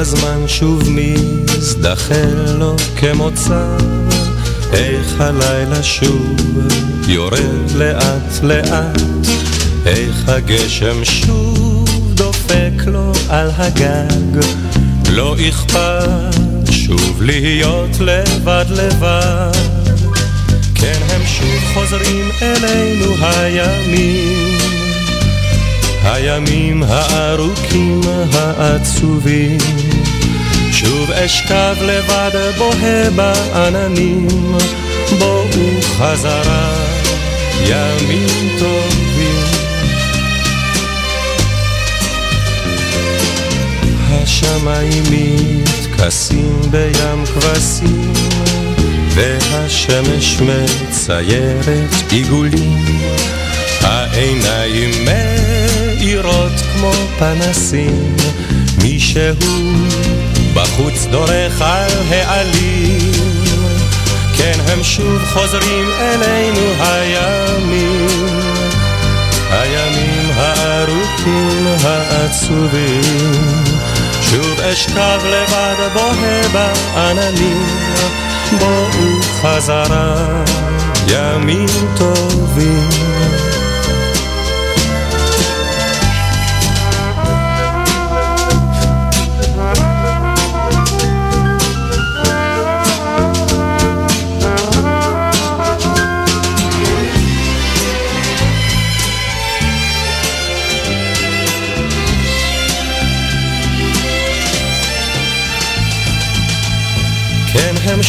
הזמן שוב מזדחל לו כמוצא, איך הלילה שוב יורד לאט לאט, איך הגשם שוב דופק לו על הגג, לא אכפת שוב להיות לבד לבד, כן הם שוב חוזרים אלינו הימים. הימים הארוכים העצובים שוב אשכב לבד בוהה בעננים. בואו חזרה ימים טובים. השמיים מתכסים בים כבשים והשמש מציירת עיגולים. העיניים מאירות כמו פנסים מישהו בחוץ דורך על העלים. כן הם שוב חוזרים אלינו הימים. הימים הארוכים העצובים. שוב אשכב לבד בוהה בעננים. בואו חזרה ימים טובים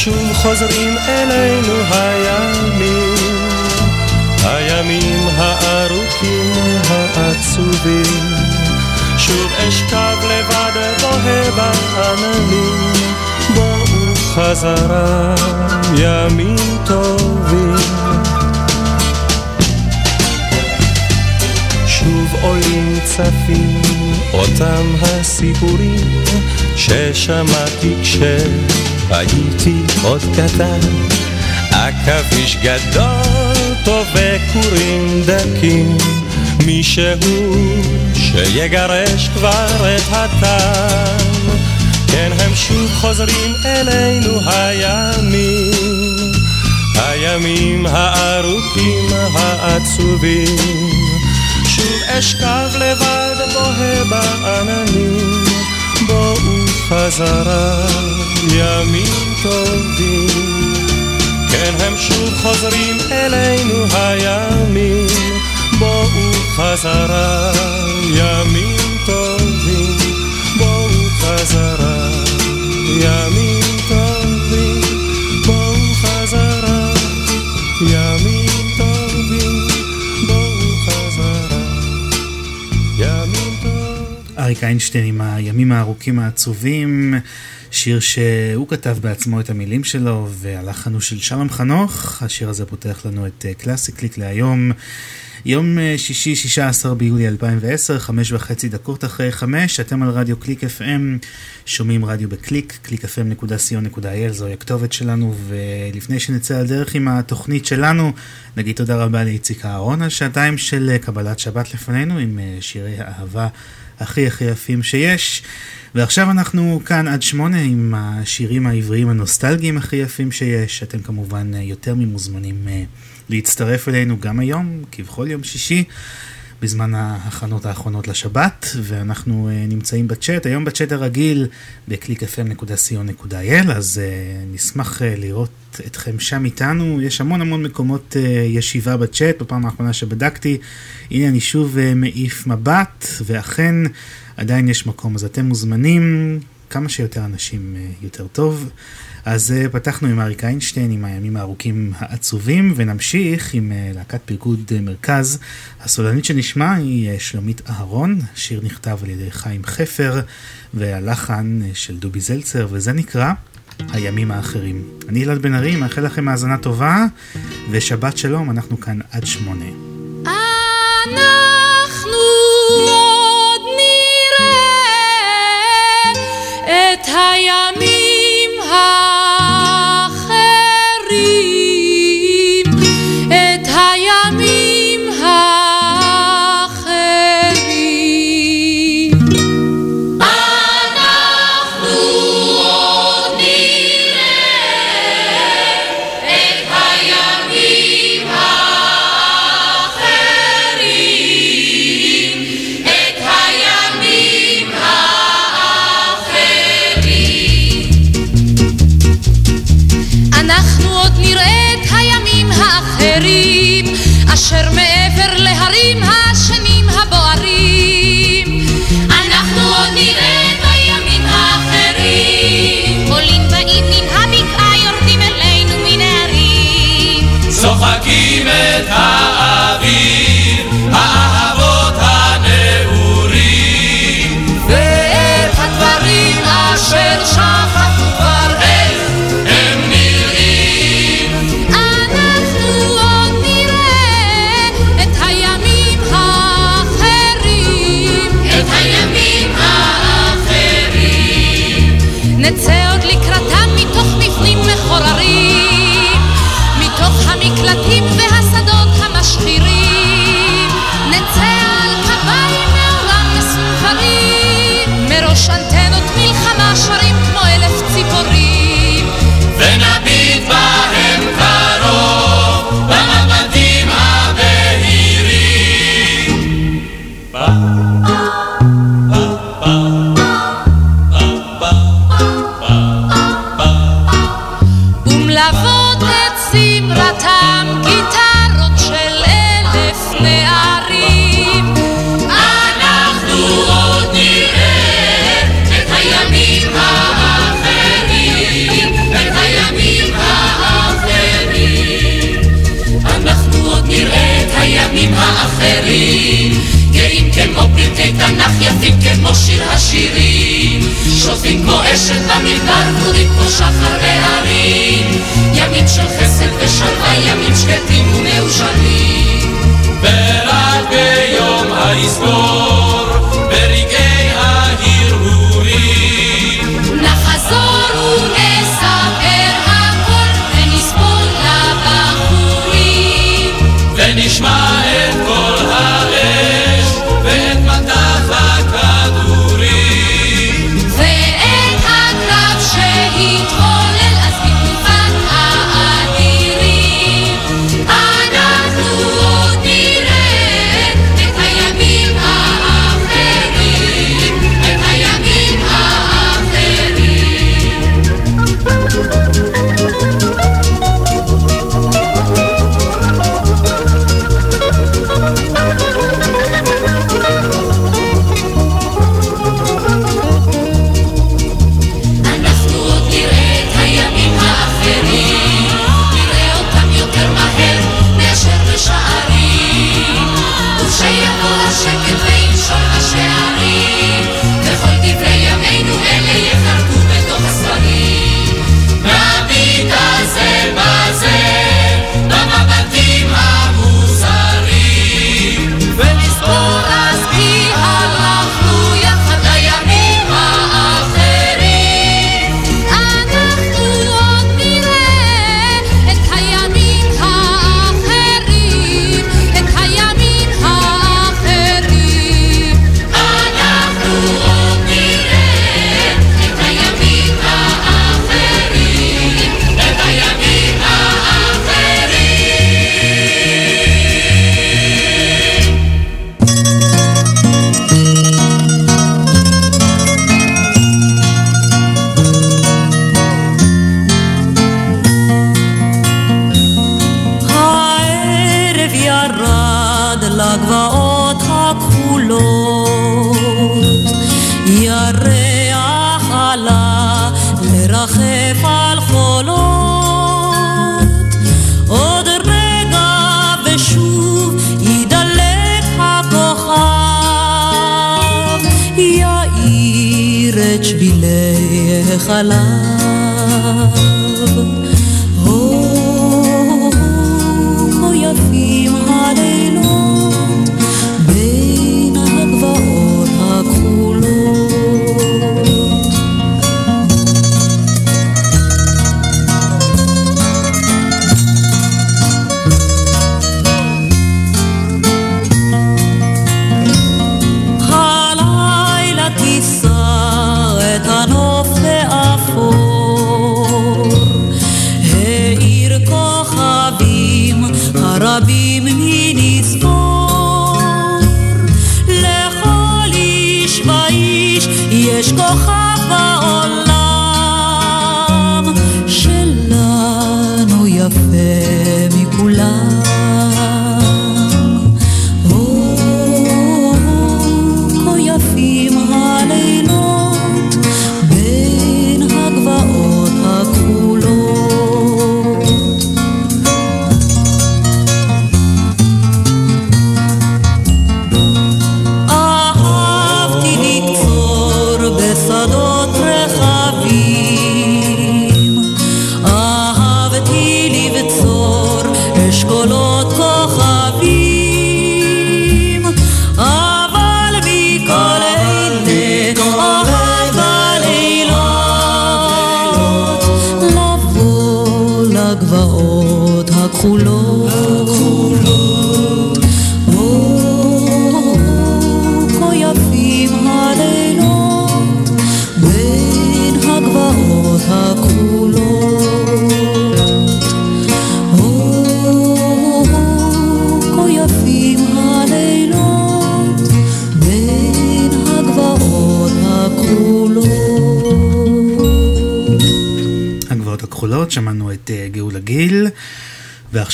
שוב חוזרים אלינו הימים, הימים הארוכים העצובים. שוב אשכב לבד בוהה בעננים, בואו חזרה ימים טובים. שוב עולים צפים אותם הסיפורים ששמעתי כש... הייתי עוד קטן, עכביש גדול טוב וכורים דקים, מישהו שיגרש כבר את הטן. כן, הם שוב חוזרים אלינו הימים, הימים הארוכים העצובים. שוב אשכב לבד בוהה בעננים, בואו חזרה ימים טובים. כן, הם שוב חוזרים אלינו הימים, בואו חזרה ימים טובים, בואו חזרה ימים אריק איינשטיין עם הימים הארוכים העצובים. שיר שהוא כתב בעצמו את המילים שלו, והלחן הוא של שלום חנוך. השיר הזה פותח לנו את קלאסי קליק להיום. יום אה, שישי, 16 ביולי 2010, חמש וחצי דקות אחרי חמש, אתם על רדיו קליק FM, שומעים רדיו בקליק, clickfm.co.il, זוהי הכתובת שלנו, ולפני שנצא לדרך עם התוכנית שלנו, נגיד תודה רבה לאיציק אהרון על שעתיים של אה, קבלת שבת לפנינו, עם אה, שירי האהבה הכי הכי יפים שיש. ועכשיו אנחנו כאן עד שמונה עם השירים העבריים הנוסטלגיים הכי יפים שיש. אתם כמובן יותר ממוזמנים אה, להצטרף אלינו גם היום, כבכל יום שישי. בזמן ההכנות האחרונות לשבת, ואנחנו uh, נמצאים בצ'אט, היום בצ'אט הרגיל בקליק.fm.co.il, אז uh, נשמח uh, לראות אתכם שם איתנו, יש המון המון מקומות ישיבה בצ'אט, בפעם האחרונה שבדקתי, הנה אני שוב מעיף מבט, ואכן עדיין יש מקום, אז אתם מוזמנים, כמה שיותר אנשים יותר טוב. אז uh, פתחנו עם אריק איינשטיין, עם הימים הארוכים העצובים, ונמשיך עם uh, להקת פיקוד uh, מרכז. הסולנית שנשמע היא שלומית אהרון, השיר נכתב על ידי חיים חפר, והלחן של דובי זלצר, וזה נקרא הימים האחרים. אני אלעד בן ארי, מאחל לכם האזנה טובה, ושבת שלום, אנחנו כאן עד שמונה. שחר בהרים. ימים של חסד ושלווה, ימים שקטים ומאושרים. ורק ביום היסגור,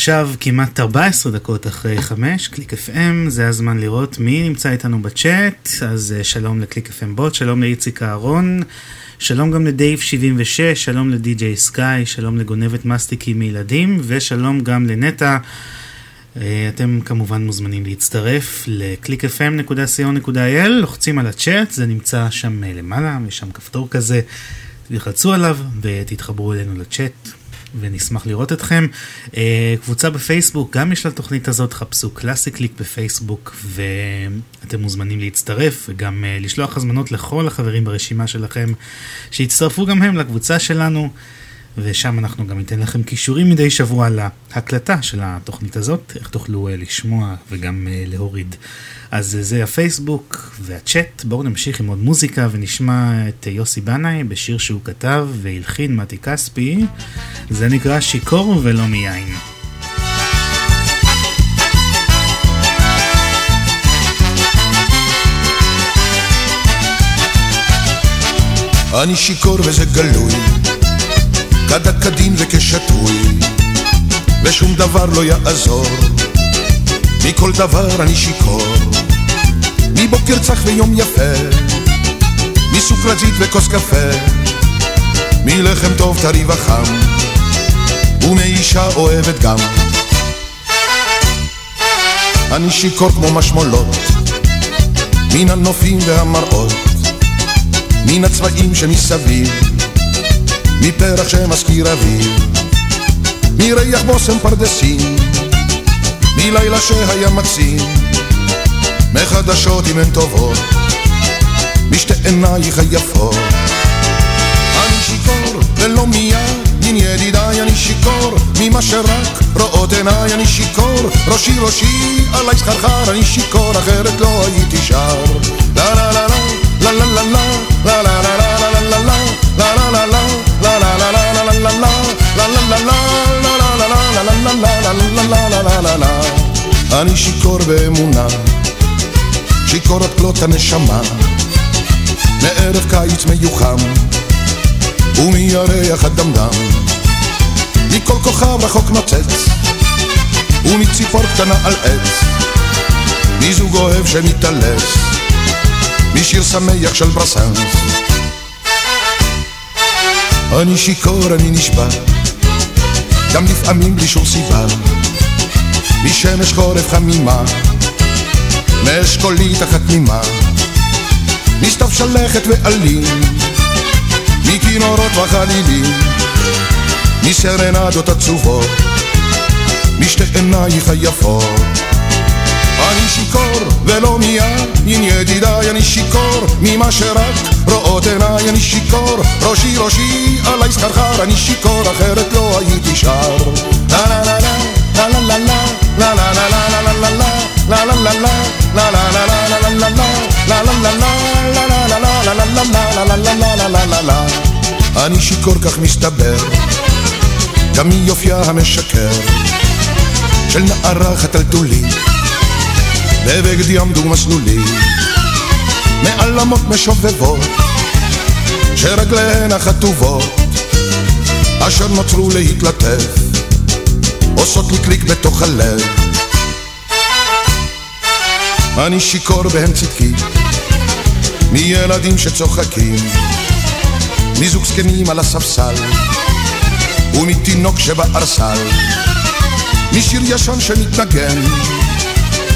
עכשיו כמעט 14 דקות אחרי 5, קליק FM, זה הזמן לראות מי נמצא איתנו בצ'אט, אז uh, שלום לקליק FM בוט, שלום לאיציק אהרון, שלום גם לדייב 76, שלום לדי.ג'יי סקאי, שלום לגונבת מסטיקים מילדים, ושלום גם לנטע. Uh, אתם כמובן מוזמנים להצטרף ל-clickfm.co.il, לוחצים על הצ'אט, זה נמצא שם uh, למעלה, יש שם כפתור כזה, תלחצו עליו ותתחברו אלינו לצ'אט. ונשמח לראות אתכם. Uh, קבוצה בפייסבוק, גם יש לתוכנית הזאת, חפשו קלאסי קליק בפייסבוק ואתם מוזמנים להצטרף וגם uh, לשלוח הזמנות לכל החברים ברשימה שלכם שיצטרפו גם הם לקבוצה שלנו. ושם אנחנו גם ניתן לכם כישורים מדי שבוע להקלטה של התוכנית הזאת, איך תוכלו uh, לשמוע וגם uh, להוריד. אז זה הפייסבוק והצ'אט, בואו נמשיך עם עוד מוזיקה ונשמע את יוסי בנאי בשיר שהוא כתב והלחין מתי כספי, זה נקרא שיכור ולא מיין. אני שיכור וזה גלוי, כדת כדין וכשתוי, ושום דבר לא יעזור, מכל דבר אני שיכור. מבוקר צח ויום יפה, מסוכרזית וכוס קפה, מלחם טוב טרי וחם, ומאישה אוהבת גם. אני שיכור כמו משמולות, מן הנופים והמראות, מן הצבעים שמסביב, מפרח שמזכיר אביב, מריח בושם פרדסים, מלילה שהיה מקסים. מחדשות אם הן טובות, משתי עינייך היפות. אני שיכור ולא מיד, מן ידידיי אני שיכור, ממה שרק רואות עיניי אני שיכור, ראשי ראשי עלי סחרחר אני שיכור, אחרת לא הייתי שר. לה לה לה לה לה לה לה לה לה אני שיכור באמונה שיכור את פלוט הנשמה, מערב קיץ מיוחם, ומירח הדמדם, מכל כוכב רחוק נוצץ, ומציפור קטנה על עץ, אוהב שמתעלס משיר שמח של ברסנס אני שיכור, אני נשבע גם לפעמים בלי שום סיבה. משמש חורף חמימה מאשכולית אחת תמימה. מסתיו שלכת ועלים מכינורות וחלילים. מסרנדות עצובות משתי עינייך היפות אני שיכור ולא מיד, עם ידידיי אני שיכור ממה שרק רואות עיניי אני שיכור ראשי ראשי עלי סחרחר אני שיכור אחרת לא הייתי שר אני שיכור כך מסתבר גם מיופייה המשקר של נערה חתלתולית בבגדי עמדו מסלולים מעל אמות משובבות שרגליהן החטובות אשר נוצרו להתלטף עושות לי קליק בתוך הלב. אני שיכור בהם צדקי מילדים שצוחקים מזוג זקנים על הספסל ומתינוק שבארסל. משיר ישן שמתנגן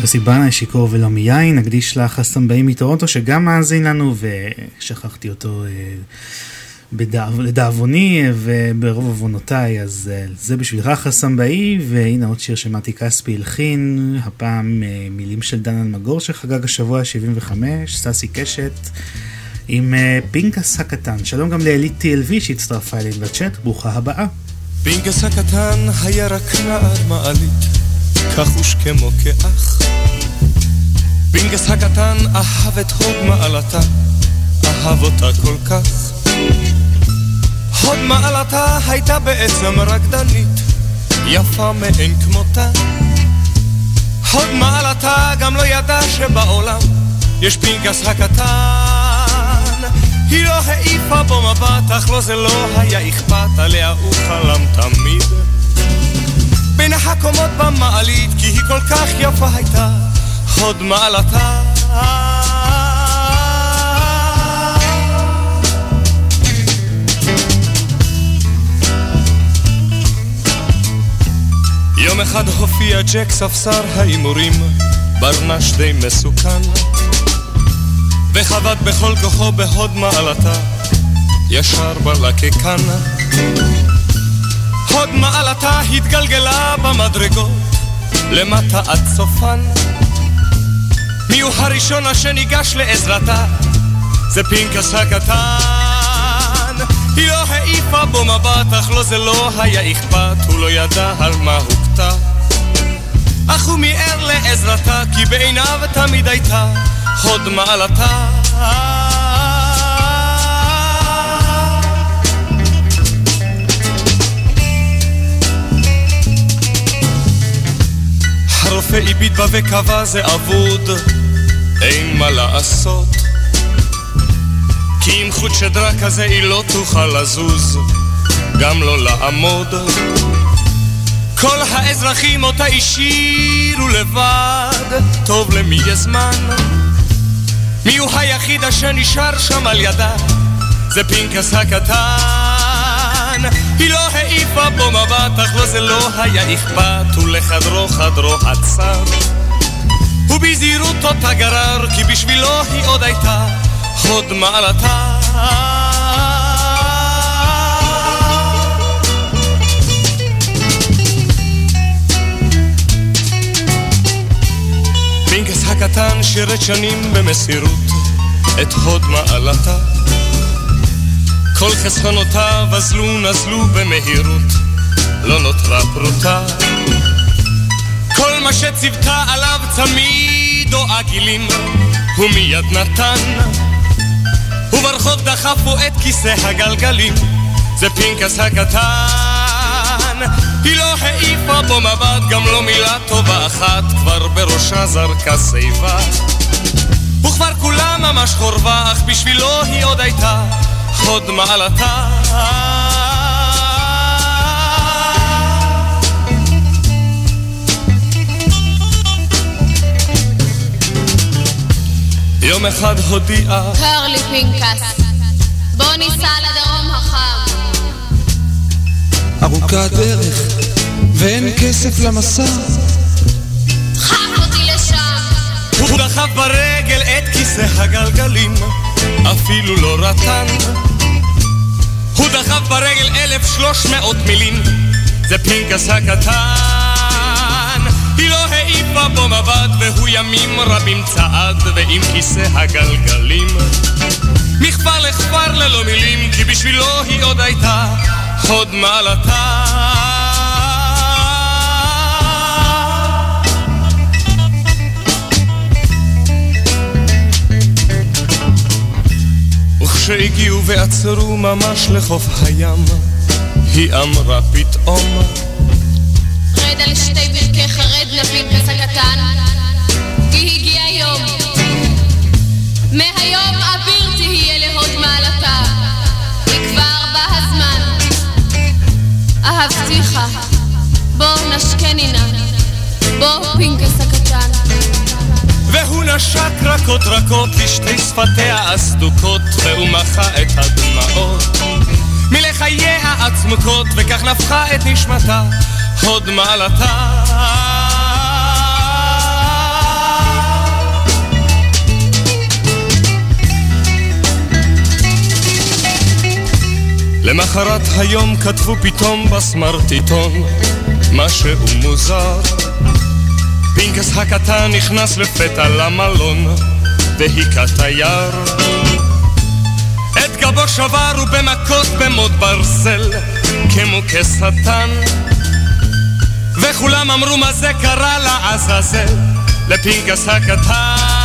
יוסי בנאי, שיכור ולא מיין, נקדיש לחסמבאי מטורונטו שגם מאזין לנו ושכחתי אותו לדאבוני וברוב עוונותיי, אז אה, זה בשבילך חסמבאי, והנה עוד שיר שמתי כספי הלחין, הפעם אה, מילים של דן אלמגור שחגג השבוע 75, ססי קשת. עם אה, פינקס הקטן. שלום גם לאלית TLV שהצטרפה אלינו לצ'אט, ברוכה הבאה. פינקס הקטן היה רק נער מעלית, כחוש כמו כאח. פינקס הקטן אהב את הוד מעלתה, אהב אותה כל כך. הוד מעלתה הייתה בעצם רקדנית, יפה מאין כמותה. הוד מעלתה גם לא ידע שבעולם יש פנקס הקטן. היא לא העיפה בו מבט, אך לו זה לא היה אכפת, עליה הוא חלם תמיד. בין הקומות במעלית, כי היא כל כך יפה הייתה, הוד מעלתה. יום אחד הופיע ג'ק ספסר ההימורים, ברנש די מסוכן, וחבט בכל כוחו בהוד מעלתה, ישר בלקקן. הוד מעלתה התגלגלה במדרגות, למטה עד סופן. מי הוא הראשון אשר ניגש לעזרתה? זה פנקס הקטן. היא לא העיפה בו מבט, אך לו זה לא היה אכפת, הוא לא ידע על מה הוכתה. אך הוא מיהר לעזרתה, כי בעיניו תמיד הייתה הוד מעלתה. הרופא הביט בה וקבע זה אבוד, אין מה לעשות. כי עם חוט שדרה כזה היא לא תוכל לזוז, גם לא לעמוד. כל האזרחים אותה השאירו לבד, טוב למי יש זמן? מי הוא היחיד אשר נשאר שם על ידה? זה פנקס הקטן. היא לא העיפה בו מבט, אך לו זה לא היה אכפת, ולחדרו חדרו עצר. ובזהירות אותה גרר, כי בשבילו היא עוד הייתה הוד מעלתה. הקטן שירת שנים במסירות את הוד מעלתה. כל חסכונותיו אזלו נזלו במהירות, לא נותרה פרוטה. כל מה שציוותה עליו צמיד או עגילים, הוא מיד נתן. וברחוב דחפו את כיסא הגלגלים, זה פנקס הקטן. היא לא העיפה בו מבט, גם לא מילה טובה אחת, כבר בראשה זרקה שיבה. וכבר כולה ממש חורבה, אך בשבילו היא עוד הייתה הוד מעלתה. יום אחד הודיעה קר לי פנקס, בוא ניסע לדרום החם. ארוכה הדרך ואין כסף למסע. דחף אותי לשם. הוא דחף ברגל את כיסא הגלגלים, אפילו לא רטן. הוא דחף ברגל אלף שלוש מאות מילים, זה פנקס הקטן. היא לא העיפה בו מבט, והוא ימים רבים צעד, ועם כיסא הגלגלים. מכפר לכפר ללא מילים, כי בשבילו היא עוד הייתה הוד מעלתה. וכשהגיעו ועצרו ממש לחוף הים, היא אמרה פתאום, רד על שתי ברכי חרד לפנקס הקטן, כי הגיע יום. מהיום אביר אהבתיך, בוא נשקני נא, בוא פנקס הקטן. והוא נשק רכות רכות לשתי שפתיה הסדוקות, והוא מחה את הדמעות מלחייה הצמוקות, וכך נפחה את נשמתה הוד מעלתה. למחרת היום כתבו פתאום בסמרטיטון משהו מוזר. פינקס הקטן נכנס לפתע למלון והיכה תייר את גבו שבר ובמכות במוט ברזל כמו כשטן. וכולם אמרו מה זה קרה לעזאזל? לפינקס הקטן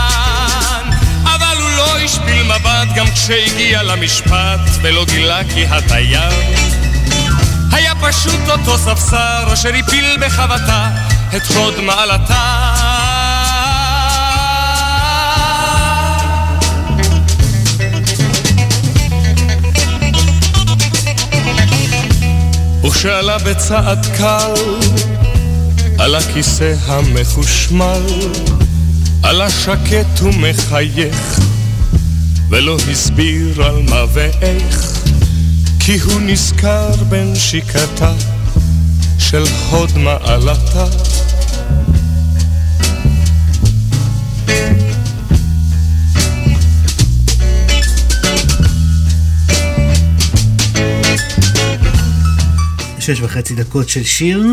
השפיל מבט גם כשהגיע למשפט ולא גילה כי התייר היה פשוט אותו ספסר אשר הפיל בחבטה את הוד מעלתה. וכשעלה בצעד קל על הכיסא המחושמל, עלה שקט ומחייך, ולא הסביר על מה ואיך, כי הוא נזכר בנשיקתה של הוד מעלתה. שש וחצי דקות של שיר.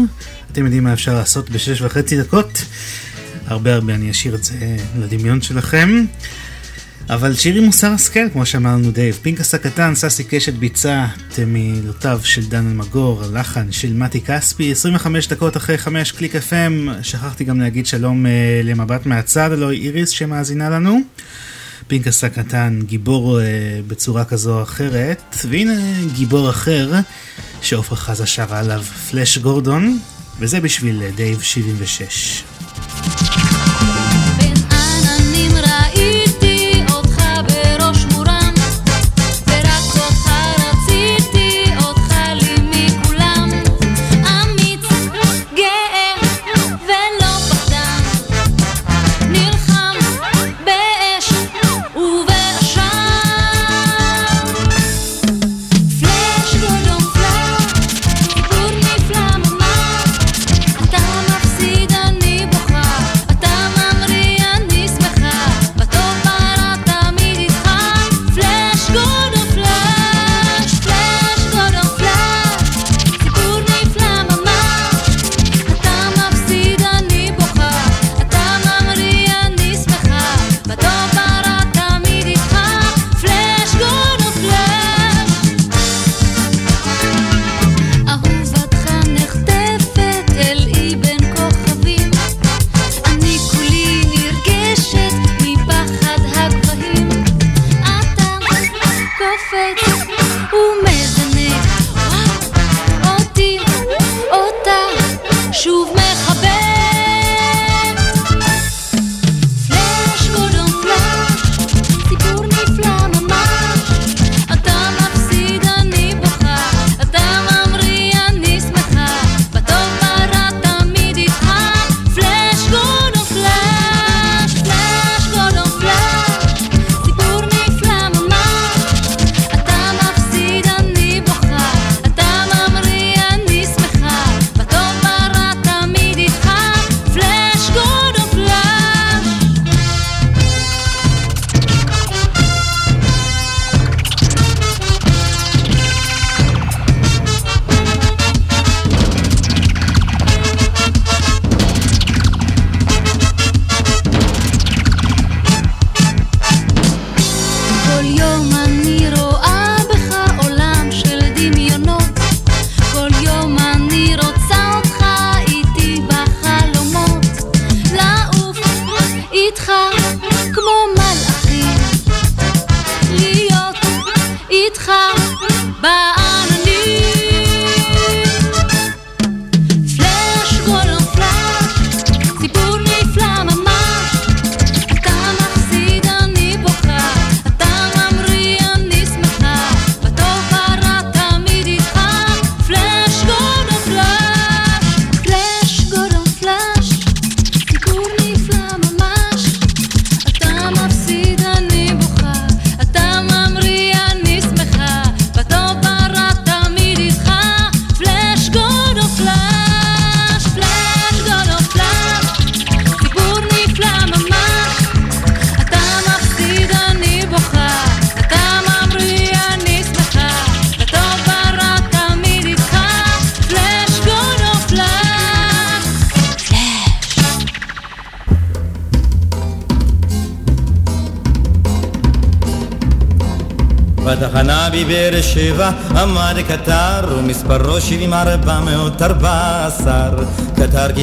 אתם יודעים מה אפשר לעשות בשש וחצי דקות? הרבה הרבה אני אשאיר את זה לדמיון שלכם. אבל שיר עם מוסר השכל, כמו שאמרנו דייב. פינקס הקטן, ססי קשת ביצע את מילותיו של דן אלמגור, הלחן של מתי כספי, 25 דקות אחרי 5 קליק FM. שכחתי גם להגיד שלום uh, למבט מהצד, הלוא איריס שמאזינה לנו. פינקס הקטן, גיבור uh, בצורה כזו או אחרת, והנה גיבור אחר שעופרה חזה שרה עליו, פלאש גורדון, וזה בשביל uh, דייב 76.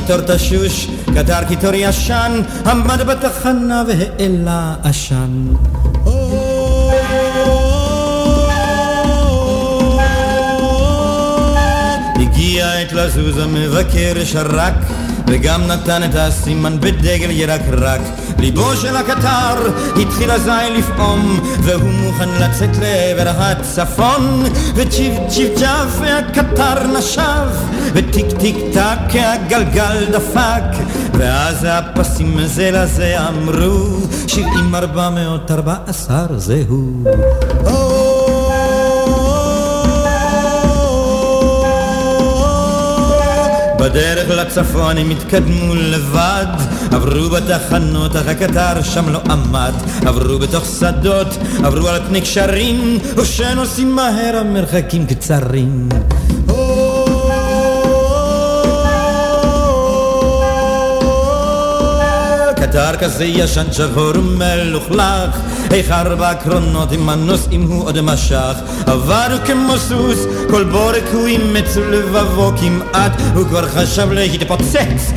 קיטור תשוש, קטר קיטור ישן עמד בתחנה והעלה עשן. הגיע עת לזוז המבקר שרק וגם נתן את הסימן בדגל ירקרק ליבו של הקטר התחיל אזי לפעום והוא מוכן לצאת לעבר הצפון. וצ'יב צ'יב צ'אף והקטר נשב וטיק טיק טק הגלגל דפק. ואז הפסים זה לזה אמרו שבעים ארבע מאות ארבע עשר זהו בדרך לצפון הם התקדמו לבד. עברו בתחנות אך הקטר שם לא עמד. עברו בתוך שדות עברו על פני קשרים ושנוסעים מהר המרחקים קצרים קטר כזה ישן שחור ומלוכלך איך ארבע קרונות עם הנוסעים הוא עוד משך. עבר כמו סוס כל בורק הוא אימץ ולבבו כמעט. הוא כבר חשב להתפוצץ.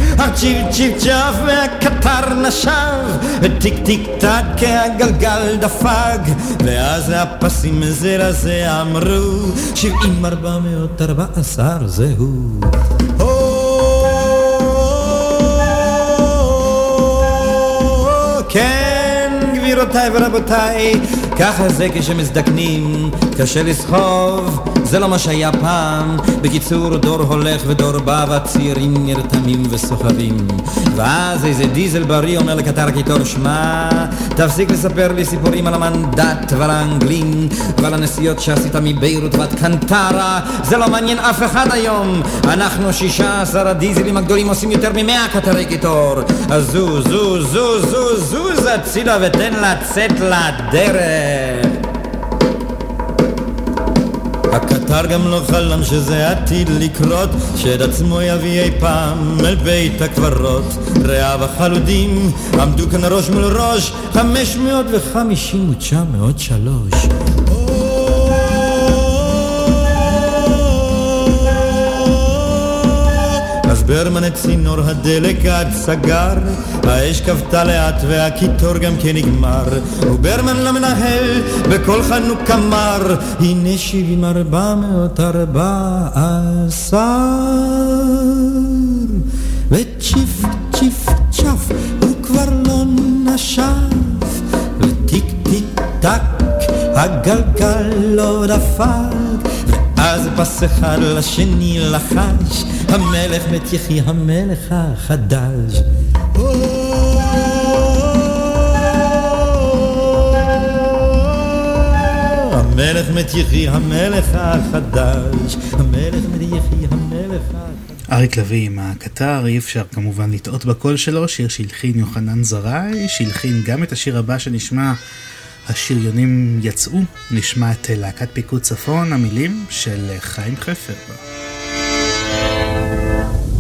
צ'אף והקטר נשב. וטיק טיק טק הגלגל דפק. ואז הפסים זה לזה אמרו שבעים ארבע מאות ארבע עשר זהו גבירותיי ורבותיי, ככה זה כשמזדקנים, קשה לסחוב, זה לא מה שהיה פעם. בקיצור, דור הולך ודור בא, והצעירים נרתמים וסוחבים. ואז איזה דיזל בריא אומר לקטר קיטור, שמע, תפסיק לספר לי סיפורים על המנדט ועל האנגלים ועל הנסיעות שעשית מביירות ועד קנטרה, זה לא מעניין אף אחד היום. אנחנו שישה עשר הדיזלים הגדולים עושים יותר ממאה קטרי קיטור. אז זו, זו, זו, זו, זוז הצידה ותן לצאת לדרך. הקטר גם לא חלם שזה עתיד לקרות שאת עצמו יביא אי פעם אל בית הקברות. רעיו החלודים עמדו כאן ראש מול ראש חמש מאות וחמישים ותשע מאות שלוש ברמן את צינור הדלק עד סגר, האש כבתה לאט והקיטור גם כן נגמר. וברמן למנהל בקול חנוק אמר, הנה שבעים ארבע מאות ארבע עשר. וצ'יף צ'יף צ'ף הוא כבר לא נשף וטיק טיק טק הגלגל לא דפק ואז פס אחד לשני לחש המלך מת יחי המלך החדש. המלך מת יחי המלך החדש. המלך מת יחי המלך החדש. אריק לביא עם הקטר, אי אפשר כמובן לטעות בקול שלו, שיר שהלחין יוחנן זרעי, שהלחין גם את השיר הבא שנשמע, השריונים יצאו, נשמע את להקת פיקוד צפון, המילים של חיים חפר.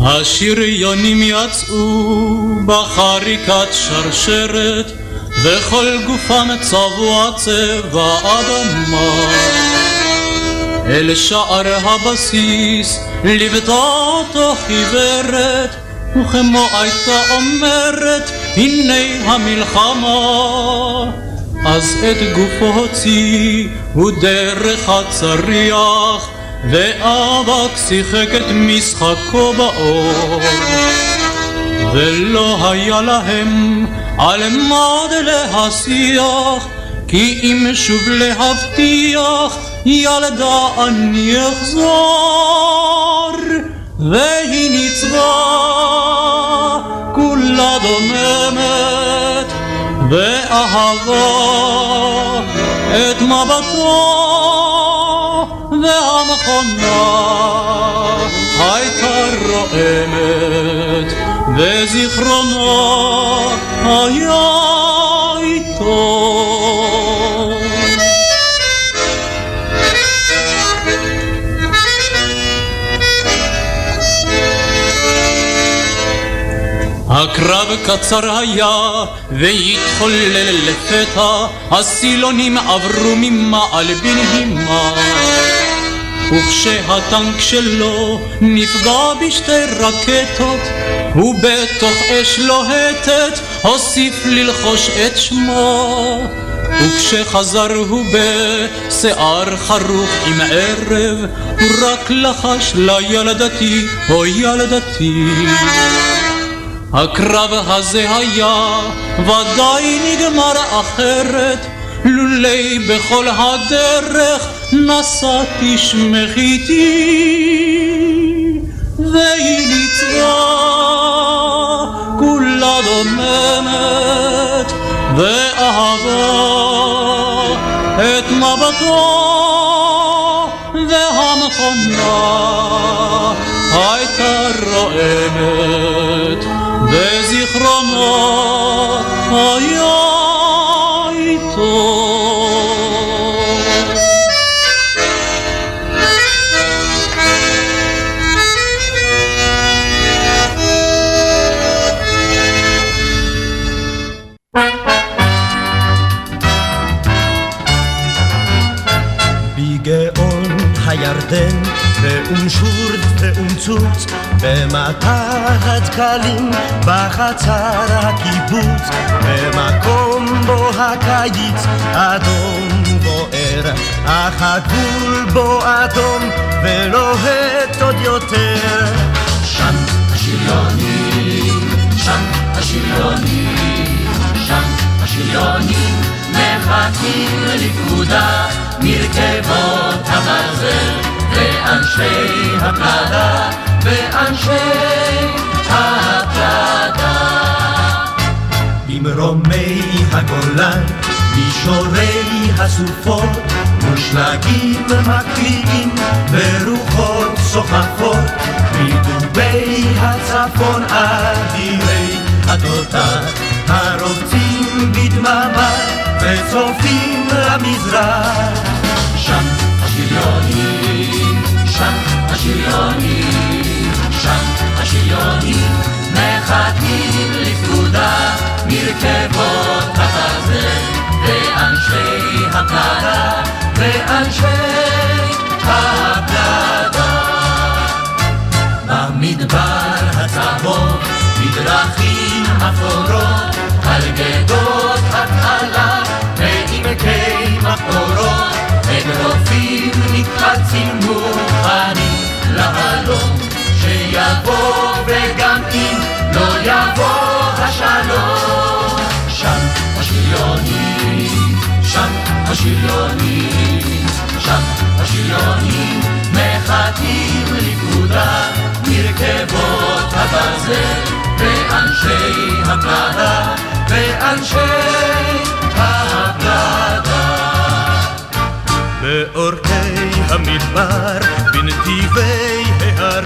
השריונים יצאו בחריקת שרשרת וכל גופם צבוע צבע אדמה אל שער הבסיס ליוותה אותו חיוורת וכמו הייתה אומרת הנה המלחמה אז את גופו הוציא הוא דרך הצריח ואבק שיחק את משחקו באור. ולא היה להם על מה להשיח כי אם שוב להבטיח ילדה אני אחזור. והיא ניצבה כולה דוממת ואהבה את מבטו והמכונה הייתה רועמת וזיכרונו היה איתו הקרב קצר היה והתחולל לפתע הסילונים עברו ממעל בנהימה וכשהטנק שלו נפגע בשתי רקטות ובתוך אש לוהטת הוסיף ללחוש את שמו. וכשחזר הוא בשיער חרוך עם ערב הוא רק לחש לילדתי, או ילדתי הקרב הזה היה ודאי נגמר אחרת לולי בכל הדרך נשאתי שמך איתי והיא ניצבה כולה דוממת ואהבה את מבטו והמכונה הייתה רועמת הדקלים, בחצר הקיבוץ, במקום בו הקיץ אדום בוער, אך הגבול בו אדום ולוהט עוד יותר. שם השריונים, שם השריונים, שם השריונים מחכים לפקודה מרכבות הברזל ואנשי הפלדה ואנשי הפלדה. ממרומי הגולן, מישורי הסופות, מושלגים מקריאים ורוחות סוחפות, מדובי הצפון אדירי התותח, הרוצים בדממה וצופים למזרח. שם השריונים, שם השריונים, שם השריונים מחכים לפקודה מרכבות הברזל ואנשי הפלדה ואנשי הפלדה במדבר הצהוב בדרכים אפורות על גדות התעלה ועמקי מחבורות אגרופים נקפצים מוכנים להלום שיבוא וגם אם לא יבוא השלום. שם השריונים, שם השריונים, שם השריונים, מחכים לפקודה, מרכבות הברזל, ואנשי הפלדה, ואנשי הפלדה. באורכי המדבר, בנתיבי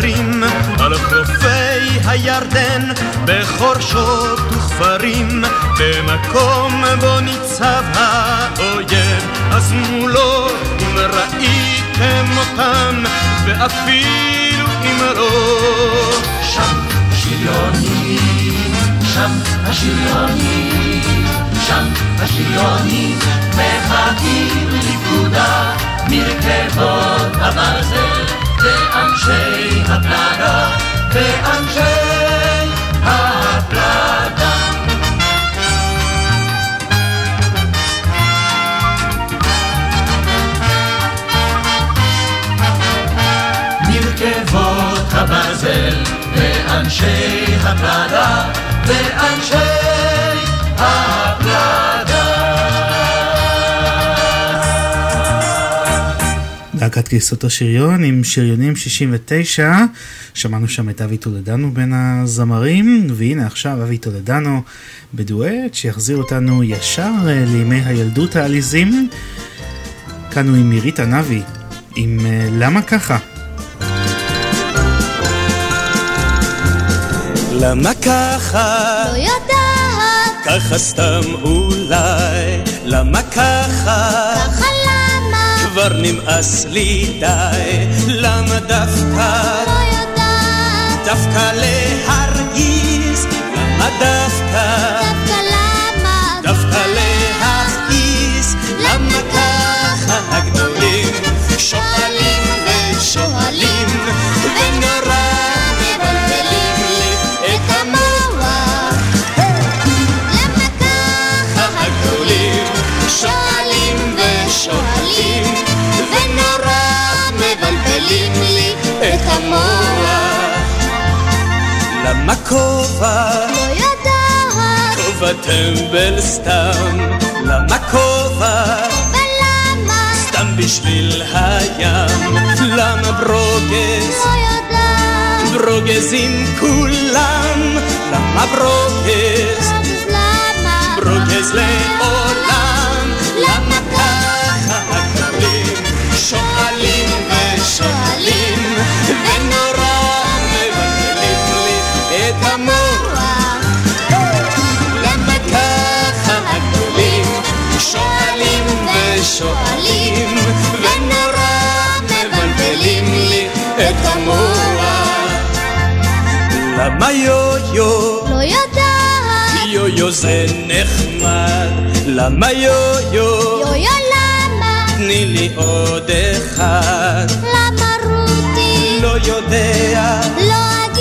ההרים, על חופי הירדן, בחורשות וכפרים, במקום בו ניצב האויב, אז מולו, אם ראיתם אותם, ואפילו אם לא, שם השריונים, שם השריונים, שם השריונים, מחכים לפקודה, מרכבות הברזל, ואנשי הפלדה, ואנשי הפלדה. מרכבות הברזל, ואנשי הפלדה, ואנשי להקת כיסות השריון עם שריונים 69, שמענו שם את אבי טולדנו בין הזמרים, והנה עכשיו אבי טולדנו בדואט שיחזיר אותנו ישר אה, לימי הילדות העליזים. כאן הוא עם מירית ענבי, עם אה, למה ככה? למה ככה? לא יודעת, ככה סתם אולי. למה ככה? ככה? כבר נמאס לי די. למה דווקא? לא יודעת, דווקא להרגיז? למה דווקא? דווקא למה? דווקא להכעיס? למה ככה הגדולים שואלים למה כובע? לא יודעת, כובע טמבל סתם. למה כובע? ולמה? סתם בשביל הים. למה ברוגז? לא יודעת, ברוגזים כולם. למה ברוגז? אז למה? ברוגז לעולם. ושואלים ונורא מבלבלים לי את המוח. למה יו-יו? לא יודעת, יו-יו זה נחמד, למה יו-יו? יו-יו למה? תני לי עוד אחד. למה רותי? לא יודע, לא אגיד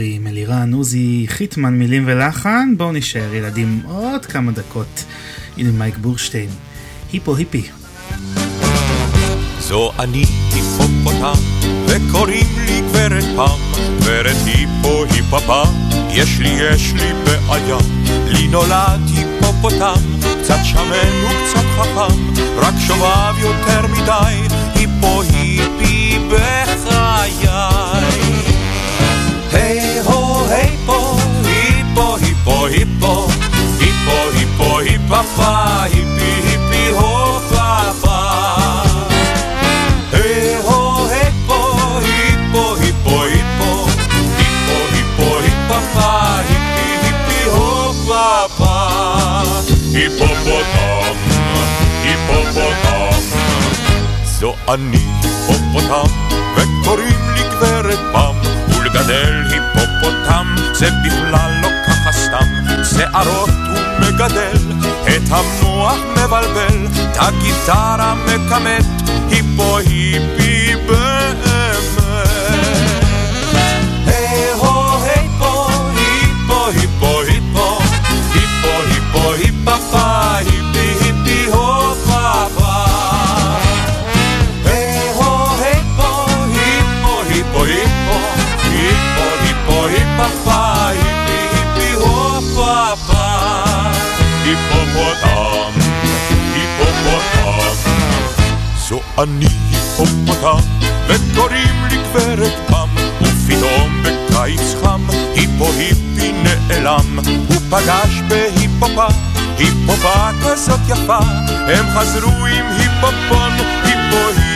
עם אלירן, עוזי חיטמן, מילים ולחן. בואו נשאר ילדים עוד כמה דקות. הנה מייק בורשטיין, היפו היפי. זו אני היפופוטם, וקוראים לי גברת פם, גברת היפו היפפה, יש לי יש לי בעיה, לי נולד היפופוטם, קצת שמן וקצת חכם, רק שובב יותר מדי, היפו היפי בחיי. היפו היפו היפו, היפו היפו היפפה, היפי היפי הופפה. פה, היפו היפו היפו, היפו היפו היפפה, היפי היפי הופפה. היפופוטם, היפופוטם, זו אני היפופוטם, וקוראים לי גברת פם, ולגדל היפופוטם זה בכלל לא סתם, שערות הוא מגדל, את המוח מבלבל, את הגיטרה מכמת, היפו היפי זו אני היפופוטם, וקוראים לי גברת פם, ופתאום בקיץ חם, היפו היפי נעלם, הוא פגש בהיפופה, היפופה כזאת יפה, הם חזרו עם היפופון, היפו היפי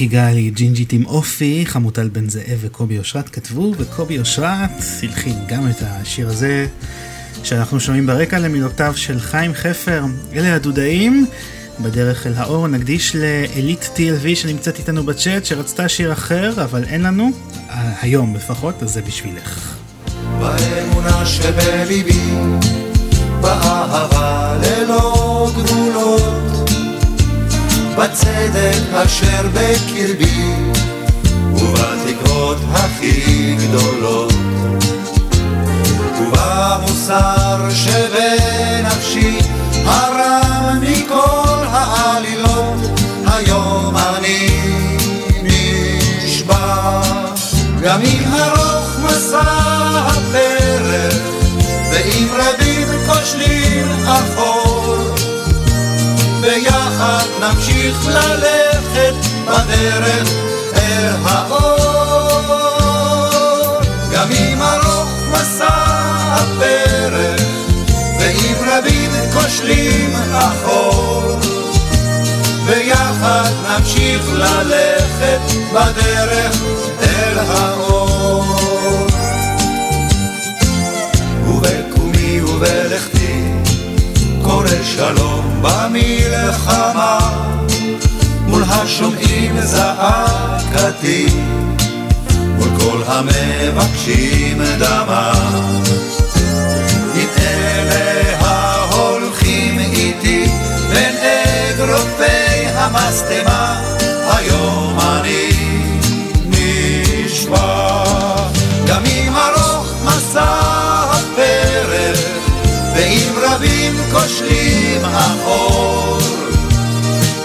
ריקי גלי, ג'ינג'ית עם אופי, חמוטל בן זאב וקובי אושרת כתבו, וקובי אושרת הלחין גם את השיר הזה שאנחנו שומעים ברקע למילותיו של חיים חפר. אלה הדודאים, בדרך אל האור נקדיש לאליט TLV שנמצאת איתנו בצ'אט, שרצתה שיר אחר, אבל אין לנו, אה, היום לפחות, אז זה בשבילך. באמונה שבליבי, באהבה ללא גבולות, בצדק אשר בקרבי, ובתקוות הכי גדולות, ובמוסר שבנפשי, הרם מכל העלילות, היום אני נשבע, גם אם ארוך מסע הפרק, ואם רבים כושלים אחור, ביחד נמשיך ללכת בדרך אל האור. גם אם ארוך מסע הפרק, ואם רבים כושלים אחור, ביחד נמשיך ללכת בדרך אל האור. ובקומי ובלכתי שלום במלחמה מול השומעים זעקתי מול כל המבקשים דמה. עם אלה ההולכים איתי בין אגרופי המשטמה היום אני רבים כושלים האור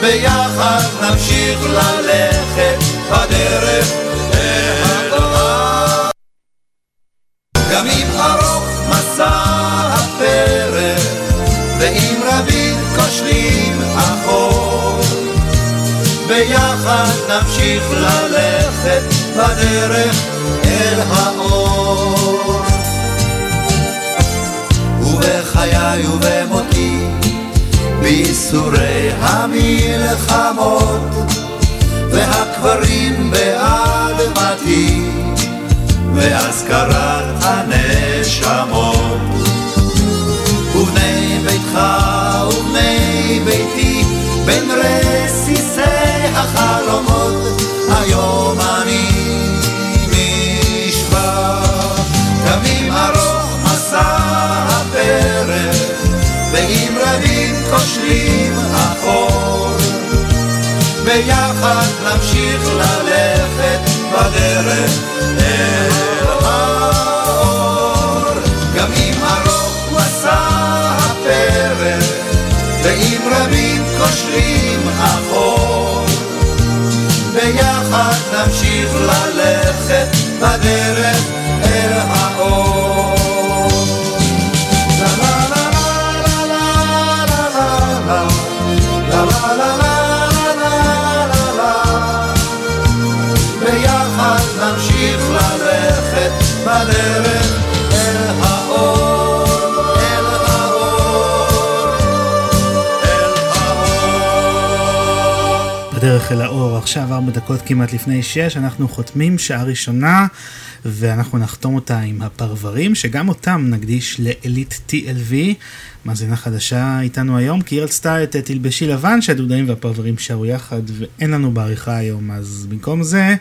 ביחד נמשיך ללכת בדרך אל גם אם ארוך מסע הפרק ואם רבים כושלים האור ביחד נמשיך ללכת בדרך אל האור ובחיי ובמותי בייסורי המלחמות והקברים באדמתי והזכרת הנשמות. ובני ביתך ובני ביתי בין רסיסי החלומות היום אני כושלים החור ביחד נמשיך ללכת בדרך אל האור. גם אם ארוך מסע הפרק ואם רבים כושלים החור ביחד נמשיך ללכת בדרך בדרך אל האור, עכשיו ארבע דקות כמעט לפני שש, אנחנו חותמים שעה ראשונה ואנחנו נחתום אותה עם הפרברים, שגם אותם נקדיש לאליט TLV, מאזינה חדשה איתנו היום, כי היא רצתה את תלבשי לבן שהדודאים והפרברים שרו יחד ואין לנו בעריכה היום, אז במקום זה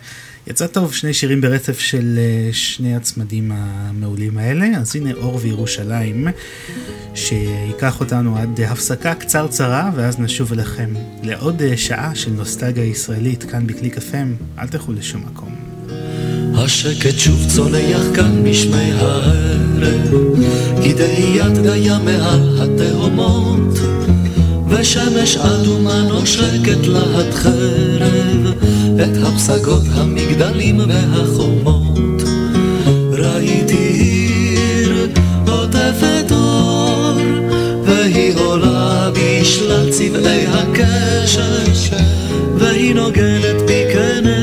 יצא טוב שני שירים ברצף של אה, שני הצמדים המעולים האלה, אז הנה אור וירושלים, שייקח אותנו עד הפסקה קצרצרה, ואז נשוב אליכם לעוד אה, שעה של נוסטגיה ישראלית כאן בקליק FM, אל תלכו לשום מקום. השקט שוב צונח כאן בשמי הערב, כדאי יד דיה מעל התהומות, ושמש אדומה נושקת להט חרב, את הפסגות המגדלים והחומות. ראיתי עיר עוטפת אור, והיא עולה בשלל צבעי הקשת, והיא נוגנת כנבל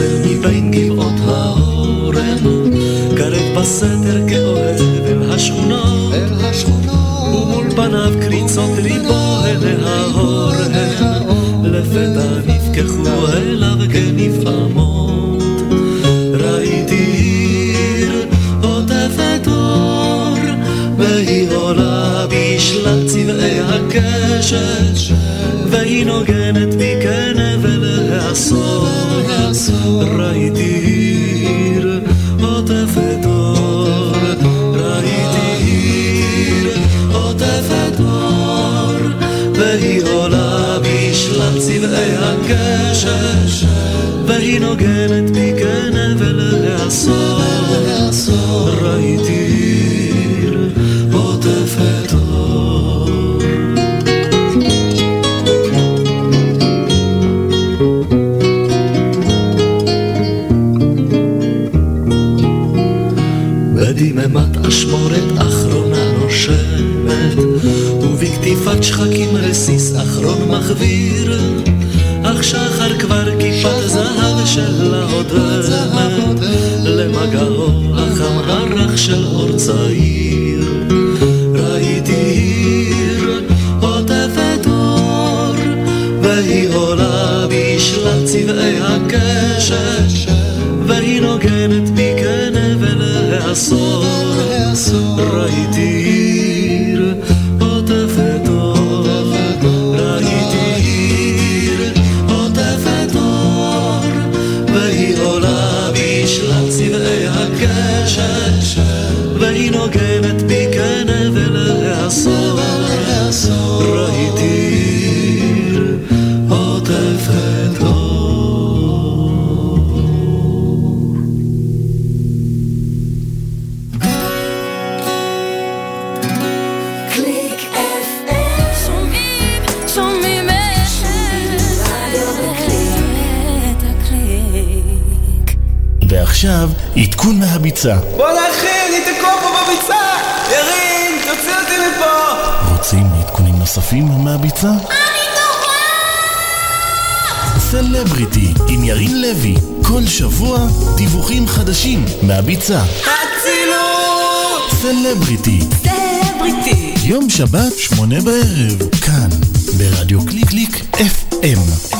הצל מבין גבעות האורן, קרב בסתר כאוהב אל השכונות, אל השכונות, ומול פניו קריצות ליבו אל ההורן, לפתע נפקחו אליו כנפעמות. ראיתי עיר עוטפת אור, והיא עולה בשלל צבעי הקשת, והיא נוגנת בי כנבל העשור. הקשת, והיא נוגנת בי כנבל העשור. ראיתי עיר עוטפת. בדממת אשמורת אחרונה נושמת, ובקטיפת שחקים רסיס אחרון מחוויר, שחר כבר כיפת זהב שלה עוד רמת, למגעו החם הרך של אור צעיר. ראיתי עיר עוטפת אור, והיא עולה בשלל צבעי הקשת, והיא נוגנת בי כנבל העשור. מהביצה. בואנה אחי, אני תקוע פה בביצה! ירין, תוציא אותי מפה! רוצים עדכונים נוספים מהביצה? סלבריטי עם ירין לוי, כל שבוע דיווחים חדשים מהביצה. אצילות! סלבריטי, סלבריטי יום שבת, שמונה בערב, כאן, ברדיו קליק קליק FM.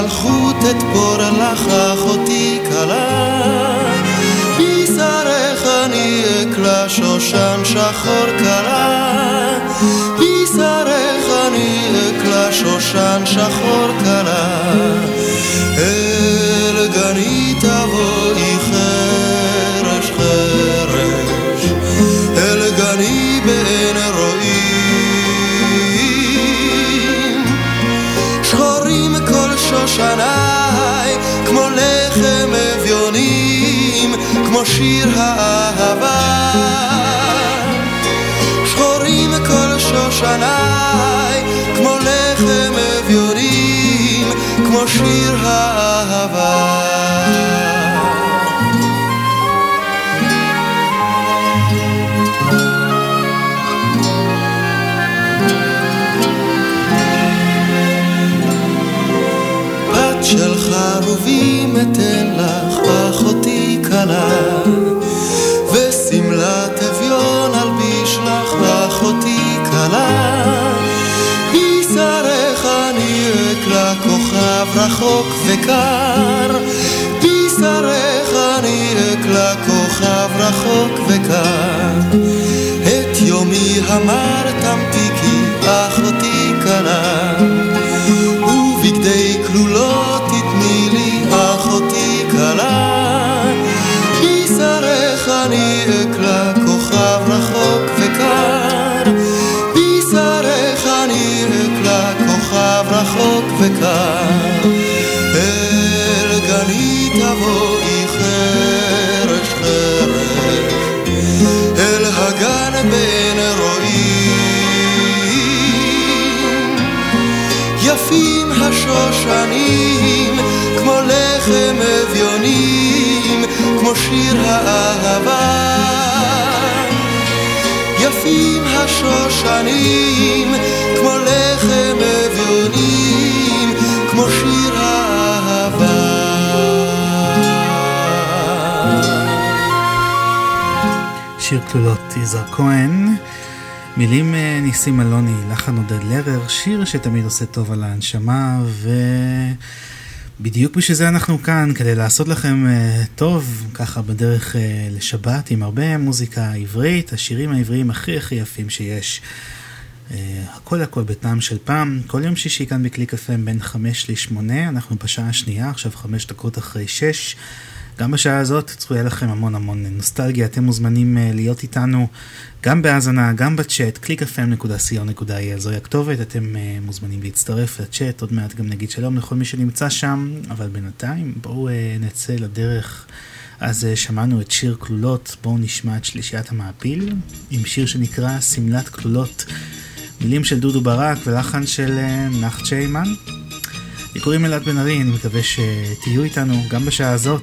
מלכות אתפור לך אחותי כלה. בשרך אני אקלה שושן שחור כלה. בשרך אני אקלה שושן שחור כלה כמו שיר האהבה. שחורים כל שושני, כמו לחם אביונים, כמו שיר האהבה. של חרובים אתן לך כלה ושמלת אביון אלביש לך אחותי כלה בשרך אני אקלה כוכב רחוק וקר. בשרך אני אקלה כוכב רחוק וקר. את יומי המר תמתיקי אחותי שיר האהבה. יפים השושנים, כמו לחם אביונים, כמו שיר האהבה. שיר כלולות יזהר כהן. מילים אה, ניסים אלוני, לחן עודד לרר, שיר שתמיד עושה טוב על ההנשמה, ובדיוק בשביל זה אנחנו כאן, כדי לעשות לכם אה, טוב, ככה בדרך אה, לשבת, עם הרבה מוזיקה עברית, השירים העבריים הכי הכי יפים שיש. הכל הכל בטעם של פעם, כל יום שישי כאן בקליק FM בין 5 ל-8, אנחנו בשעה השנייה, עכשיו 5 דקות אחרי 6. גם בשעה הזאת צפויה לכם המון המון נוסטלגיה, אתם מוזמנים להיות איתנו גם בהאזנה, גם בצ'אט, www.clickfm.co.il זוהי הכתובת, אתם uh, מוזמנים להצטרף לצ'אט, עוד מעט גם נגיד שלום לכל מי שנמצא שם, אבל בינתיים בואו uh, נצא לדרך. אז שמענו את שיר כלולות, בואו נשמע את שלישיית המעפיל, עם שיר שנקרא שמלת כלולות, מילים של דודו ברק ולחן של נחת שיימן. לי קוראים אלעד בן ארי, אני מקווה שתהיו איתנו גם בשעה הזאת,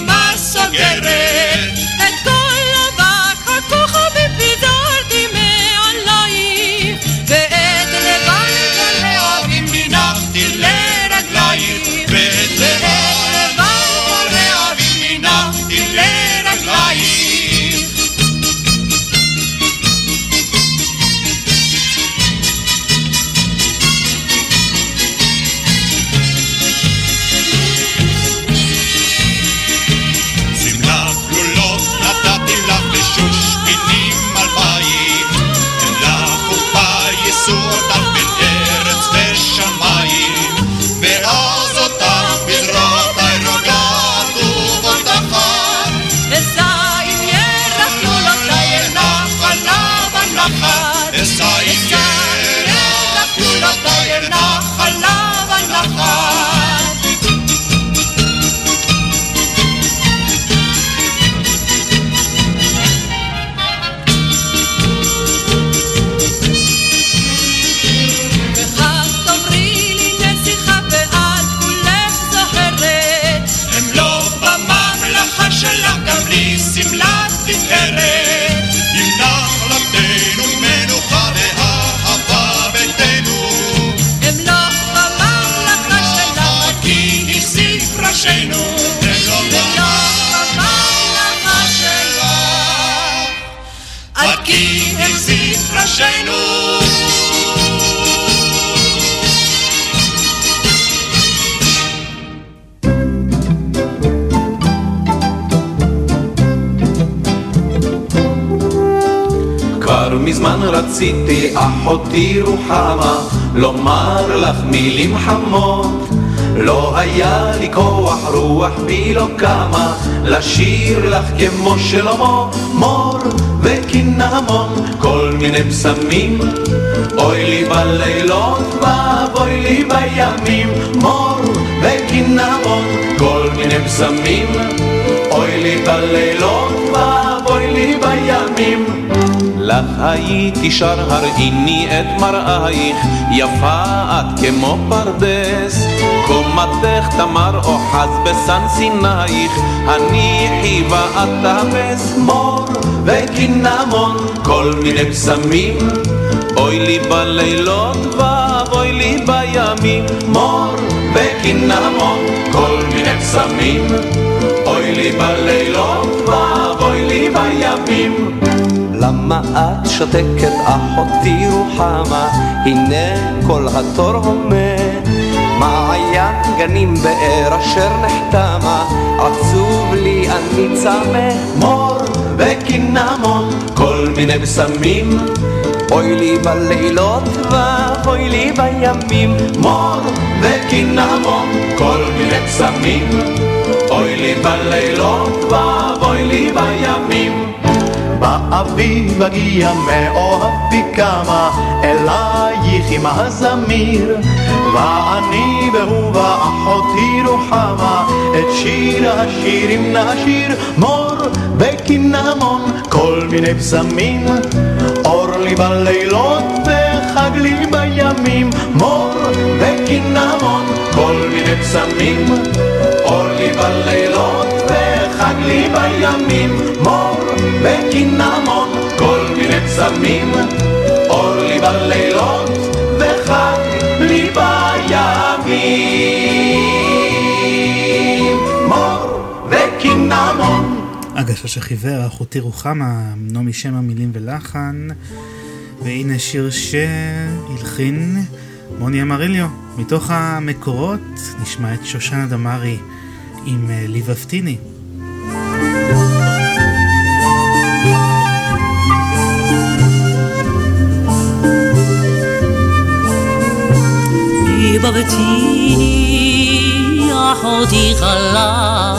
רציתי אחותי רוחמה לומר לך מילים חמות. לא היה לי כוח רוח בי לא קמה לשיר לך כמו שלמה מור וקינמון כל מיני פסמים. אוי לי בלילות ואבוי לי בימים מור וקינמון כל מיני פסמים. אוי לי בלילות ואבוי לי בימים לך הייתי שר הראיני את מראייך, יפה את כמו פרדס. קומתך תמר אוחז בסן סינייך, הניחי ואת תאפס מור וקינמון, כל מיני פסמים. אוי לי בלילות ואבוי לי בימים, מור וקינמון, כל מיני פסמים. אוי לי בלילות ואבוי לי בימים. למה את שותקת אחותי רוחמה? הנה כל התור הומה. מעיין גנים באר אשר נחתמה, עצוב לי אני צמא. מור וקינמון, כל מיני בשמים. אוי לי בלילות ואוי לי בימים. מור וקינמון, כל מיני בשמים. אוי לי בלילות ואוי לי בימים. באביב אגיע מאוהבי כמה אלייך עם הזמיר. ואני והוא ואחותי רוחמה את שיר השירים נשיר מור וקינמון כל מיני פסמים אור לי בלילות וחג לי בימים מור וקינמון כל מיני פסמים אור לי בלילות וחג לי בימים מור וקינמון, כל מיני פסמים, אור לי בלילות וחג לי בימים. מור וקינמון. הגשש החיוור, אחותי רוחמה, נעמי שם המילים ולחן, והנה שיר שהלחין מוני אמריליו. מתוך המקורות נשמע את שושנה דמארי עם אה, בבתי אחותי חלה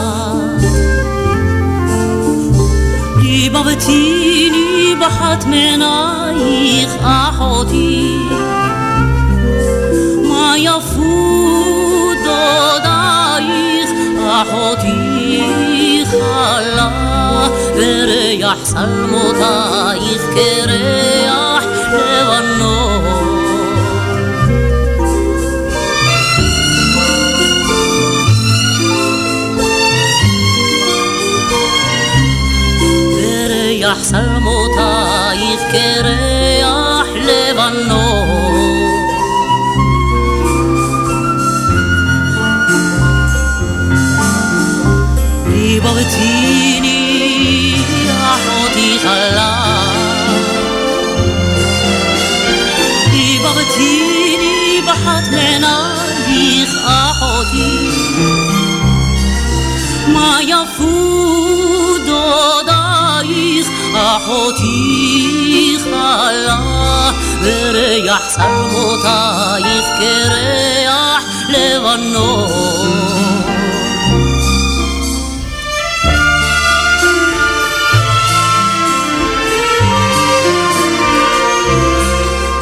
ליבבתיני בחת מעינייך אחותי מה יפו דודייך אחותי חלה וריח שלמותייך כריח ריח שלמותייך כריח אחותי חלה וריח צלמותייך כריח לבנות.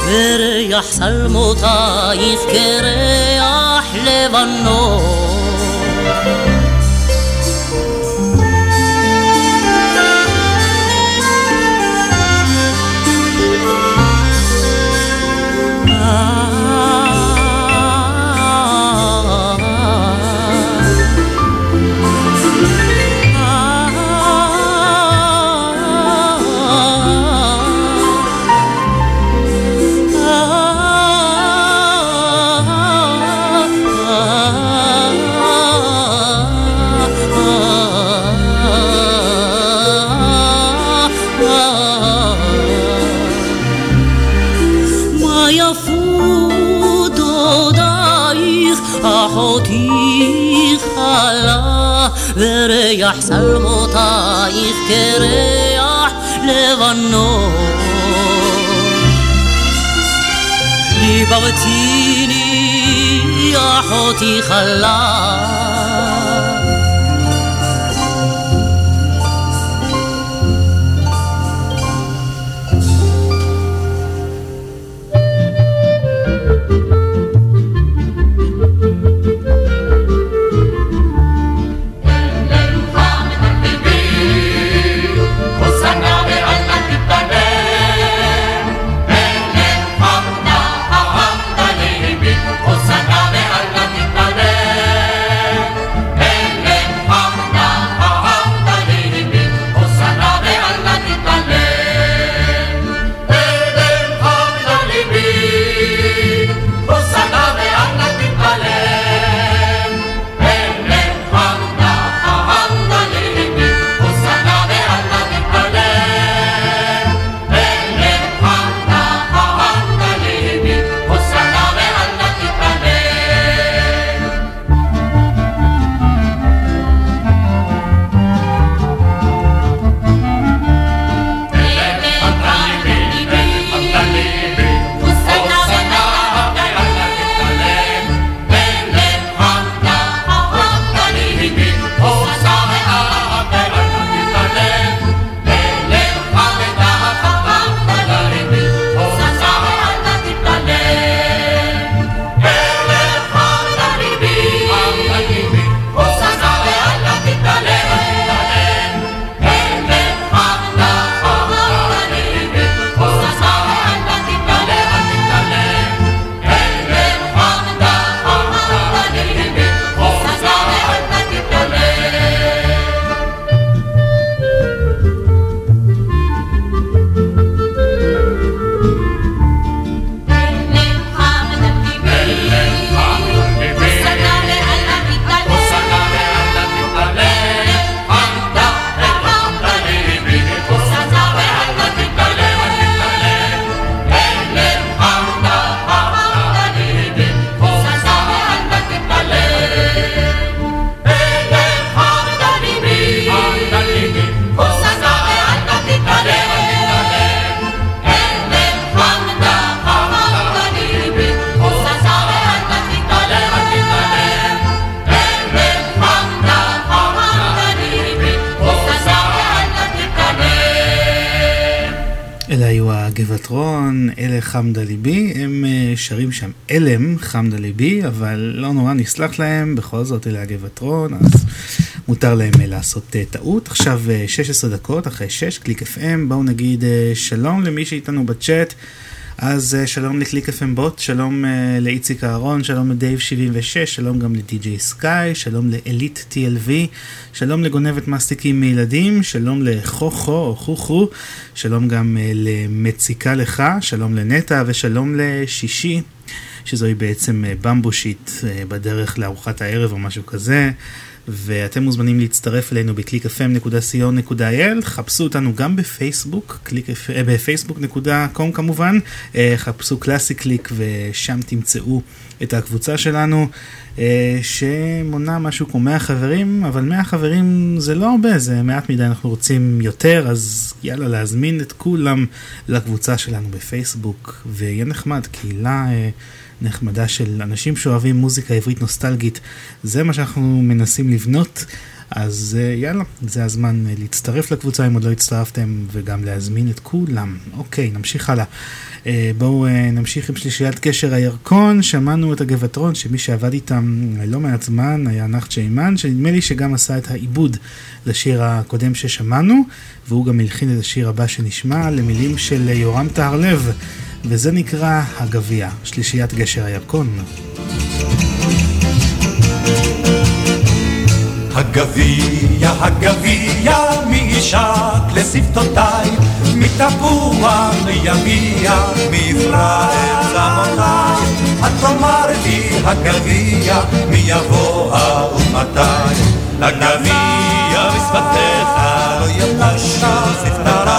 וריח צלמותייך כריח לבנות קרח לבנון. דיברתיני אחותי חלה אבל לא נורא נסלח להם, בכל זאת אלה הגבעטרון, אז מותר להם אה, לעשות אה, טעות. עכשיו 16 דקות אחרי 6, קליק FM, בואו נגיד שלום למי שאיתנו בצ'אט. אז שלום לקליק FM בוט, שלום לאיציק אהרון, שלום לדייב 76, שלום גם לדי.ג'יי סקאי, שלום לאליט TLV, שלום לגונבת מסטיקים מילדים, שלום לחוכו או חוכו, שלום גם uh, למציקה לך, שלום לנטע ושלום לשישי, שזוהי בעצם במבושית בדרך לארוחת הערב או משהו כזה. ואתם מוזמנים להצטרף אלינו ב-clickfm.co.il, חפשו אותנו גם בפייסבוק, בפייסבוק.com כמובן, חפשו קלאסי קליק ושם תמצאו את הקבוצה שלנו. אה, שמונה משהו כמו 100 חברים, אבל 100 חברים זה לא הרבה, זה מעט מדי, אנחנו רוצים יותר, אז יאללה, להזמין את כולם לקבוצה שלנו בפייסבוק, ויהיה נחמד, קהילה אה, נחמדה של אנשים שאוהבים מוזיקה עברית נוסטלגית, זה מה שאנחנו מנסים לבנות. אז אה, יאללה, זה הזמן להצטרף לקבוצה אם עוד לא הצטרפתם וגם להזמין את כולם. אוקיי, נמשיך הלאה. אה, בואו אה, נמשיך עם שלישיית קשר הירקון, שמענו את הגבעטרון שמי שעבד איתם לא מעט זמן היה נחת שיימן, שנדמה לי שגם עשה את העיבוד לשיר הקודם ששמענו, והוא גם הלחין את השיר הבא שנשמע למילים של יורם טהרלב, וזה נקרא הגביע, שלישיית גשר הירקון. הגביע, הגביע, מי ישק לשפתותיי, מתפוח ליביע, מפרעת צמותיי. את תאמר לי הגביע, מי יבוא ומתי. הגביע בשפתיך, לא יבשו שפתותיי.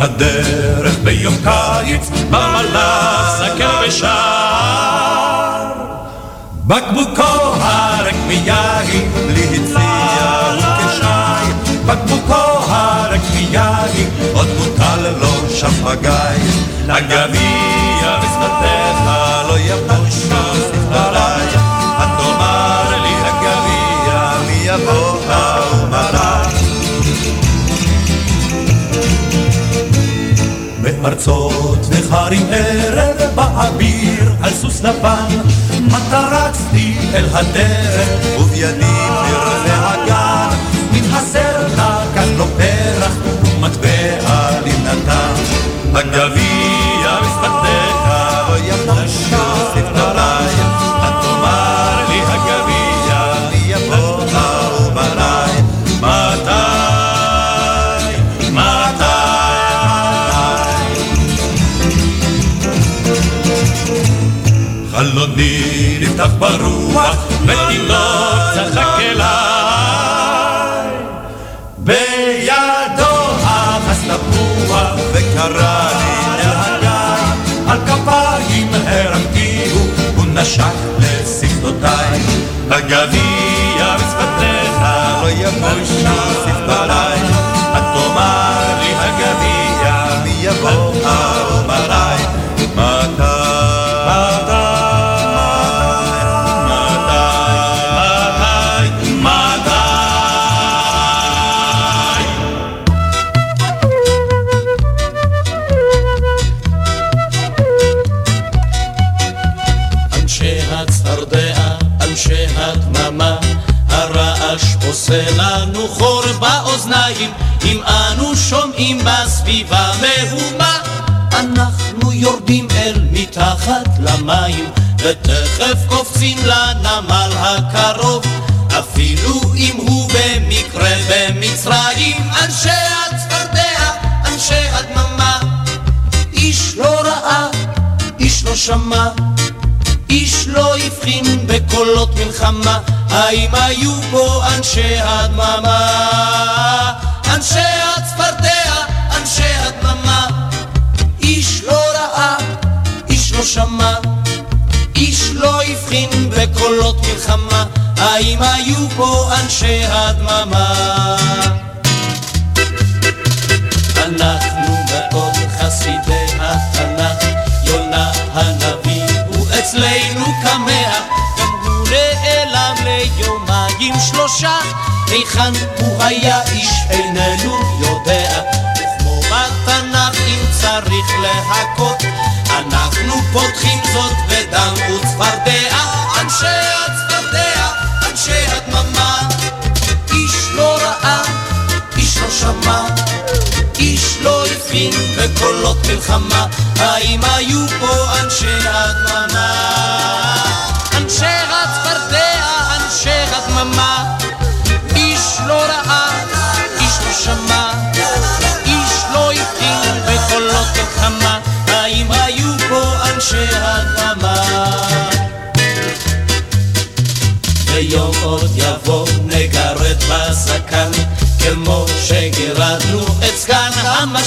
הדרך ביום קיץ, במלאך סקר ושם. בקבוקו הרק מיין, בלי הציע וכשי. בקבוקו הרק מיין, עוד מוטל לו שם בגיא. הגביע בשפתיך בארצות וחרים ערב באוויר על סוס לבן. מטה רצתי אל הדרך ובידי פרחי הגן. מן הסר לקח לו פרח ומטבע לי נתן. הגביע חלוני נפתח ברוח, ותינוק צחק אליי. בידו אחז תפוח, וקרא לי להגי, על כפיים הרמתיהו, הוא נשק לשפתותיי. הגביע ותכף קופצים לנמל הקרוב, אפילו אם הוא במקרה במצרים. אנשי הצפרדע, אנשי הדממה, איש לא ראה, איש לא שמע. איש לא הבחין בקולות מלחמה, האם היו פה אנשי הדממה? אנשי הצפרדע, אנשי הדממה, איש לא ראה, איש לא שמע, הבחין בקולות מלחמה, האם היו פה אנשי הדממה? אנחנו מאוד חסידי התנ"ך, יונה הנביא הוא אצלנו קמע, גם הוא נעלם ליומיים שלושה, היכן הוא היה איש איננו יודע, וכמו בתנ"ך אם צריך להכות, פותחים זאת בדם וצפרדע, אנשי הצפרדע, אנשי הדממה, איש לא ראה, איש לא שמע, איש לא הבחין בקולות מלחמה, האם היו פה אנשי הדממה?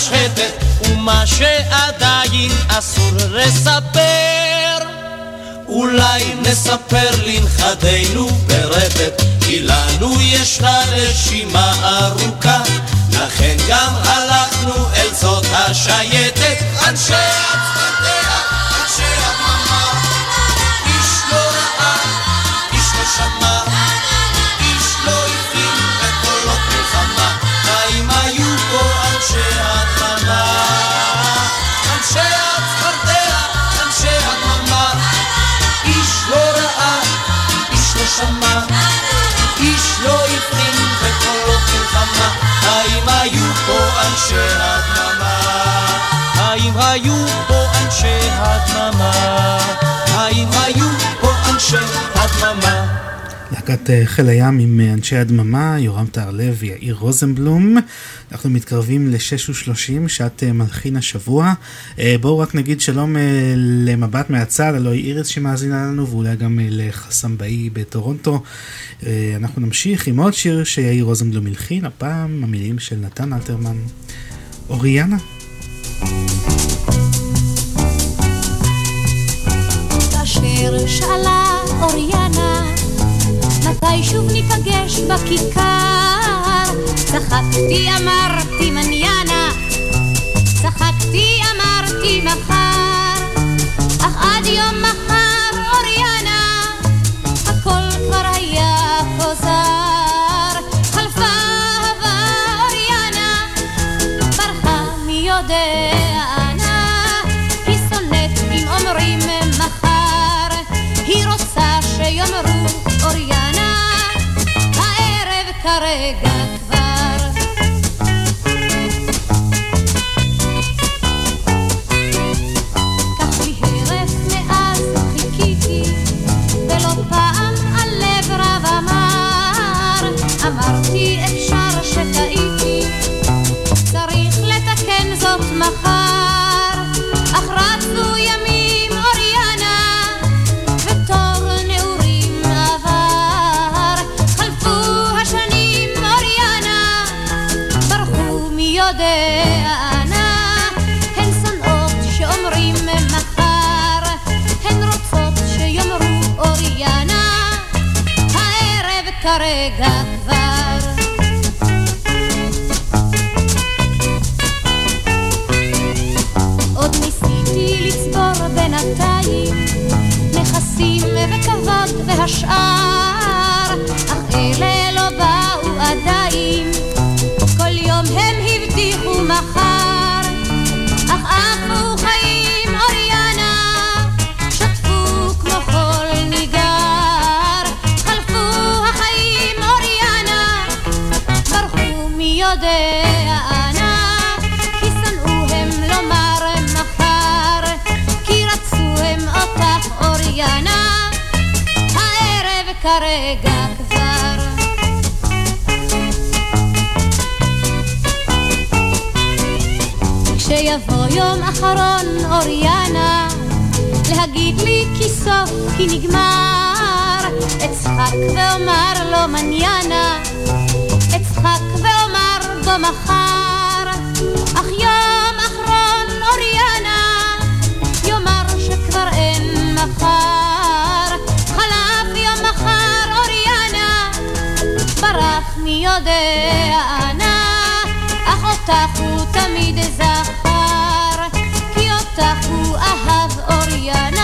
המשחטת ומה שעדיין אסור לספר. אולי נספר לנכדינו ברטט כי לנו ישנה רשימה ארוכה לכן גם הלכנו אל זאת השייטת אנשי הצפרדע, שמע איש לא הבחין בקולות מלחמה האם היו פה אנשי הדממה? האם היו פה אנשי הדממה? האם היו פה אנשי הדממה? להקת אה, חיל הים עם אה, אנשי הדממה, יורם טהרלב ויאיר רוזנבלום. אנחנו מתקרבים ל-6 ו-30, שעת אה, מלחין השבוע. בואו רק נגיד שלום למבט מהצד, הלוא היא איריס שמאזינה לנו, ואולי גם לחסמבאי בטורונטו. אנחנו נמשיך עם עוד שיר שיאיר רוזנבלום הלחין, הפעם המילים של נתן אלתרמן. אוריאנה. שאלה אוריאנה מתי שוב ניפגש בכיכר? צחקתי אמרתי מניאנה, צחקתי אמרתי מחר, אך עד יום מחר trabajar. השאר, אך אלה לא באו עדיין. כל יום הם הבטיחו מחר, אך עפו חיים אוריאנה, שטפו כמו חול ניגר. חלפו החיים אוריאנה, ברחו מי יודע כרגע כבר. כשיבוא יום אחרון אוריאנה, להגיד לי כי סוף, כי נגמר, אצחק ואומר לו מניאנה, אצחק ואומר בו מחר. יודע נא, אך אותך הוא תמיד זכר, כי אותך הוא אהב אוריינה.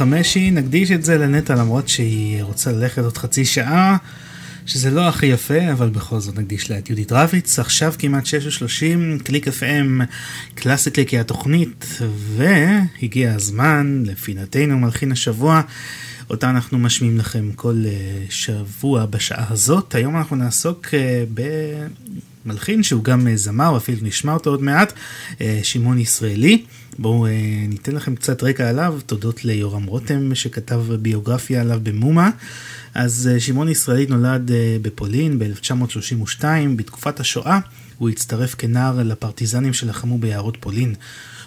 אה, המשי, נקדיש את זה לנטע למרות שהיא רוצה ללכת עוד חצי שעה, שזה לא הכי יפה, אבל בכל זאת נקדיש לה את יהודית רביץ. עכשיו כמעט 6.30, קליק FM, קלאסי קליקי התוכנית, והגיע הזמן לפינתנו מלחין השבוע. אותה אנחנו משמיעים לכם כל אה, שבוע בשעה הזאת. היום אנחנו נעסוק אה, במלחין שהוא גם זמר, ואפילו נשמע אותו עוד מעט, שמעון ישראלי. בואו אה, ניתן לכם קצת רקע עליו, תודות ליורם רותם שכתב ביוגרפיה עליו במומה. אז אה, שמעון ישראלי נולד אה, בפולין ב-1932, בתקופת השואה הוא הצטרף כנער לפרטיזנים שלחמו ביערות פולין.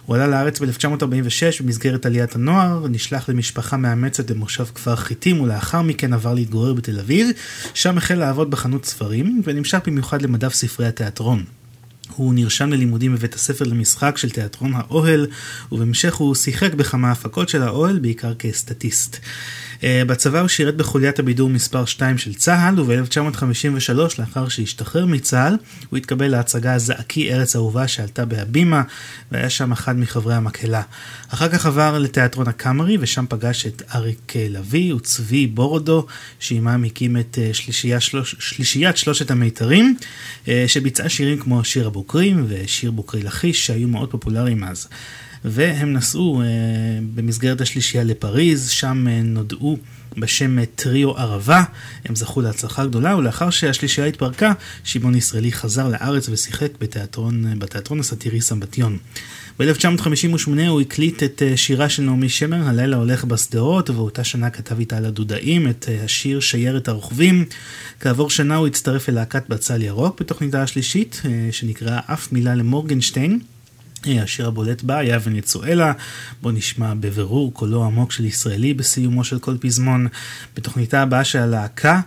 הוא עלה לארץ ב-1946 במסגרת עליית הנוער, נשלח למשפחה מאמצת במושב כפר חיטים ולאחר מכן עבר להתגורר בתל אביב, שם החל לעבוד בחנות ספרים ונמשך במיוחד למדף ספרי התיאטרון. הוא נרשם ללימודים בבית הספר למשחק של תיאטרון האוהל, ובהמשך הוא שיחק בכמה הפקות של האוהל, בעיקר כסטטיסט. אה, בצבא הוא שירת בחוליית הבידור מספר 2 של צה"ל, וב-1953, לאחר שהשתחרר מצה"ל, הוא התקבל להצגה זעקי ארץ אהובה שעלתה בהבימה, והיה שם אחד מחברי המקהלה. אחר כך עבר לתיאטרון הקאמרי, ושם פגש את אריק לביא וצבי בורודו, שעימם הקים את אה, שלישייה, שלוש, שלישיית שלושת המיתרים, אה, שביצעה שירים כמו שיר הבוקרים ושיר בוקרי לכיש, שהיו מאוד פופולריים אז. והם נסעו אה, במסגרת השלישייה לפריז, שם אה, נודעו בשם אה, טריו ערבה, הם זכו להצלחה גדולה, ולאחר שהשלישייה התפרקה, שמעון ישראלי חזר לארץ ושיחק בתיאטרון, בתיאטרון הסאטירי סמבטיון. ב-1958 הוא הקליט את שירה של נעמי שמר, הלילה הולך בשדרות, ובאותה שנה כתב איתה על הדודאים את השיר שיירת הרוכבים. כעבור שנה הוא הצטרף ללהקת בצל ירוק בתוכניתה השלישית, שנקראה אף מילה למורגנשטיין. השיר הבולט בה היה ונצואלה, בו נשמע בבירור קולו עמוק של ישראלי בסיומו של כל פזמון. בתוכניתה הבאה של הלהקה,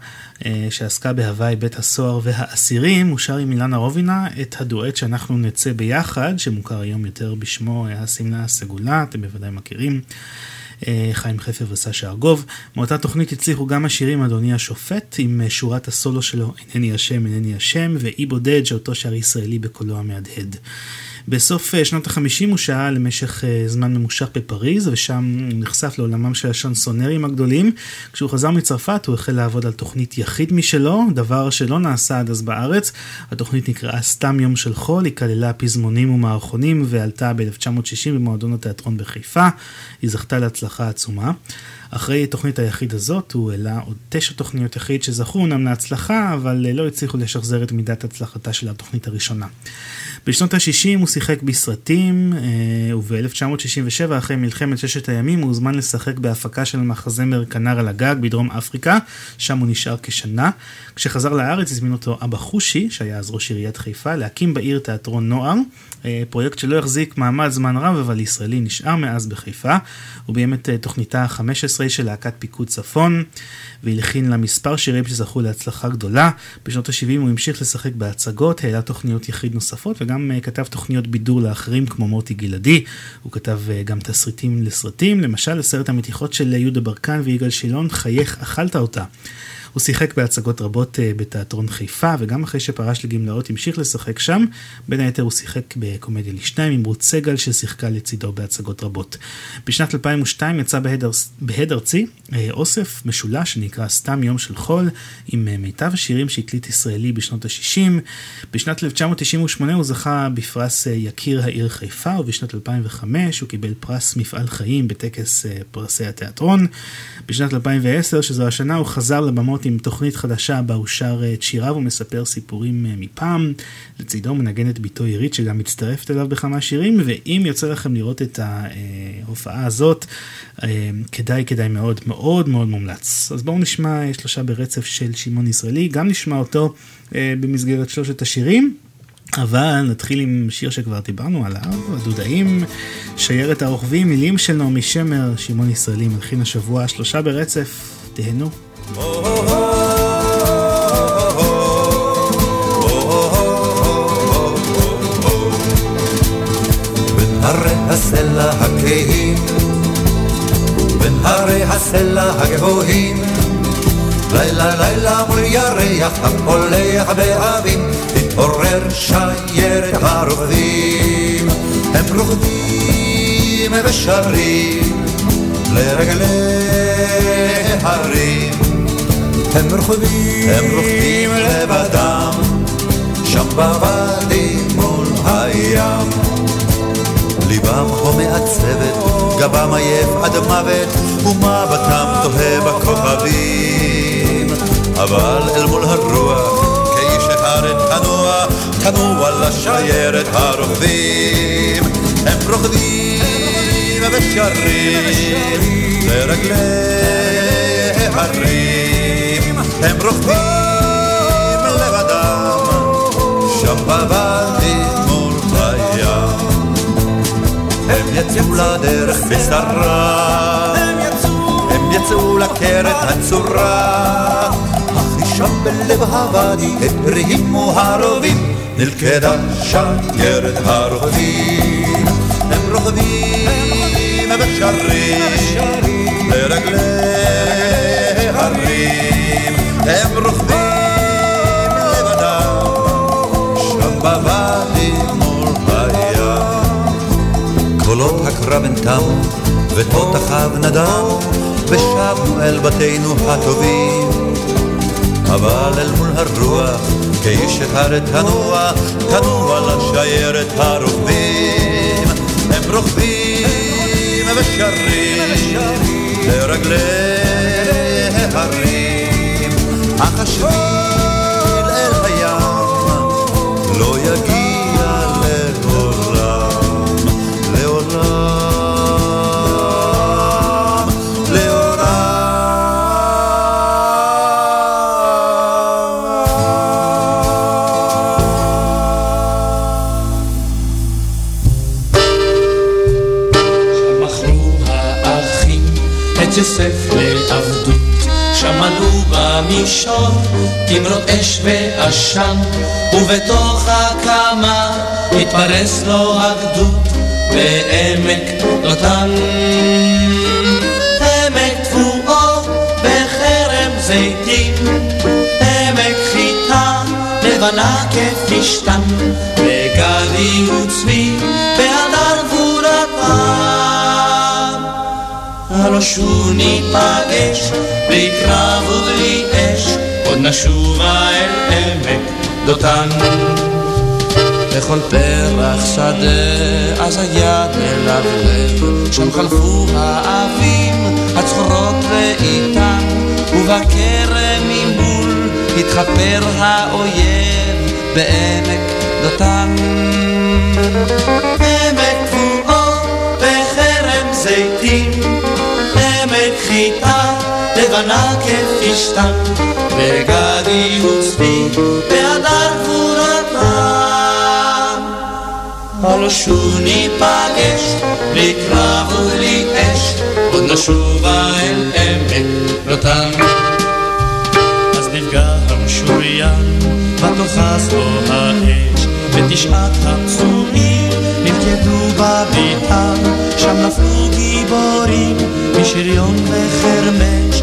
אה, שעסקה בהוואי בית הסוהר והאסירים, הוא שר עם אילנה רובינה את הדואט שאנחנו נצא ביחד, שמוכר היום יותר בשמו השמלה הסגולה, אתם בוודאי מכירים. אה, חיים חפר וסשה ארגוב. מאותה תוכנית הצליחו גם השירים אדוני השופט עם אה, שורת הסולו שלו אינני השם אינני השם ואי בודד שאותו שר ישראלי בקולו המהדהד. בסוף אה, שנות החמישים הוא שהה למשך אה, זמן ממושך בפריז, ושם נחשף לעולמם של השנסונרים הגדולים. כשהוא חזר מצרפת הוא החל לעבוד על תוכנית יחיד משלו, דבר שלא נעשה עד אז בארץ. התוכנית נקראה סתם יום של חול, היא כללה פזמונים ומערכונים ועלתה ב-1960 במועדון התיאטרון בחיפה. היא זכתה להצלחה עצומה. אחרי תוכנית היחיד הזאת הוא העלה עוד תשע תוכניות יחיד שזכו אמנם להצלחה, אבל אה, לא הצליחו לשחזר את מידת הצלחתה של התוכנית הראשונה. בשנות ה-60 הוא שיחק בסרטים, אה, וב-1967, אחרי מלחמת ששת הימים, הוא הוזמן לשחק בהפקה של מחזמר כנר על הגג בדרום אפריקה, שם הוא נשאר כשנה. כשחזר לארץ הזמין אותו אבא חושי, שהיה אז ראש עיריית חיפה, להקים בעיר תיאטרון נוער, אה, פרויקט שלא החזיק מעמד זמן רב, אבל ישראלי נשאר מאז בחיפה. הוא ביים את תוכניתה ה-15 של להקת פיקוד צפון, והלחין לה מספר שירים שזכו להצלחה גדולה. בשנות ה-70 הוא המשיך לשחק בהצגות, העלה תוכניות יחיד נוספות, וגם uh, כתב תוכניות בידור לאחרים כמו מוטי גלעדי. הוא כתב uh, גם תסריטים לסרטים, למשל לסרט המתיחות של יהודה ברקן ויגאל שילון, חייך אכלת אותה. הוא שיחק בהצגות רבות אה, בתיאטרון חיפה, וגם אחרי שפרש לגמלאות המשיך לשחק שם. בין היתר הוא שיחק בקומדיה לשניים עם רות סגל ששיחקה לצידו בהצגות רבות. בשנת 2002 יצא בהד ארצי אה, אוסף משולש שנקרא סתם יום של חול, עם אה, מיטב השירים שהקליט ישראלי בשנות ה-60. בשנת 1998 הוא זכה בפרס יקיר העיר חיפה, ובשנת 2005 הוא קיבל פרס מפעל חיים בטקס פרסי התיאטרון. בשנת 2010, שזו השנה, הוא חזר לבמות עם תוכנית חדשה בה הוא שר את שיריו ומספר סיפורים אה, מפעם. לצידו מנגנת ביתו עירית שגם מצטרפת אליו בכמה שירים, ואם יוצא לכם לראות את ההופעה הזאת, אה, כדאי, כדאי מאוד, מאוד מאוד מומלץ. אז בואו נשמע שלושה ברצף של שמעון ישראלי, גם נשמע אותו אה, במסגרת שלושת השירים. אבל נתחיל עם שיר שכבר דיברנו עליו, הדודאים, שיירת הרוכבים, מילים של נעמי שמר, שמעון ישראלי, מלחין השבוע, שלושה ברצף, תהנו. הסלע הכהים, בין הרי הסלע הגבוהים, לילה לילה מול ירח הפולח באבים, תתעורר שיירת הרוכבים, הם רוכבים ושרים לרגלי הרים. הם רוכבים, הם רוכבים לבדם, שם בוואדי מול הים. ליבם כה מעצבת, גבם עייף עד מוות, ומבטם תוהה בכוכבים. אבל אל מול הרוח, כאיש אחד תנוע, תנוע לשיירת הרוכבים. הם רוקדים ושרים לרגלי ההרים. הם רוכבים לבדם, שם בוואדי מול הים. הם יצאו לדרך בשרה, הם יצאו לקרת הצורה. אך שם בלב הוואדי הרימו הרובים, נלכדה שיירת הרוכבים. הם רוכבים ושרים לרגלי הרים. הם רוכבים לבדם, שם בוואדי מול הים. קולות הקרב הן תמו, ותותחיו נדם, ושבנו אל בתינו הטובים. אבל אל מול הרוח, כאיש אחד תנוע, תנוע לשיירת הרוכבים. הם רוכבים ושרים לרגלי ההרים, אך השביל אל הים לא יגיע במישור תמרות אש ועשן, ובתוך הקמה התפרס לו הגדוד בעמק דותן. עמק תבואו בחרם זיתים, עמק חיטה לבנה כפשתן, וגדי וצבי בהדר גבורתם. הלא שוב ניפגש בלי ובלי נשובה אל עמק דותן. לכל פרח שדה אז היד מלבלב, שם חלפו האבים הצחורות לאיתן, ובכרם ממול התחפר האויב בעמק דותן. עמק תבואו בחרם זיתים, עמק חיטה לבנה כפשתן, וגדי וצבי בהדר גבורתם. הלא שוב ניפגש, בלי קרב ובלי אש, עוד נשובה אל עמק דותן. אז נפגע המשוריין, ותאחז לו האש, ותשעת הפצועים נלכדו בביתם, שם נפלו גיבורים, משריון וחרמש,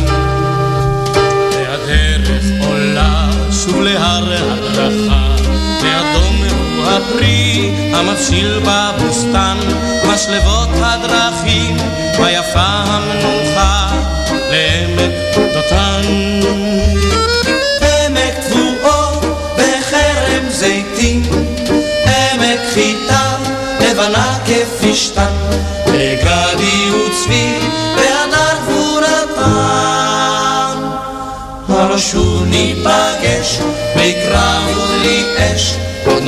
הפרי המבשיל בבוסתן, משלבות הדרכים, ויפה המנוחה לעמק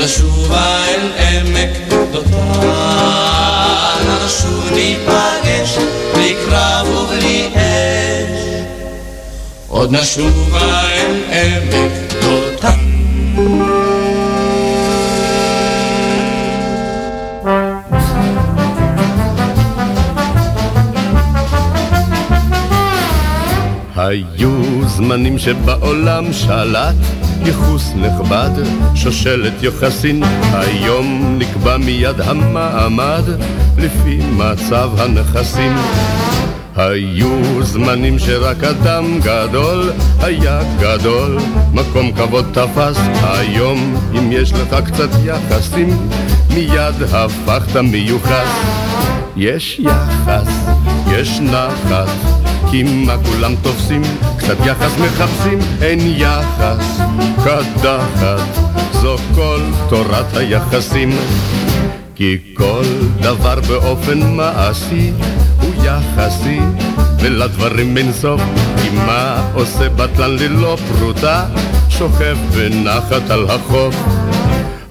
נשובה אל עמק דותן. הלא שוב ניפגש, בלי קרב ובלי אש, עוד נשובה אל עמק דותן. היו זמנים שבעולם שלט ייחוס נכבד, שושלת יוחסין, היום נקבע מיד המעמד לפי מצב הנכסים. היו זמנים שרק אדם גדול היה גדול, מקום כבוד תפס, היום אם יש לך קצת יחסים, מיד הפכת מיוחס. יש יחס, יש נחת, כי מה כולם תופסים, קצת יחס מחפשים, אין יחס, קדחת, זו כל תורת היחסים. כי כל דבר באופן מעשי הוא יחסי, ולדברים אין סוף, כי מה עושה בטלן ללא פרוטה, שוכב בנחת על החוף.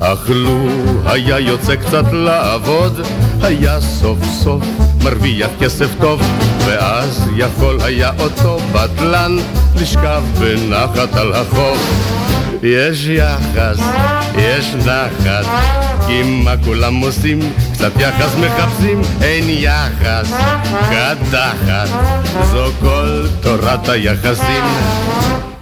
אך לו היה יוצא קצת לעבוד, היה סוף סוף מרוויח כסף טוב, ואז יכול היה אותו בטלן לשכב בנחת על החוף. יש יחס, יש נחת, כי מה כולם עושים? קצת יחס מחפשים, אין יחס, קדחת, זו כל תורת היחסים.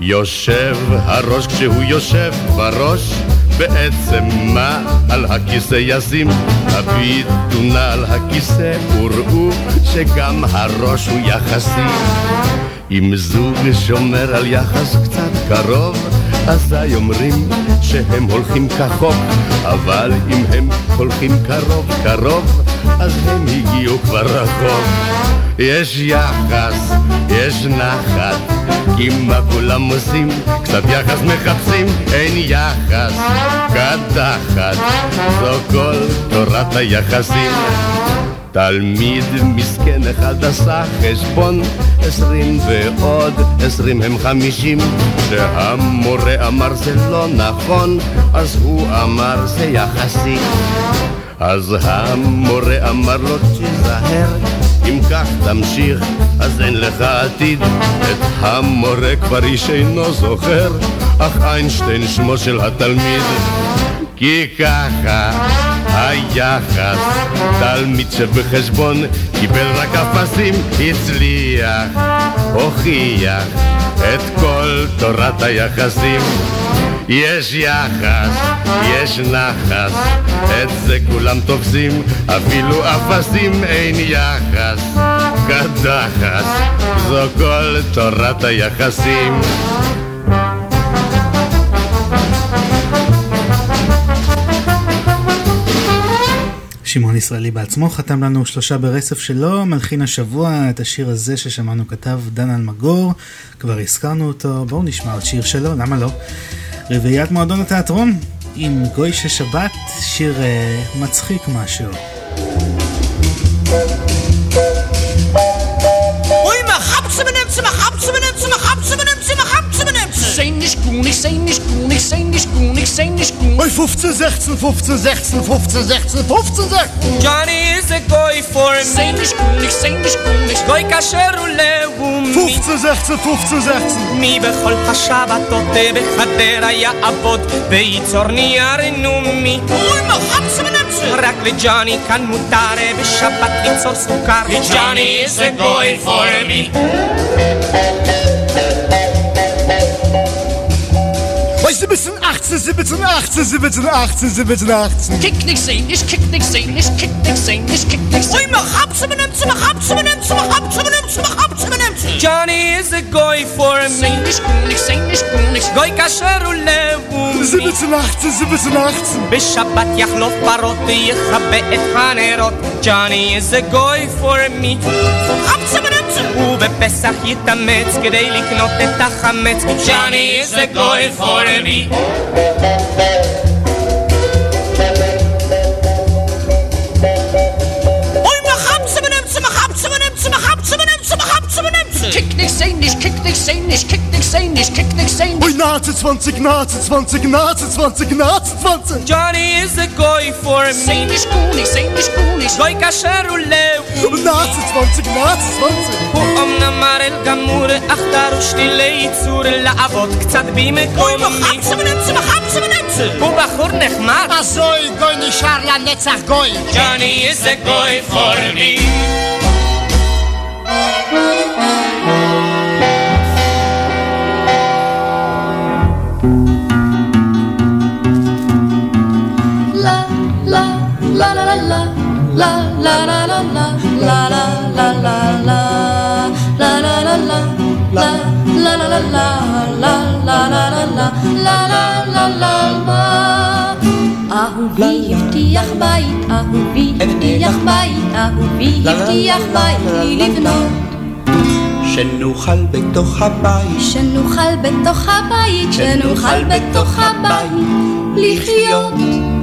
יושב הראש כשהוא יושב בראש, בעצם מה על הכיסא ישים? הביטו נא על הכיסא וראו שגם הראש הוא יחסי. אם זוג שומר על יחס קצת קרוב, אזי אומרים שהם הולכים כחוק, אבל אם הם הולכים קרוב קרוב, אז הם הגיעו כבר רחוק. יש יחס, יש נחת, כי מה כולם עושים? קצת יחס מחפשים, אין יחס, קדחת, זו כל תורת היחסים. תלמיד מסכן אחד עשה חשבון עשרים ועוד עשרים הם חמישים שהמורה אמר זה לא נכון אז הוא אמר זה יחסי אז המורה אמר לו תיזהר אם כך תמשיך אז אין לך עתיד את המורה כבר איש אינו זוכר אך איינשטיין שמו של התלמיד כי ככה היחס, תלמיד שבחשבון קיבל רק אפסים, הצליח, הוכיח את כל תורת היחסים. יש יחס, יש נחס, את זה כולם תופסים, אפילו אפסים אין יחס, קדחס, זו כל תורת היחסים. שמעון ישראלי בעצמו חתם לנו שלושה ברצף שלו, מלחין השבוע, את השיר הזה ששמענו כתב דן אלמגור, כבר הזכרנו אותו, בואו נשמע עוד שיר שלו, למה לא? רביעיית מועדון התיאטרון עם גוי של שבת, שיר אה, מצחיק משהו. Sei nicht kunig, sei nicht kunig. Oi, 15, 16, 15, 16, 15, 16, 15, 16. Johnny is a goy for me. Nicht kunig, sei nicht kunig. Goy kasher ulehumi. 15, 16, 15, 16. מי בכל השבתות בחדרה יעבוד וייצור נייר נומי. רק לג'וני כאן מותר בשבת ליצור סוכר. Johnny is a goy for me. 17, 18, 17, 18, 17, 18, 17, 18. Kick nicht sehen, ich kick nicht sehen, ich kick nicht sehen, ich kick nicht sehen. Oi, mach mir nimmt, mach hab's mir nimmt, mach hab's mir nimmt, mach mir nimmt. Johnny is a goy for me. Sei nicht kunig, sei nicht kunig, goy kasher ulehumi. 17, 18, 17, 18. בשבת יחלוף פרות ויכבה את הנרות. Johnny is a goy for me. חפצה ונמצא. ובפסח יתאמץ כדי לקנות את החמץ. Johnny is a goy sehen, ich kick dich sehen, ich kick dich sehen, ich kick dich sehen. Oi Nazi 20, Nazi 20, Nazi 20, Nazi 20. Johnny is the goy for me. Sehen dich cool, ich sehen dich cool, ich leuk a Scherule. Nazi 20, Nazi 20. Wo am na mare gamure ach da stille zur la avot ktsad bi me koi mo hat zum netz mo hat zum netz wo ba khur nech ma asoy goy ni shar nech netzach goy johnny is a goy for me שנוכל בתוך הבית, שנוכל בתוך הבית, שנוכל בתוך הבית לחיות.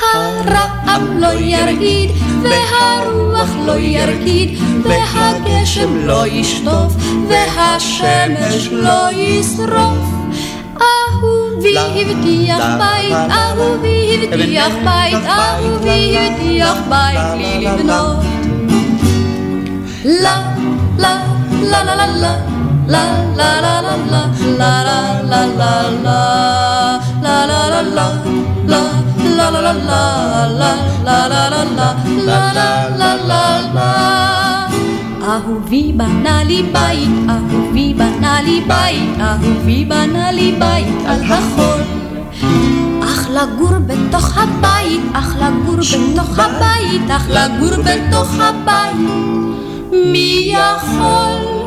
שהרעם לא ירעיד, והרוח לא ירקיד, והגשם לא ישטוף, והשמש לא ישרוף. אהובי הבטיח בית, אהובי הבטיח בית, אהובי הבטיח בית לי לבנות. לה, לה, לה לה לה לה La la la la la la la la la la la la la la la la la la la la la la la la la la אהובי בנה לי בית, אהובי בנה לי בית, אהובי בנה לי בית על החול. אך לגור בתוך הבית, אך לגור בתוך הבית, אך לגור בתוך הבית, מי יכול?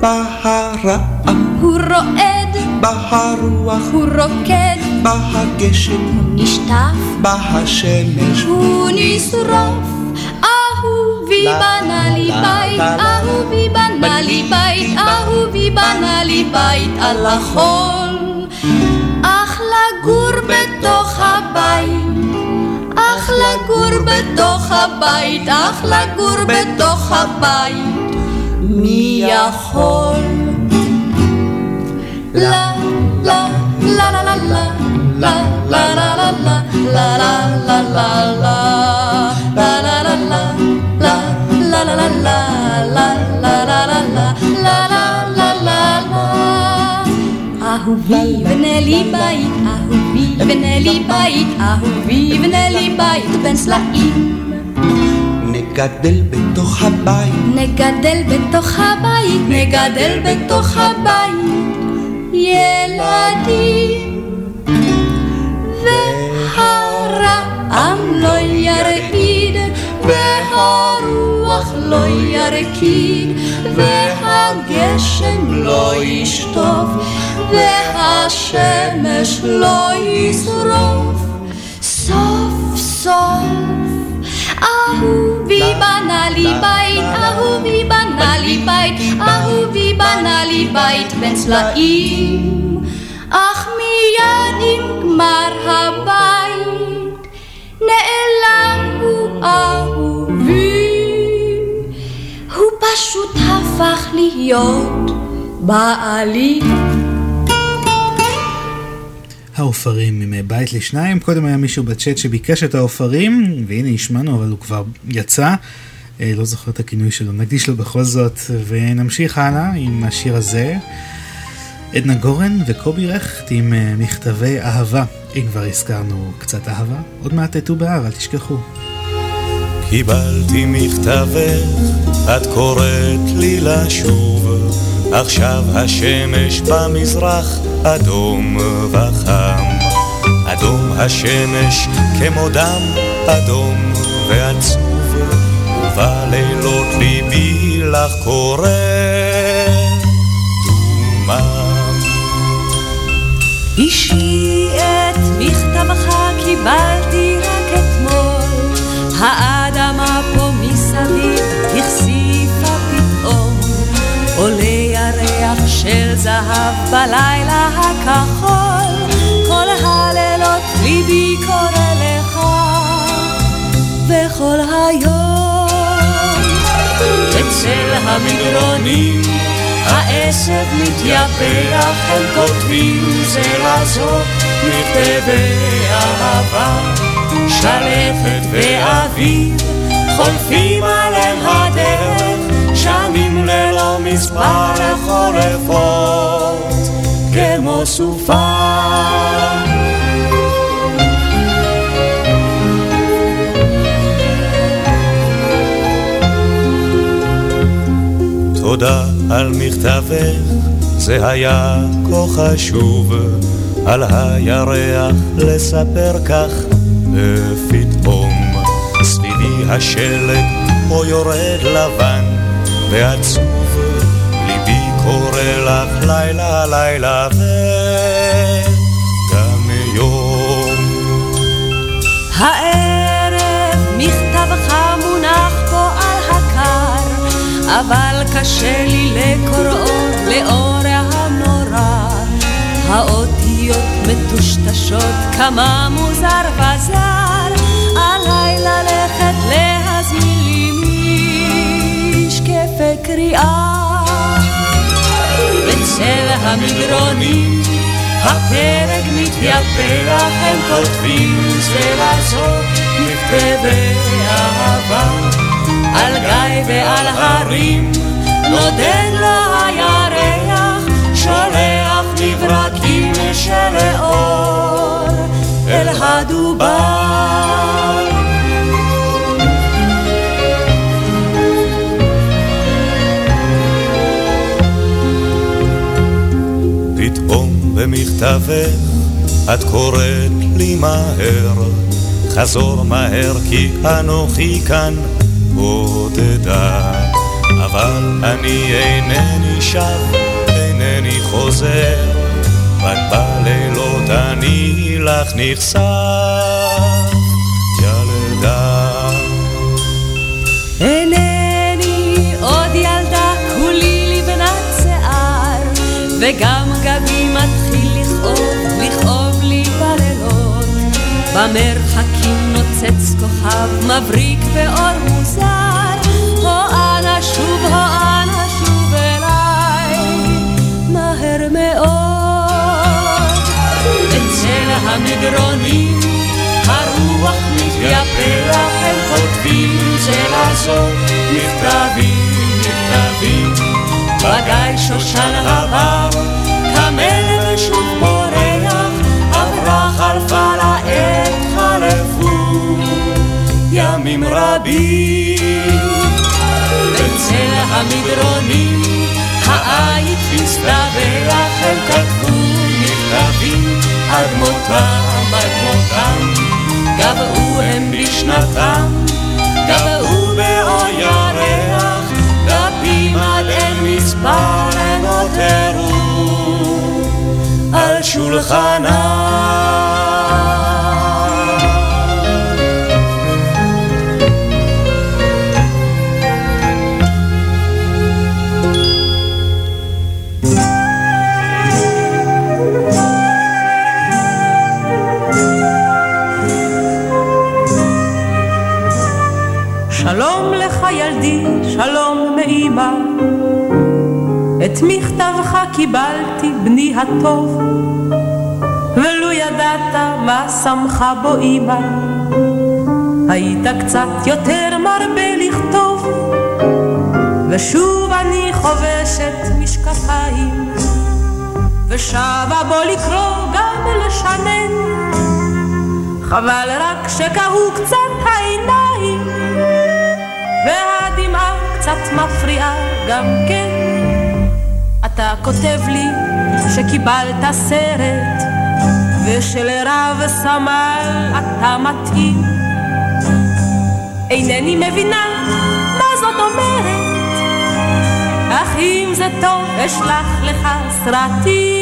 בהרעם הוא רועד, בהרוח. הוא רוקד, בהגשם. הוא נשטף, בהשמש. הוא נשרוף. אהובי בנה לי בית, אהובי בנה לי בית, אהובי בנה לי בית על החול. אך לגור בתוך הבית, אך לגור בתוך הבית, אך לגור בתוך הבית, מי יכול? אהובי בנה לי בית, אהובי בנה לי בית, אהובי בנה לי בית בין סלעים. נגדל בתוך הבית, נגדל בתוך הבית, נגדל בתוך הבית ילדים. והרעם לא ירעיד, והרוח לא ירקיד, והגשם לא ישטוף, והשמש לא ישרוף. סוף סוף אהובי בנה לי בית, אהובי בנה לי בית, אהובי בנה לי בית בין צלעים. אך מיד עם גמר הבית, נעלם הוא אהובי. הוא פשוט הפך להיות בעלי. העופרים עם בית לשניים, קודם היה מישהו בצ'אט שביקש את העופרים, והנה השמענו, אבל הוא כבר יצא, אה, לא זוכר את הכינוי שלו, נקדיש לו בכל זאת, ונמשיך הלאה עם השיר הזה. עדנה גורן וקובי רכט עם אה, מכתבי אהבה, אם כבר הזכרנו קצת אהבה, עוד מעט ט"ו באב, אל תשכחו. קיבלתי מכתבך, את קוראת לי לשוב, עכשיו השמש במזרח אדום וחם. אדום השמש כמו דם אדום ועצוב, ובלילות ליבי לך קורא דומם. אישי את מכתבך קיבלתי רק אתמול, האדמה פה מסביב הכסיפה פתאום, עולה ירח של זהב בלילה הכחול, כל הלילות ליבי קורא לך, וכל היום אצל המדרונים העשב מתייפח, הם כותבים זה לזאת מכתבי אהבה. שלכת ואביב חולפים עליהם הדרך, שנים ללא מספר חולפות כמו סופה. תודה על מכתבך, זה היה כה חשוב, על הירח לספר כך, ופתאום סביבי השלג פה יורד לבן ועצוב, לילה לילה וגם יום. הערב מכתבך מונח פה על הקר, אבל קשה לי לקוראו לאור הנורא. האותיות מטושטשות, כמה מוזר וזר, עליי ללכת להזמין לי משקפי קריאה. בצל המדרונים הפרק מתייפח, הם כותבים זה לזו מכתבי אהבה. על גיא ועל הרים נודד לו הירח, שולח מברקים של אור אל הדובר. פתאום במכתבך את קוראת לי מהר, חזור מהר כי אנוכי כאן בודדה. אבל אני אינני שב, אינני חוזר, רק בלילות אני לך נחשף, ילדה. אינני עוד ילדה, כולי לבנת שיער, וגם גבי מתחיל לכאוב, לכאוב לי בלילות. במרחקים נוצץ כוכב מבריק באור מוזר, שוב, הו אנא שוב אליי, מהר מאוד. בצל המדרונים הרוח מתייפח, הם כותבים זה לזו מכתבים, מכתבים. בגיא שושן עבר, קמל ושוב פורח, עברה חלפה לעת חלפו ימים רבים. המדרונים העית הסתבך, הם כתבו מכתבים עד מותם, עד מותם. גבעו הם בשנתם, גבעו באור ירח, דפים עד אין מספר הם נותרו על שולחנם. קיבלתי, בני הטוב, ולו ידעת מה שמחה בו אמא. היית קצת יותר מרבה לכתוב, ושוב אני חובשת משקפיים, ושבה בו לקרוא גם לשנן. חבל רק שקהו קצת העיניים, והדמעה קצת מפריעה גם כן. אתה כותב לי שקיבלת סרט, ושלרב סמל אתה מתאים. אינני מבינה מה זאת אומרת, אך אם זה טוב אשלח לך סרטים,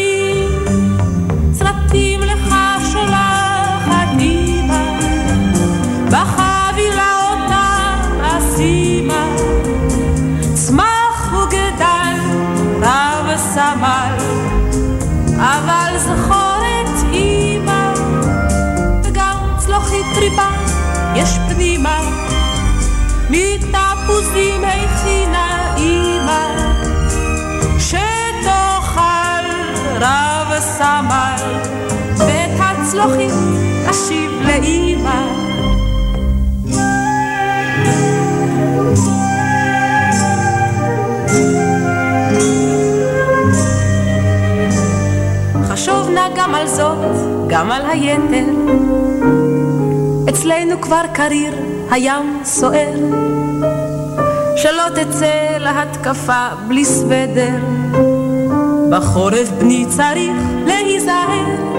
הצלוחית אשיב לאמא. חשוב נא גם על זאת, גם על היתר. אצלנו כבר קריר, הים סוער. שלא תצא להתקפה בלי סוודר. בחורף בני צריך להיזהר.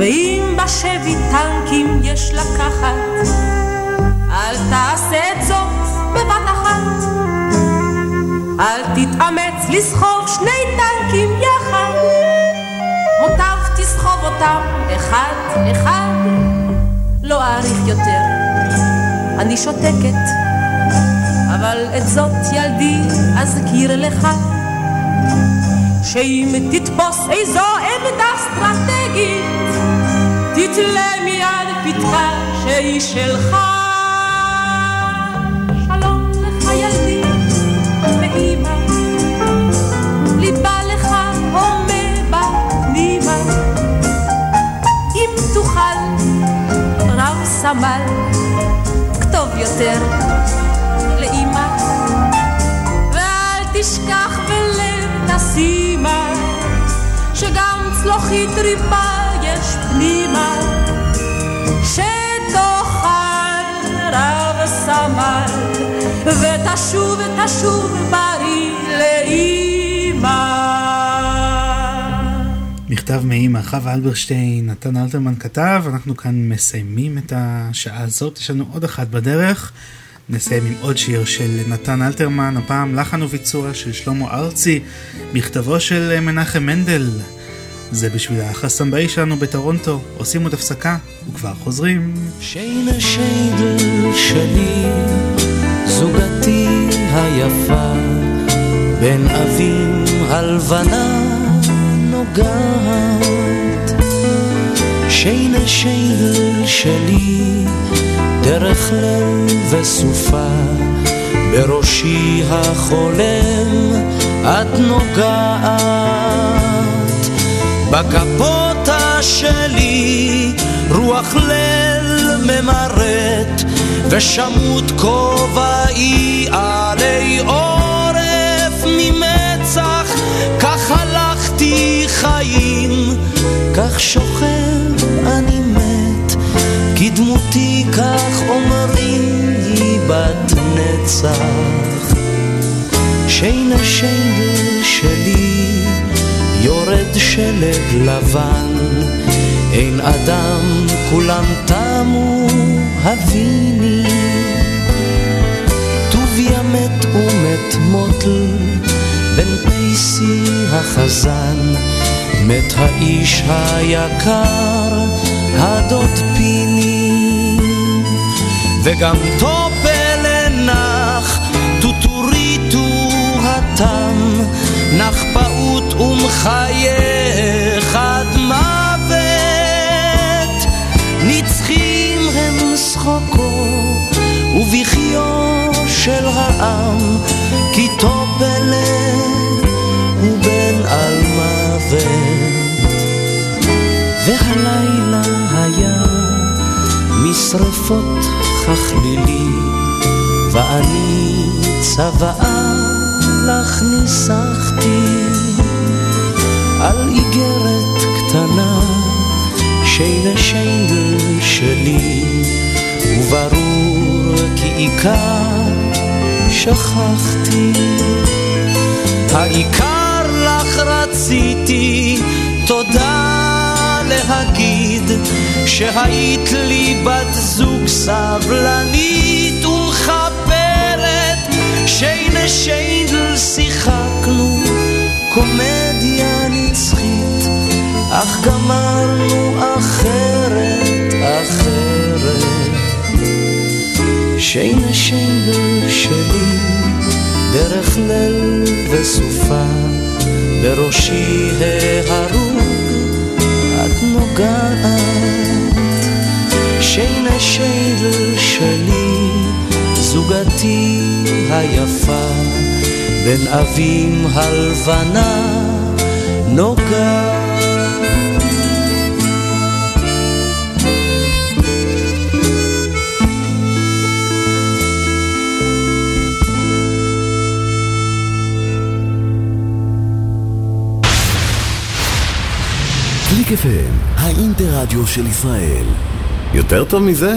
ואם בשבי טנקים יש לקחת, אל תעשה את זאת בבת אחת. אל תתאמץ לסחוב שני טנקים יחד. מוטב תסחוב אותם אחד אחד. לא אאריך יותר, אני שותקת, אבל את זאת ילדי אזכיר לך. שאם תתפוס איזו עמדה אסטרטגית, תתלה מיד פתחה שהיא שלך. שלום לך ילדי ואימא, ליבה לך הומה בפנימה. אם תוכל, רב סמל, כתוב יותר לאימא, ואל תשכח בלב תשימה, שגם צלוחית ריבה פנימה, שתאכל רב סמל, ותשוב ותשוב בריא לאימא. מכתב מאימא, חווה אלברשטיין, נתן אלתרמן כתב, אנחנו כאן מסיימים את השעה הזאת, יש לנו עוד אחת בדרך. נסיים עם עוד שיר של נתן אלתרמן, הפעם לחן וביצוע של שלמה ארצי, מכתבו של מנחם מנדל. זה בשביל האח הסמבאי שלנו בטורונטו, עושים עוד הפסקה וכבר חוזרים. שינה שיידל שלי, זוגתי היפה, בין אבים הלבנה נוגעת. שינה שיידל שלי, דרך ליל וסופה, בראשי החולם את נוגעת. בקפוטה שלי רוח ליל ממרט ושמוט כובעי עלי עורף ממצח. כך הלכתי חיים כך שוכב אני מת כי דמותי כך אומרים היא בת נצח. שינה שינה שלי יורד שלג לבן, אין אדם, כולם תמו, הביני. טוביה מת ומת מוטל, בן פייסי החזן, מת האיש היקר, הדוד פיני. וגם טופל התם, נח פעוט ומחייך עד מוות. נצחים הם שחוקו ובכיו של העם, כי טופלה הוא בן על מוות. והלילה היה משרפות ככלילי, ואני צוואה לך ניסחתי על איגרת קטנה שינה שיינדל שלי וברור כי עיקר שכחתי. העיקר לך רציתי תודה להגיד שהיית לי בת זוג סבלנית ומחברת שינה שיינדל שיחקנו קומדיה נצחית אך גמרנו אחרת, אחרת. שינה שיינדל שלי דרך ליל וסופה בראשי ההרוג את נוגעת. שלי זוגתי היפה בין אבים הלבנה נוגעת קליק FM, האינטרדיו של ישראל. יותר טוב מזה?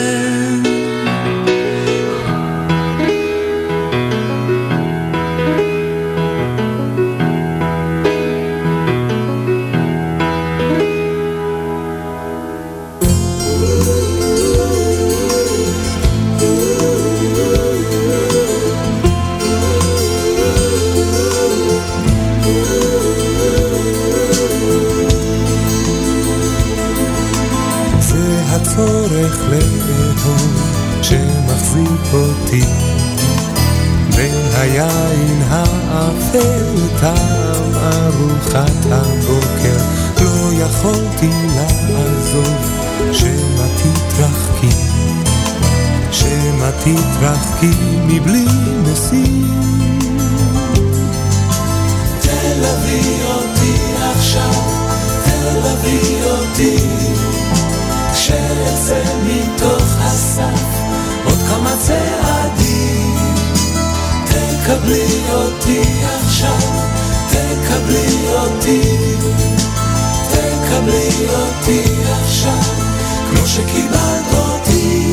אותי. בין היין האפל טעם ארוחת הבוקר. לא יכולתי לעזוב שמא תתרחקי שמא תתרחקי מבלי משים. תלווי אותי עכשיו, תלווי אותי תקבלי אותי עכשיו, תקבלי אותי תקבלי אותי עכשיו כמו שקיבלת אותי.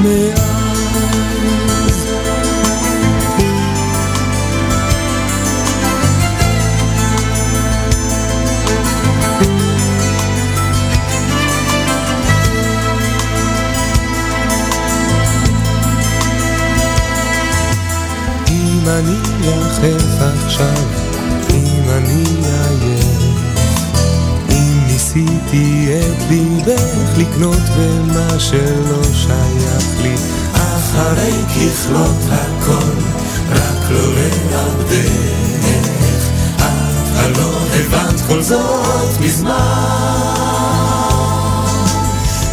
אם לקנות במה שלא שייך לי, אחרי ככלות הכל, רק לא לאבדך. את הלא הבנת כל זאת מזמן.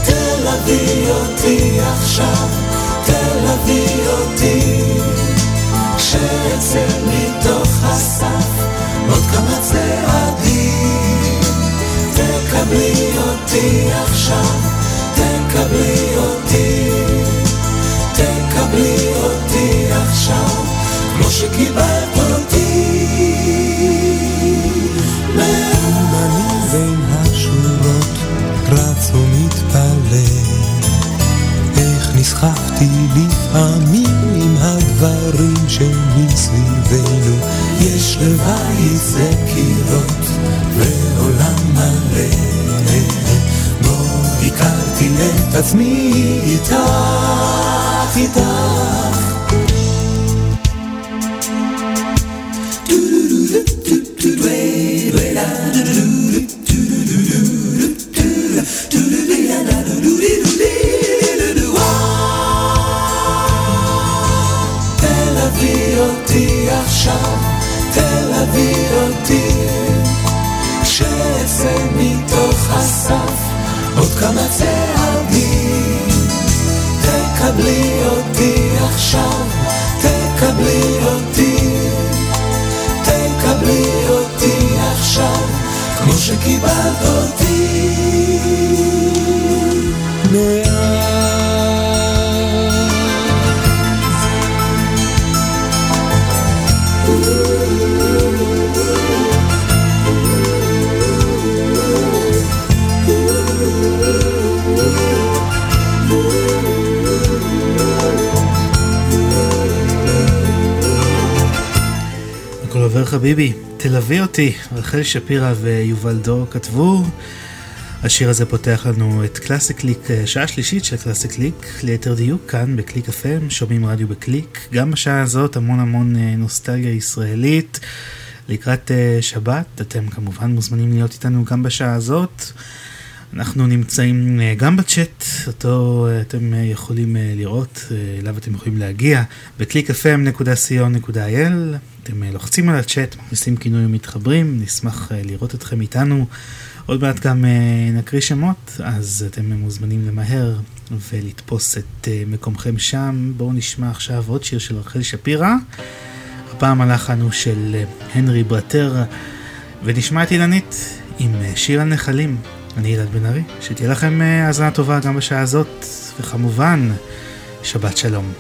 תלווי אותי עכשיו, תלווי אותי. כשאצא מתוך הסף Que vai רחל שפירא ויובל דור כתבו. השיר הזה פותח לנו את קלאסי קליק, אה, שעה שלישית של קלאסי קליק, ליתר דיוק כאן בקליק FM, שומעים רדיו בקליק. גם בשעה הזאת המון המון אה, נוסטלגיה ישראלית. לקראת אה, שבת, אתם כמובן מוזמנים להיות איתנו גם בשעה הזאת. אנחנו נמצאים גם בצ'אט, אותו אה, אתם אה, יכולים אה, לראות, אליו אתם יכולים להגיע, ב-clickfm.co.il, אתם לוחצים על הצ'אט, מכניסים כינוי ומתחברים, נשמח לראות אתכם איתנו. עוד מעט גם נקריא שמות, אז אתם מוזמנים למהר ולתפוס את מקומכם שם. בואו נשמע עכשיו עוד שיר של רחל שפירא. הפעם הלחן הוא של הנרי ברטר, ונשמע את אילנית עם שיר על נחלים. אני אילן בן ארי, שתהיה לכם אה, האזנה טובה גם בשעה הזאת, וכמובן, שבת שלום.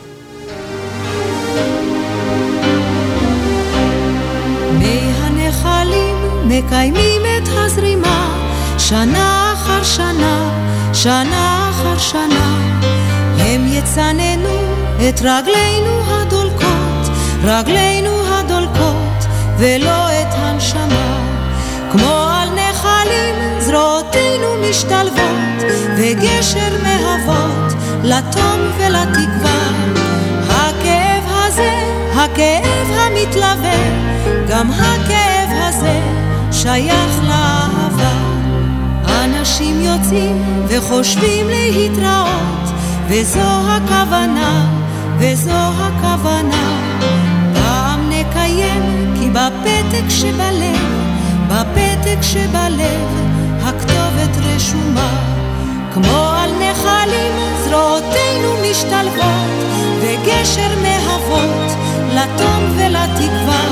מקיימים את הזרימה שנה אחר שנה, שנה אחר שנה. הם יצננו את רגלינו הדולקות, רגלינו הדולקות, ולא את הנשמה. כמו על נחלים זרועותינו משתלבות, וגשר מהוות לתום ולתקווה. הכאב הזה, הכאב המתלווה, גם הכאב הזה שייך לאהבה. אנשים יוצאים וחושבים להתראות, וזו הכוונה, וזו הכוונה. פעם נקיים, כי בפתק שבלב, בפתק שבלב, רשומה. כמו על נחלים זרועותינו משתלבות, וגשר מהוות לתום ולתקווה.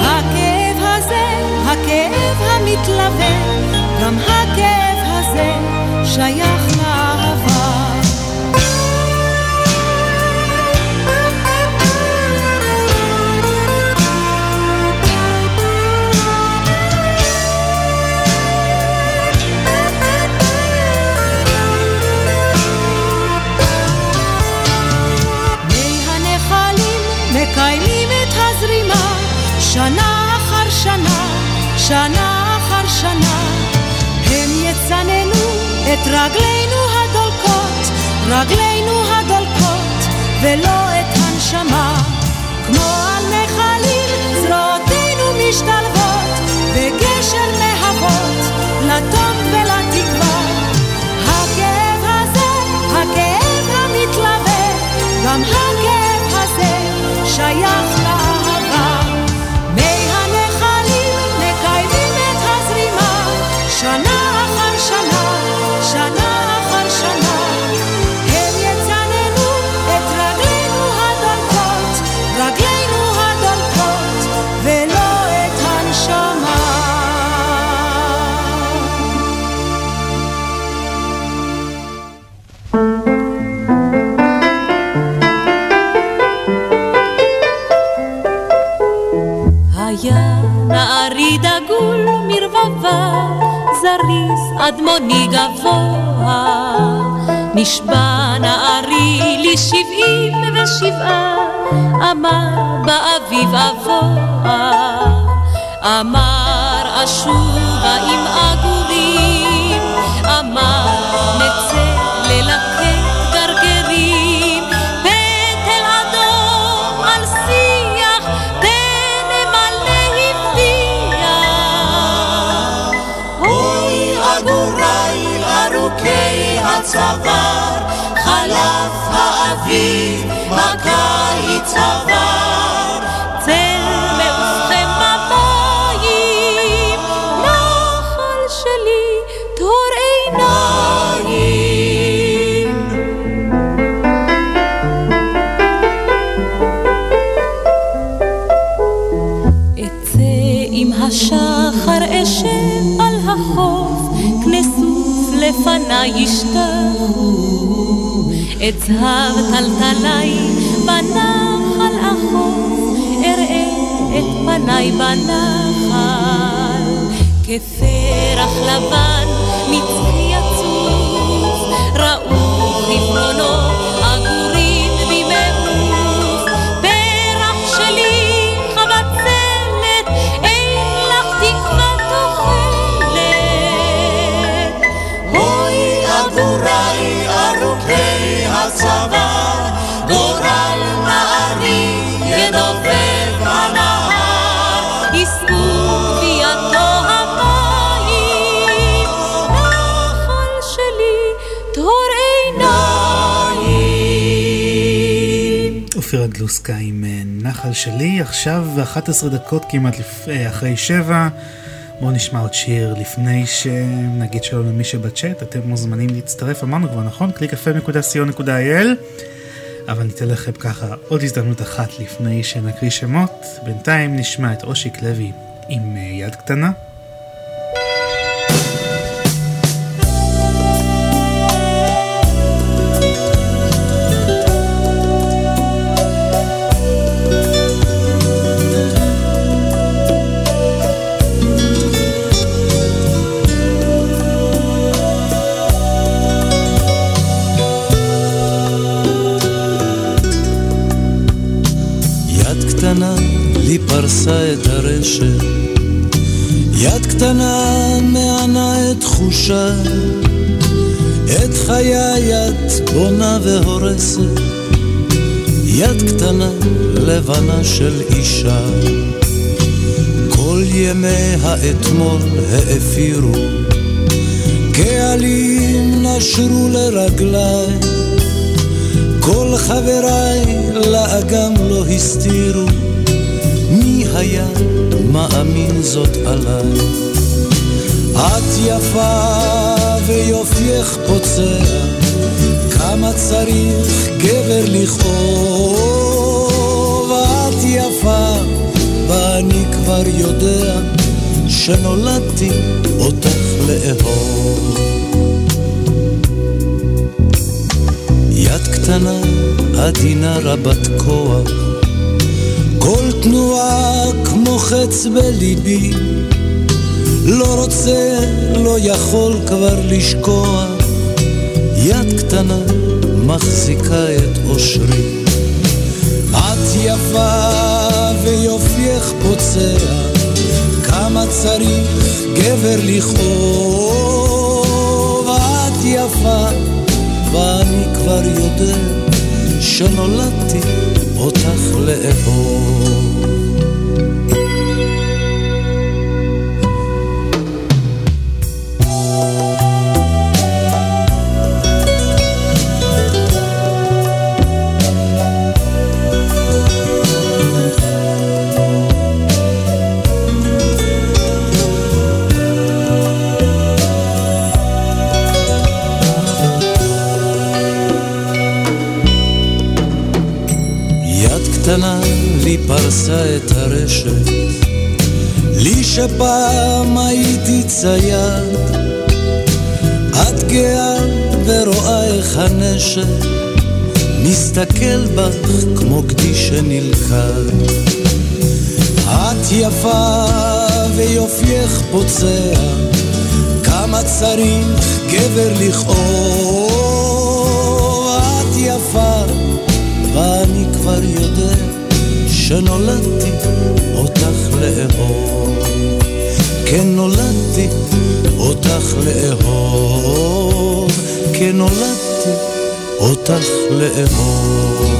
הכאב הזה, הכאב המתלווה, גם הכאב הזה שייך לאהבה. שנה אחר שנה, שנה אחר שנה. הם יצננו את רגלינו הדולקות, רגלינו הדולקות, ולא את הנשמה. כמו על נחלים זרועותינו משתלבות, אדמוני גבוה. נשבע נערי לי שבעים ושבעה, אמר באביב אבוה. אמר אשובה עם עגורים, צבר, חלף האביב, הקיץ עבר. צל מעופכם המים, נחל שלי, טור עיניים. אצא עם השחר אשב על החוף, כנסוף לפניי ישתה. את זהב טלטלי בנחל אחוף, אראה את פניי בנחל. כפרח לבן מצחי עצוב, ראו חברונו גלוסקה עם אה, נחל שלי, עכשיו 11 דקות כמעט. אה, אחרי שבע. בואו נשמע עוד שיר לפני שנגיד שלום למי שבצ'אט, אתם מוזמנים להצטרף, אמרנו כבר נכון? www.clickfm.co.il אבל ניתן לכם ככה עוד הזדמנות אחת לפני שנקריא שמות. בינתיים נשמע את אושיק לוי עם אה, יד קטנה. קטנה מענה את תחושה, את חיי את בונה והורסת, יד קטנה לבנה של אישה. כל ימי האתמול האפירו, קהלים נשרו לרגליי. כל חבריי לאגם לא הסתירו, מי היה מאמין זאת עליי? את יפה ויופייך פוצע, כמה צריך גבר לכאוב. את יפה ואני כבר יודע שנולדתי אותך לאהוב. יד קטנה, עדינה רבת כוח, כל תנועה כמו חץ בליבי, לא רוצה, לא יכול כבר לשקוע, יד קטנה מחזיקה את אושרי. את יפה ויופייך פוצע, כמה צריך גבר לכאוב, את יפה ואני כבר יודע שנולדתי אותך לאהוב. פרסה את הרשת, לי שפעם הייתי צייד, את גאה ורואה איך הנשק מסתכל בך כמו גדי שנלכד. את יפה ויופייך פוצע, כמה צריך גבר לכאוב. את יפה ואני כבר יודע שנולדתי אותך לאהוב. כן נולדתי אותך לאהוב. כן נולדתי אותך לאהוב.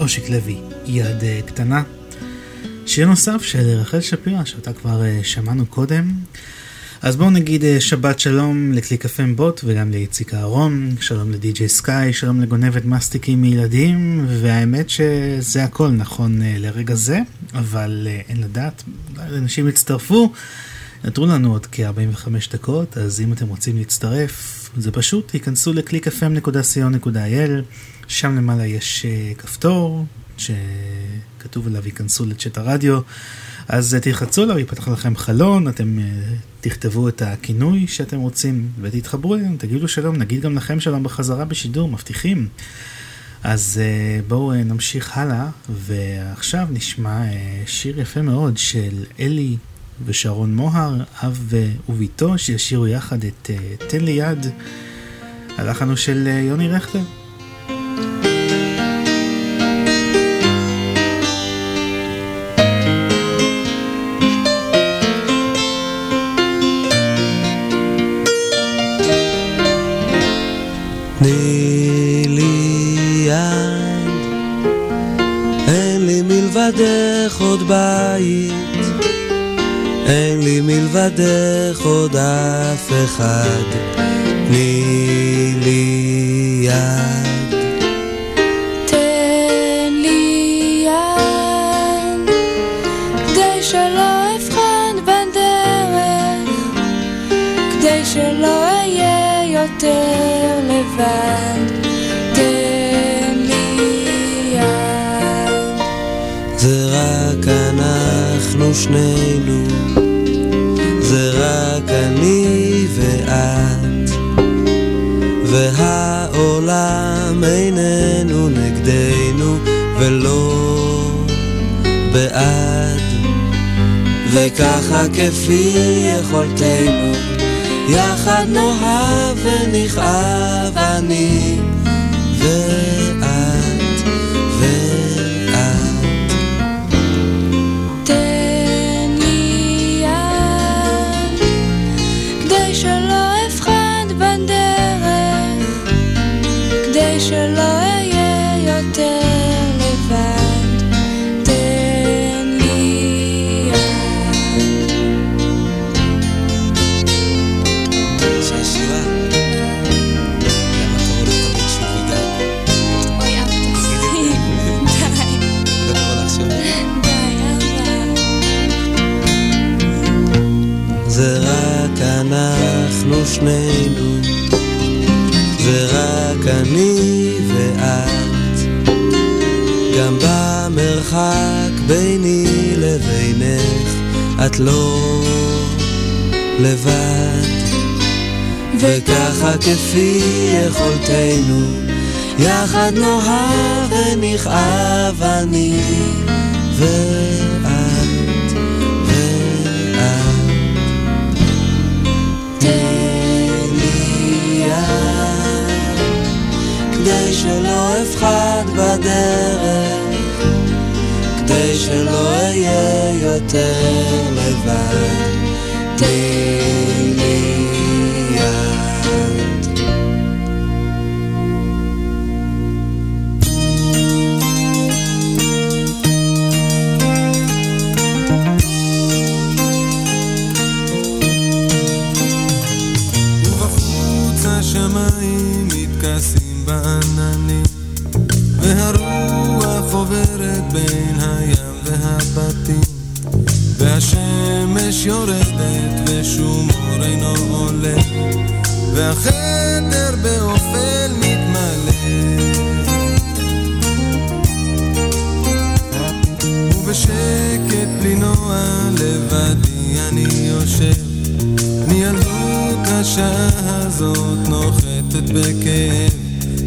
אושיק לוי, יד אה, קטנה. שיר נוסף של רחל שפירא, שאותה כבר אה, שמענו קודם. אז בואו נגיד אה, שבת שלום לקליק FM בוט וגם לאיציק אהרון, שלום לדי.ג'יי סקאי, שלום לגונבת מסטיקים מילדים, והאמת שזה הכל נכון אה, לרגע זה, אבל אה, אין לדעת, אנשים יצטרפו. נותרו לנו עוד כ-45 דקות, אז אם אתם רוצים להצטרף, זה פשוט, תיכנסו ל-clickfm.co.il, שם למעלה יש uh, כפתור שכתוב עליו ייכנסו לצ'אט הרדיו, אז uh, תלחצו עליו, ייפתח לכם חלון, אתם uh, תכתבו את הכינוי שאתם רוצים ותתחברו אלינו, תגידו שלום, נגיד גם לכם שלום בחזרה בשידור, מבטיחים. אז uh, בואו נמשיך הלאה, ועכשיו נשמע שיר יפה מאוד של אלי ושרון מוהר, אב וביתו, שישירו יחד את תן לי יד, הלחן הוא של יוני רכטר. בית, אין לי מלבדך עוד אף אחד, תני לי יד. אנחנו שנינו, זה רק אני ואת, והעולם איננו נגדנו ולא בעד, וככה כפי יכולתנו, יחד נאהב ונכאב אני ואת כדי שלא אהיה במרחק ביני לבינך, את לא לבד. וככה כפי יכולתנו, יחד נאהב ונכאב אני ואת ואת. תן לי יד, כדי שלא אפחד בדרך, כדי שלא אהיה יותר לבד. והחדר באופל מתמלא. ובשקט בלי נוע לבדי אני יושב. אני ילדות השעה הזאת נוחתת בכאב.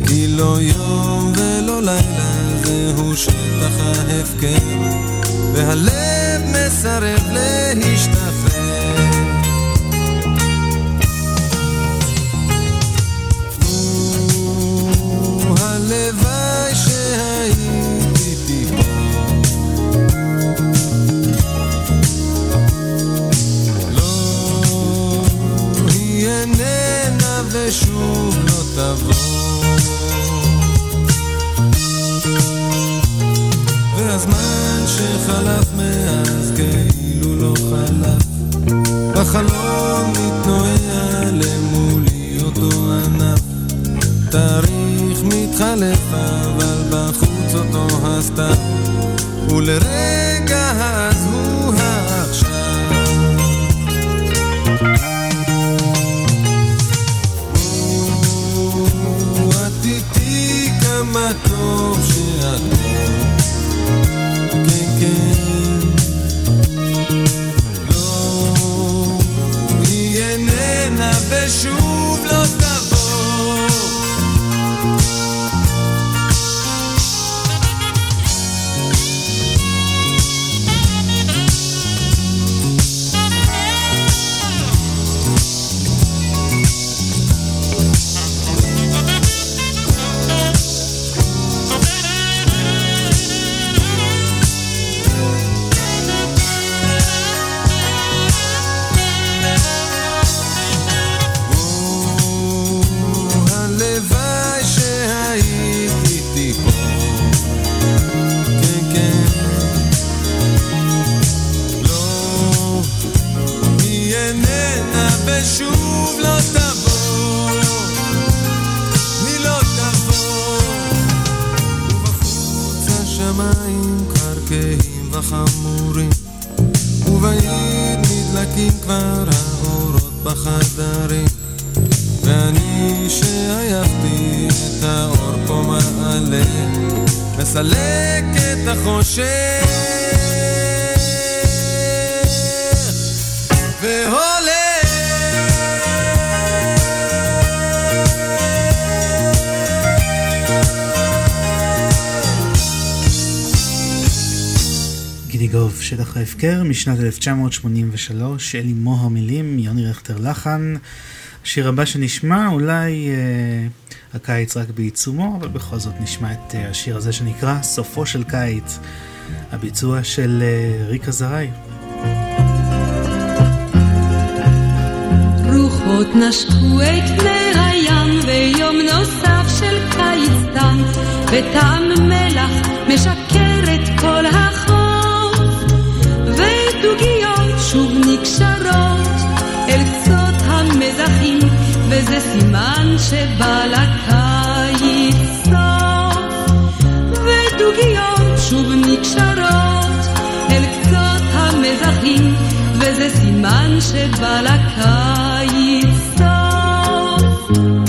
כי לא יום ולא לילה זהו שטח ההפקר. והלב מסרב להשתחרר מתחלף אבל בחוץ אותו הסתיו ולרגע שטח ההפקר, משנת 1983, אלי מוהר מילים, יוני רכטר לחן. השיר הבא שנשמע, אולי אה, הקיץ רק בעיצומו, אבל בכל זאת נשמע את אה, השיר הזה שנקרא סופו של קיץ, הביצוע של אה, ריקה זרעי. רוחות של מלח משקר את כל החוף ודוגיות שוב נקשרות אל קצות המזחים וזה סימן שבא לקיץ סוף ודוגיות שוב נקשרות אל קצות המזחים וזה סימן שבא לקיץ סוף.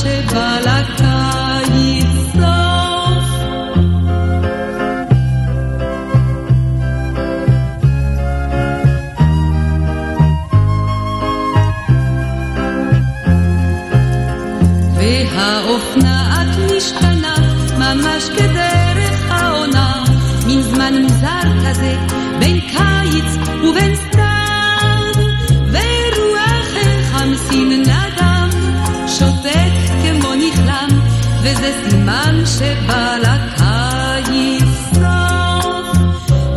שבא לקיץ סוף. והאופנה את משתנה, ממש כדרך העונה, מין זמן מוזר כזה, בין קיץ ובין סתיו, סימן שבא לקיץ סוף.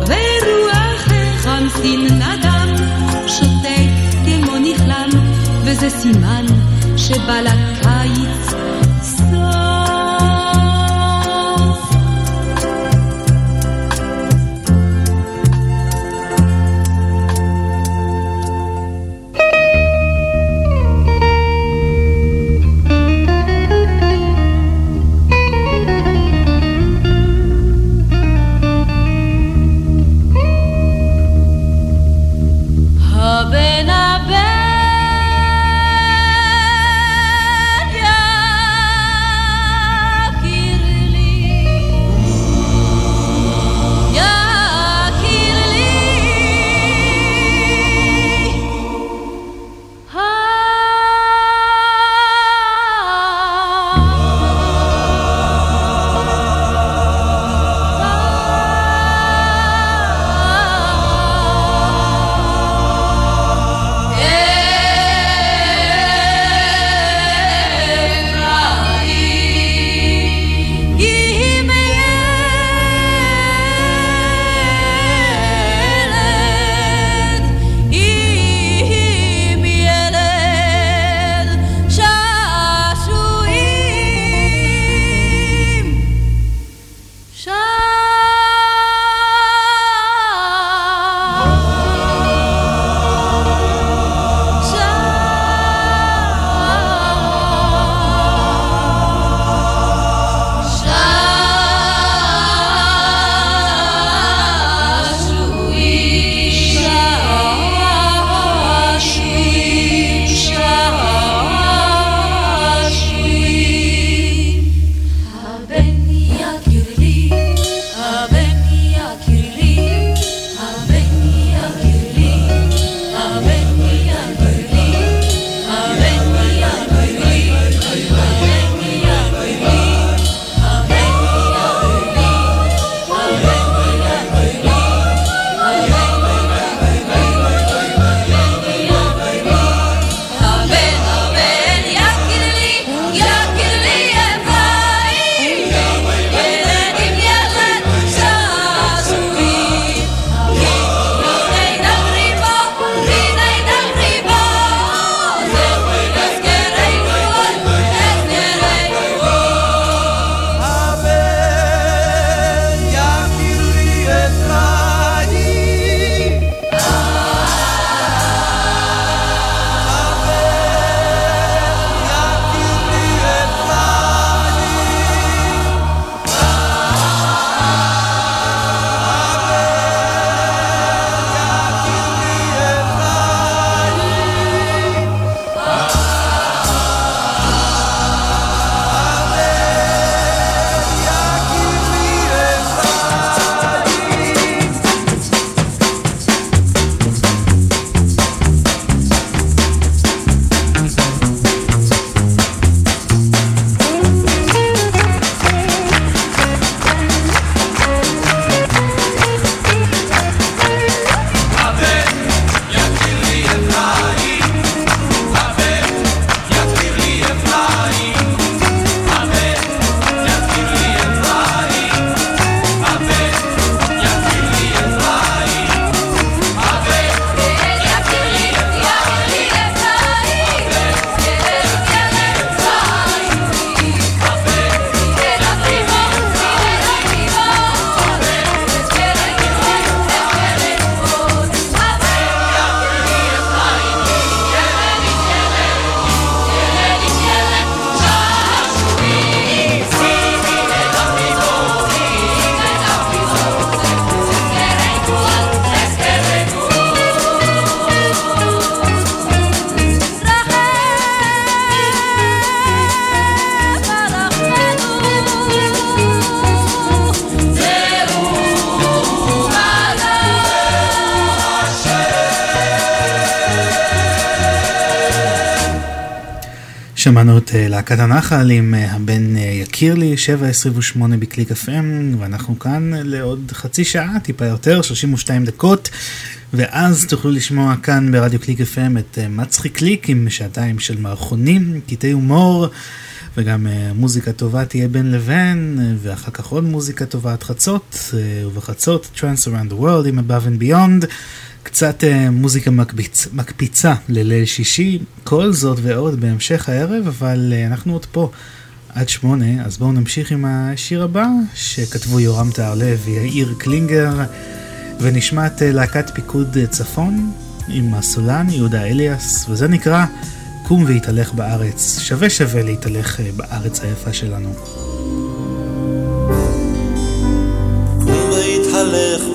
ורוח החמסין נדם, שותק כמו נכלם, וזה סימן שבא לקיץ להקת הנחל עם אה, הבן אה, יקיר לי, 7.28 בקליק FM, ואנחנו כאן לעוד חצי שעה, טיפה יותר, 32 דקות, ואז תוכלו לשמוע כאן ברדיו קליק FM את מצחיק קליק עם שעתיים של מערכונים, קטעי הומור. וגם מוזיקה טובה תהיה בין לבין, ואחר כך עוד מוזיקה טובה עד חצות, ובחצות Trance Around the World עם Above and Beyond. קצת מוזיקה מקפיצ... מקפיצה לליל שישי, כל זאת ועוד בהמשך הערב, אבל uh, אנחנו עוד פה עד שמונה, אז בואו נמשיך עם השיר הבא שכתבו יורם טהרלב ויאיר קלינגר, ונשמע את uh, להקת פיקוד צפון עם הסולן יהודה אליאס, וזה נקרא קום והתהלך בארץ. שווה שווה להתהלך בארץ היפה שלנו.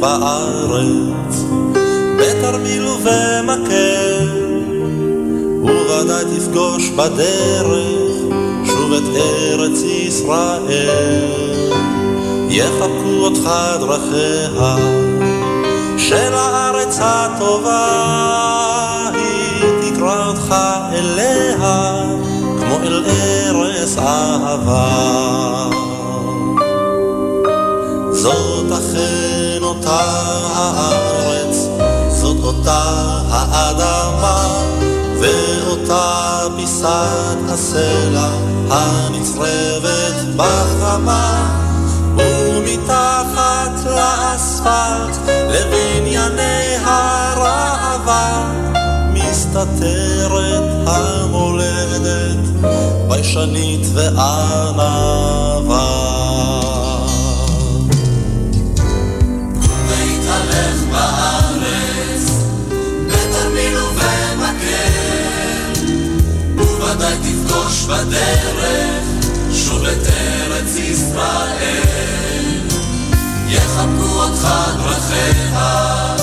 בארץ בתרמיל ובמקל, וודאי תפגוש בדרך שוב את ארץ ישראל. יחבקו אותך דרכיה של הארץ הטובה, היא תקרא אותך אליה כמו אל ארץ אהבה. זאת אכן אותה הארץ אותה האדמה ואותה פיסת הסלע הנצרבת בחמה ומתחת לאספלט לבנייני הרעבה מסתתרת המולדת ביישנית וענווה בדרך שוב את ארץ ישראל. יחבקו אותך דרכיה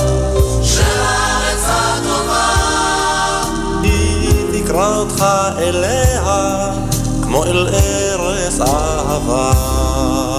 של הארץ הטובה. היא תקרא אותך אליה כמו אל ארץ אהבה.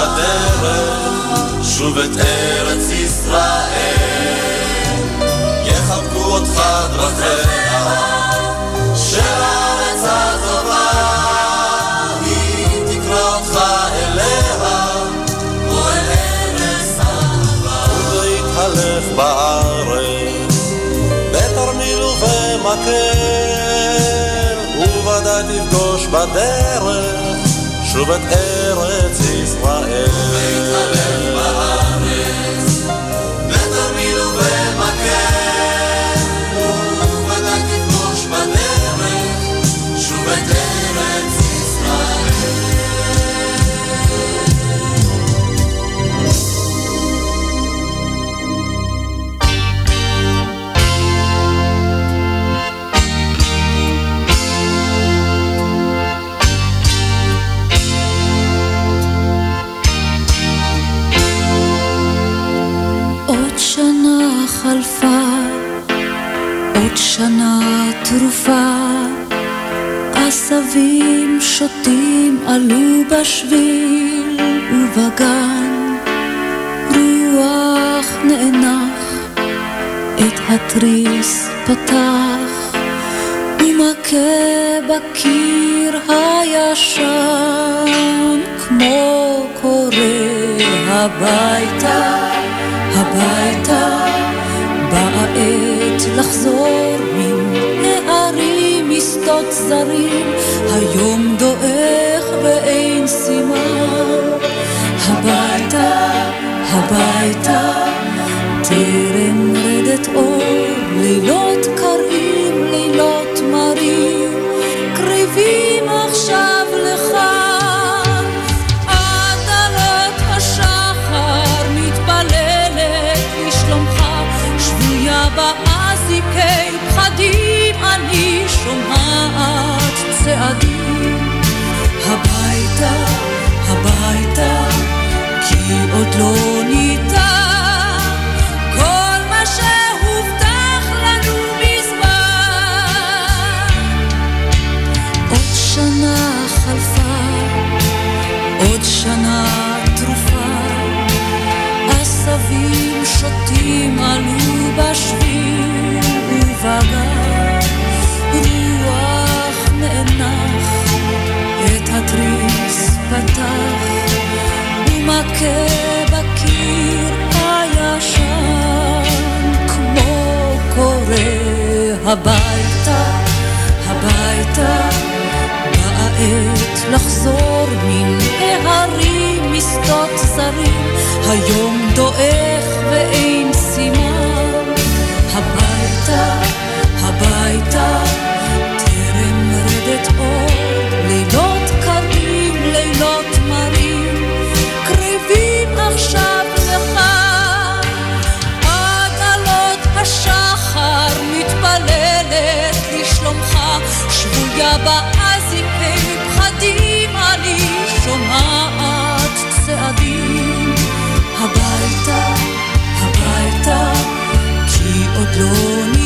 בדרך שוב את ארץ ישראל. יחבקו אותך דרכיה של הארץ הטובה היא תקרא אותך אליה. כמו אל ארץ אהבה. ובהתהלך בארץ בתרמיל ובמקל ובוודאי תפגוש בדרך שוב את ארץ עשבים שוטים עלו בשביל ובגן, רוח נאנח, את התריס פתח, ומכה בקיר הישן, כמו קורא הביתה. הביתה, באה עת לחזור משדות זרים, היום דועך ואין סימן. הביתה, הביתה, טרם רדת אור, לילות קרים, שומעת צעדים. הביתה, הביתה, כי עוד לא ניתן. כל שנה תרופה, עשבים שוטים עלו בשביל ובגר, התריס פתח ומכה בקיר הישן כמו קורא הביתה, הביתה באה עת לחזור מן ההרים משדות זרים היום דועך ואין סימן. הביתה, הביתה באזיקי פחדים אני שומעת צעדים הביתה, הביתה כי עוד לא ניתן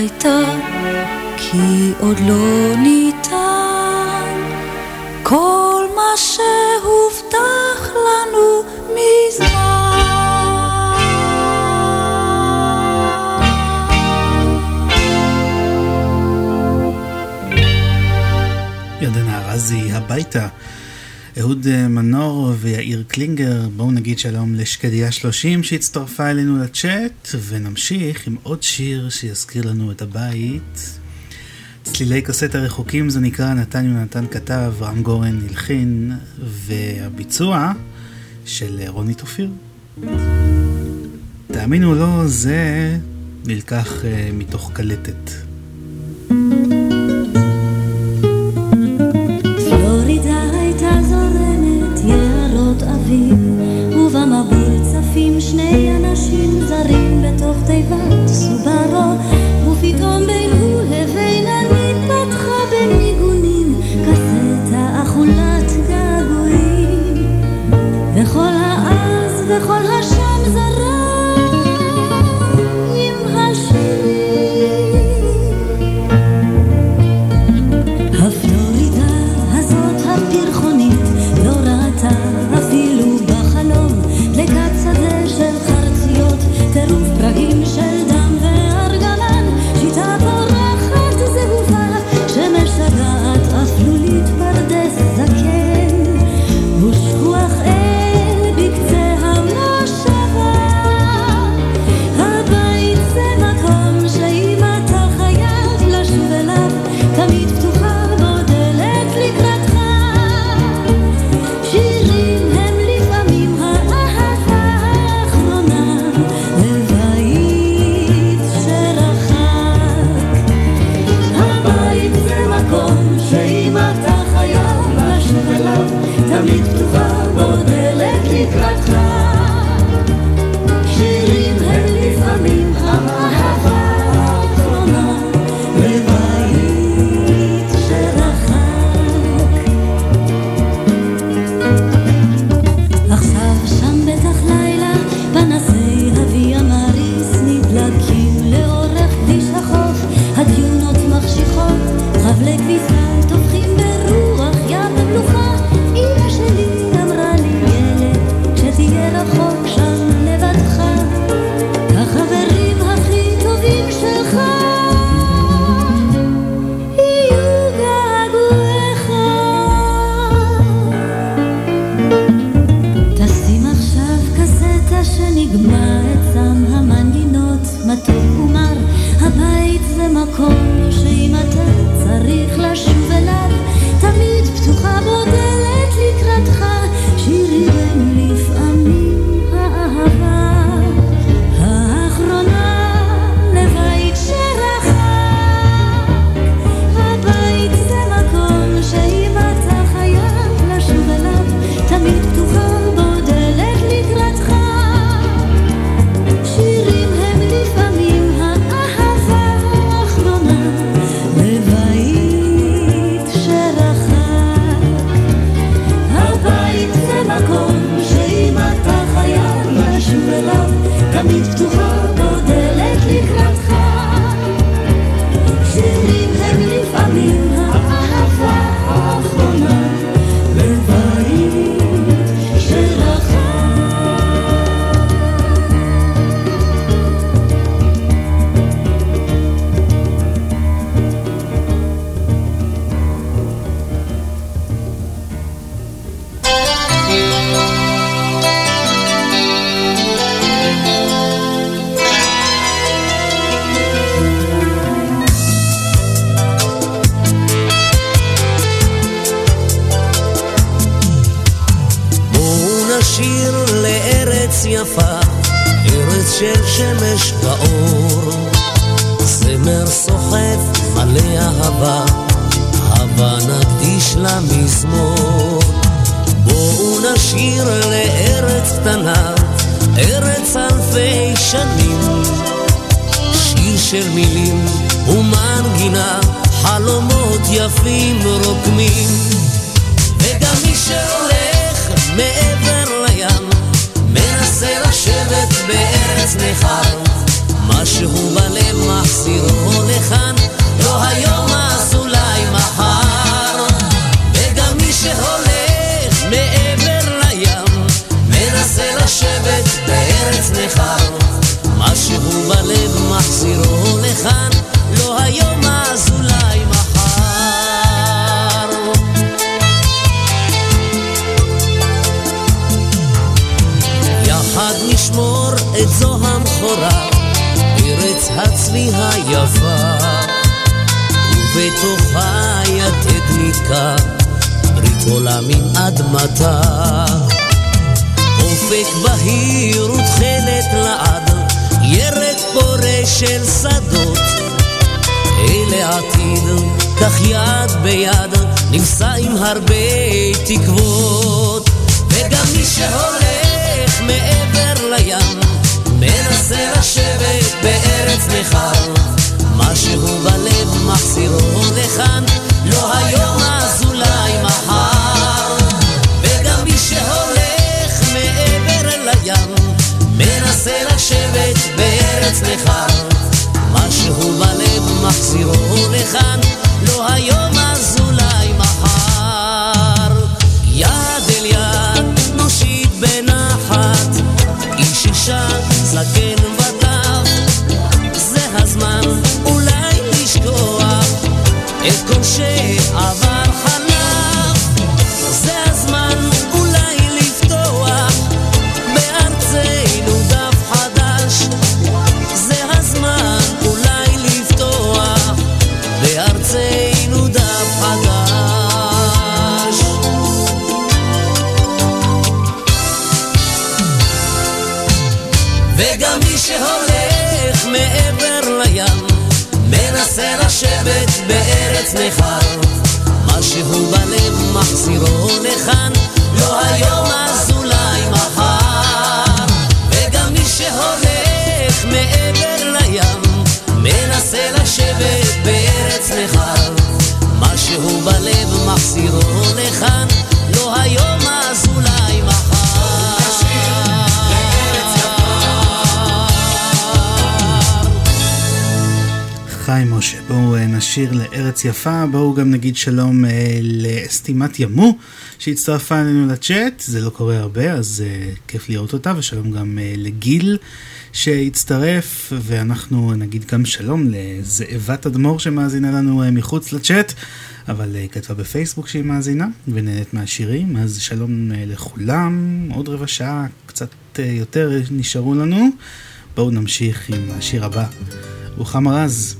הביתה כי עוד לא ניתן כל מה שהובטח לנו ירדנה ארזי הביתה. אהוד אה, מנור ויאיר קלינגר, בואו נגיד שלום לשקדיה 30 שהצטרפה אלינו לצ'אט, ונמשיך עם עוד שיר שיזכיר לנו את הבית. צלילי קסט הרחוקים זה נקרא נתן יונתן כתב, רם גורן הלחין, והביצוע של אה, רונית אופיר. תאמינו או לא, זה נלקח אה, מתוך קלטת. שני שהולך מעבר לים, מנסה לשבת בארץ נכר. משהו בלב מחזירו לכאן, לא היום אז אולי מחר. וגם מי שהולך מעבר לים, מנסה לשבת בארץ נכר. משהו בלב מחזירו לכאן, לא היום אז אולי מחר. חיים משה, בואו אה, נשיר לארץ יפה, בואו גם נגיד שלום אה, לאסתימת ימו שהצטרפה אלינו לצ'אט, זה לא קורה הרבה אז אה, כיף לראות אותה, ושלום גם לגיל שהצטרף, ואנחנו נגיד גם שלום לזאבת אדמו"ר שמאזינה לנו מחוץ לצ'אט, אבל אה, כתבה בפייסבוק שהיא מאזינה ונהנית מהשירים, אז שלום לכולם, עוד רבע שעה, קצת יותר נשארו לנו, בואו נמשיך עם השיר הבא. רוחמה רז,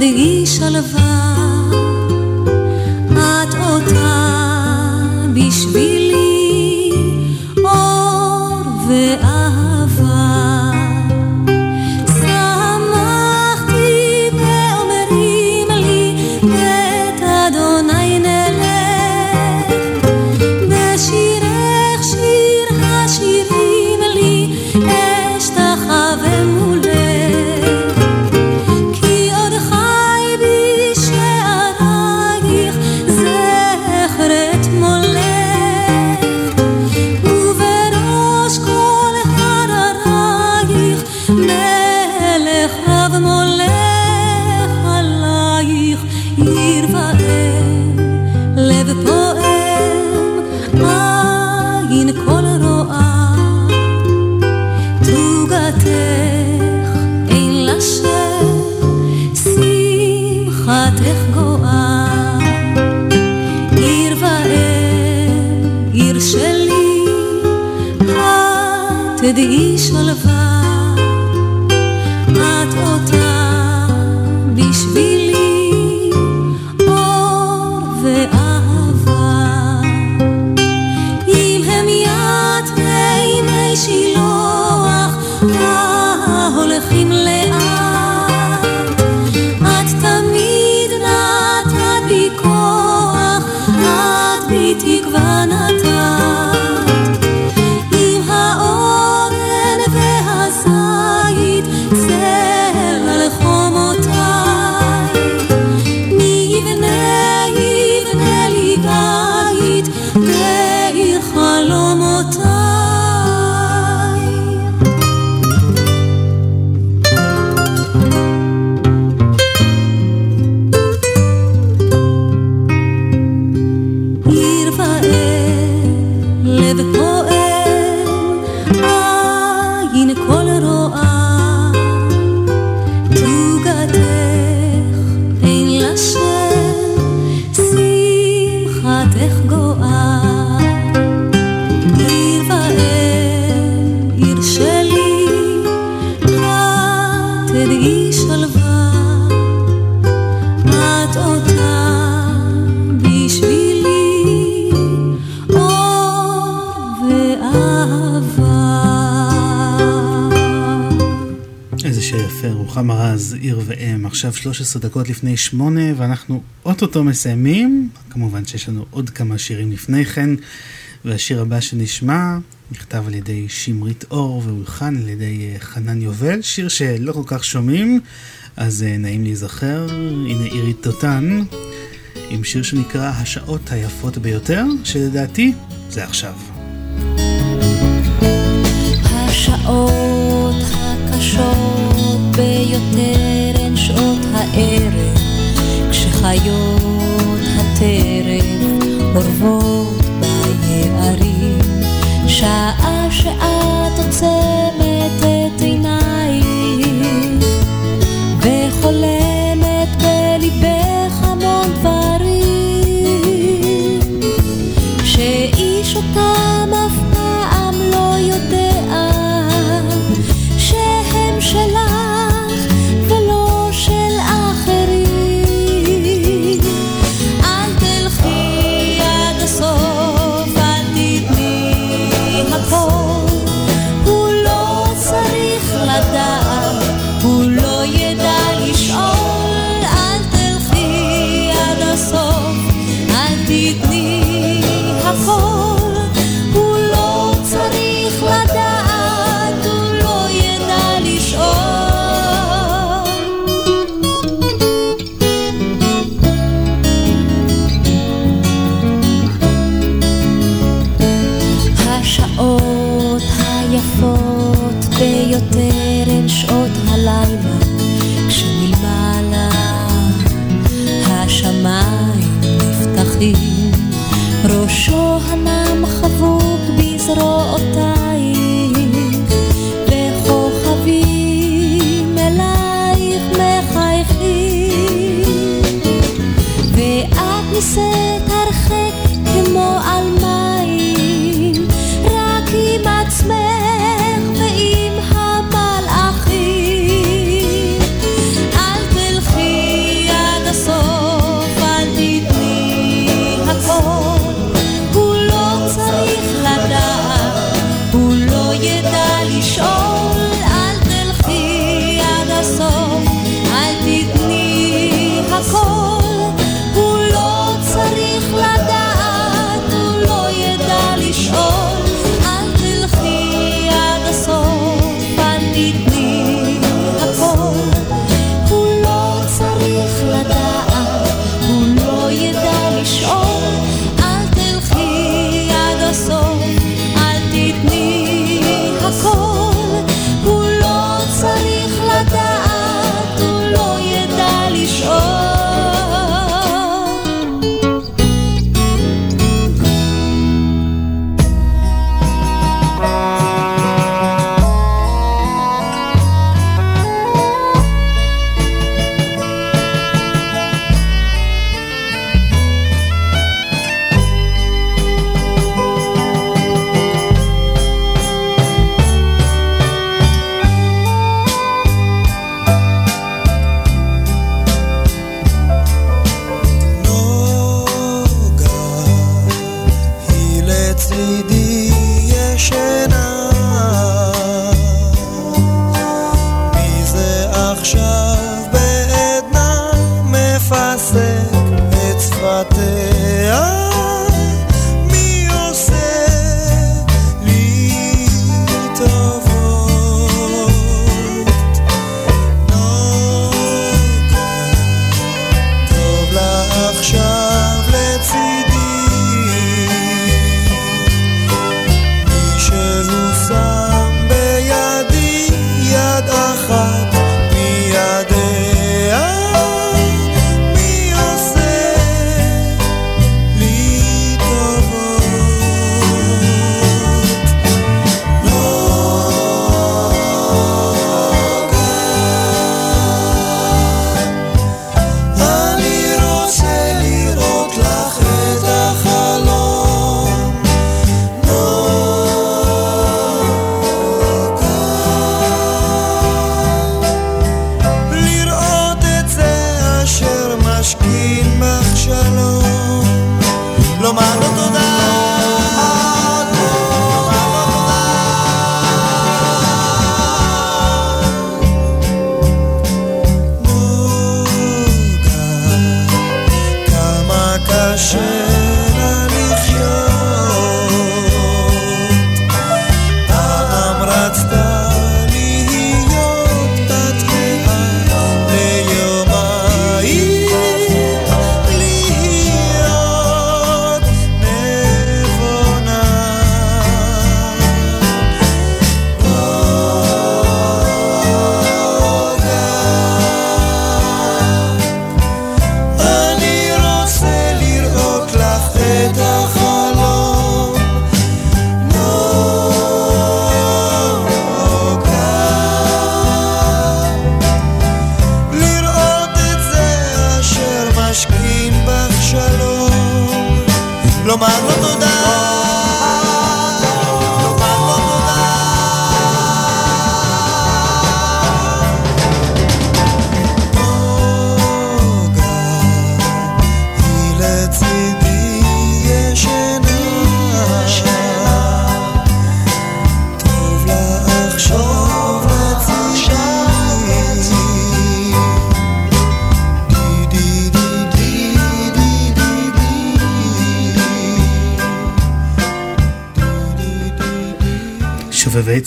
תדעי שלווה, רז, עיר ואם, עכשיו 13 דקות לפני שמונה ואנחנו אוטוטו מסיימים, כמובן שיש לנו עוד כמה שירים לפני כן, והשיר הבא שנשמע נכתב על ידי שמרית אור והולחן על ידי אה, חנן יובל, שיר שלא כל כך שומעים, אז אה, נעים להיזכר, הנה עירית דותן, עם שיר שנקרא השעות היפות ביותר, שלדעתי זה עכשיו. השעות הקשות הרבה יותר הן שעות הערב, כשחיות הטרף אורבות ביערים. שעה שעה עוצרת la that.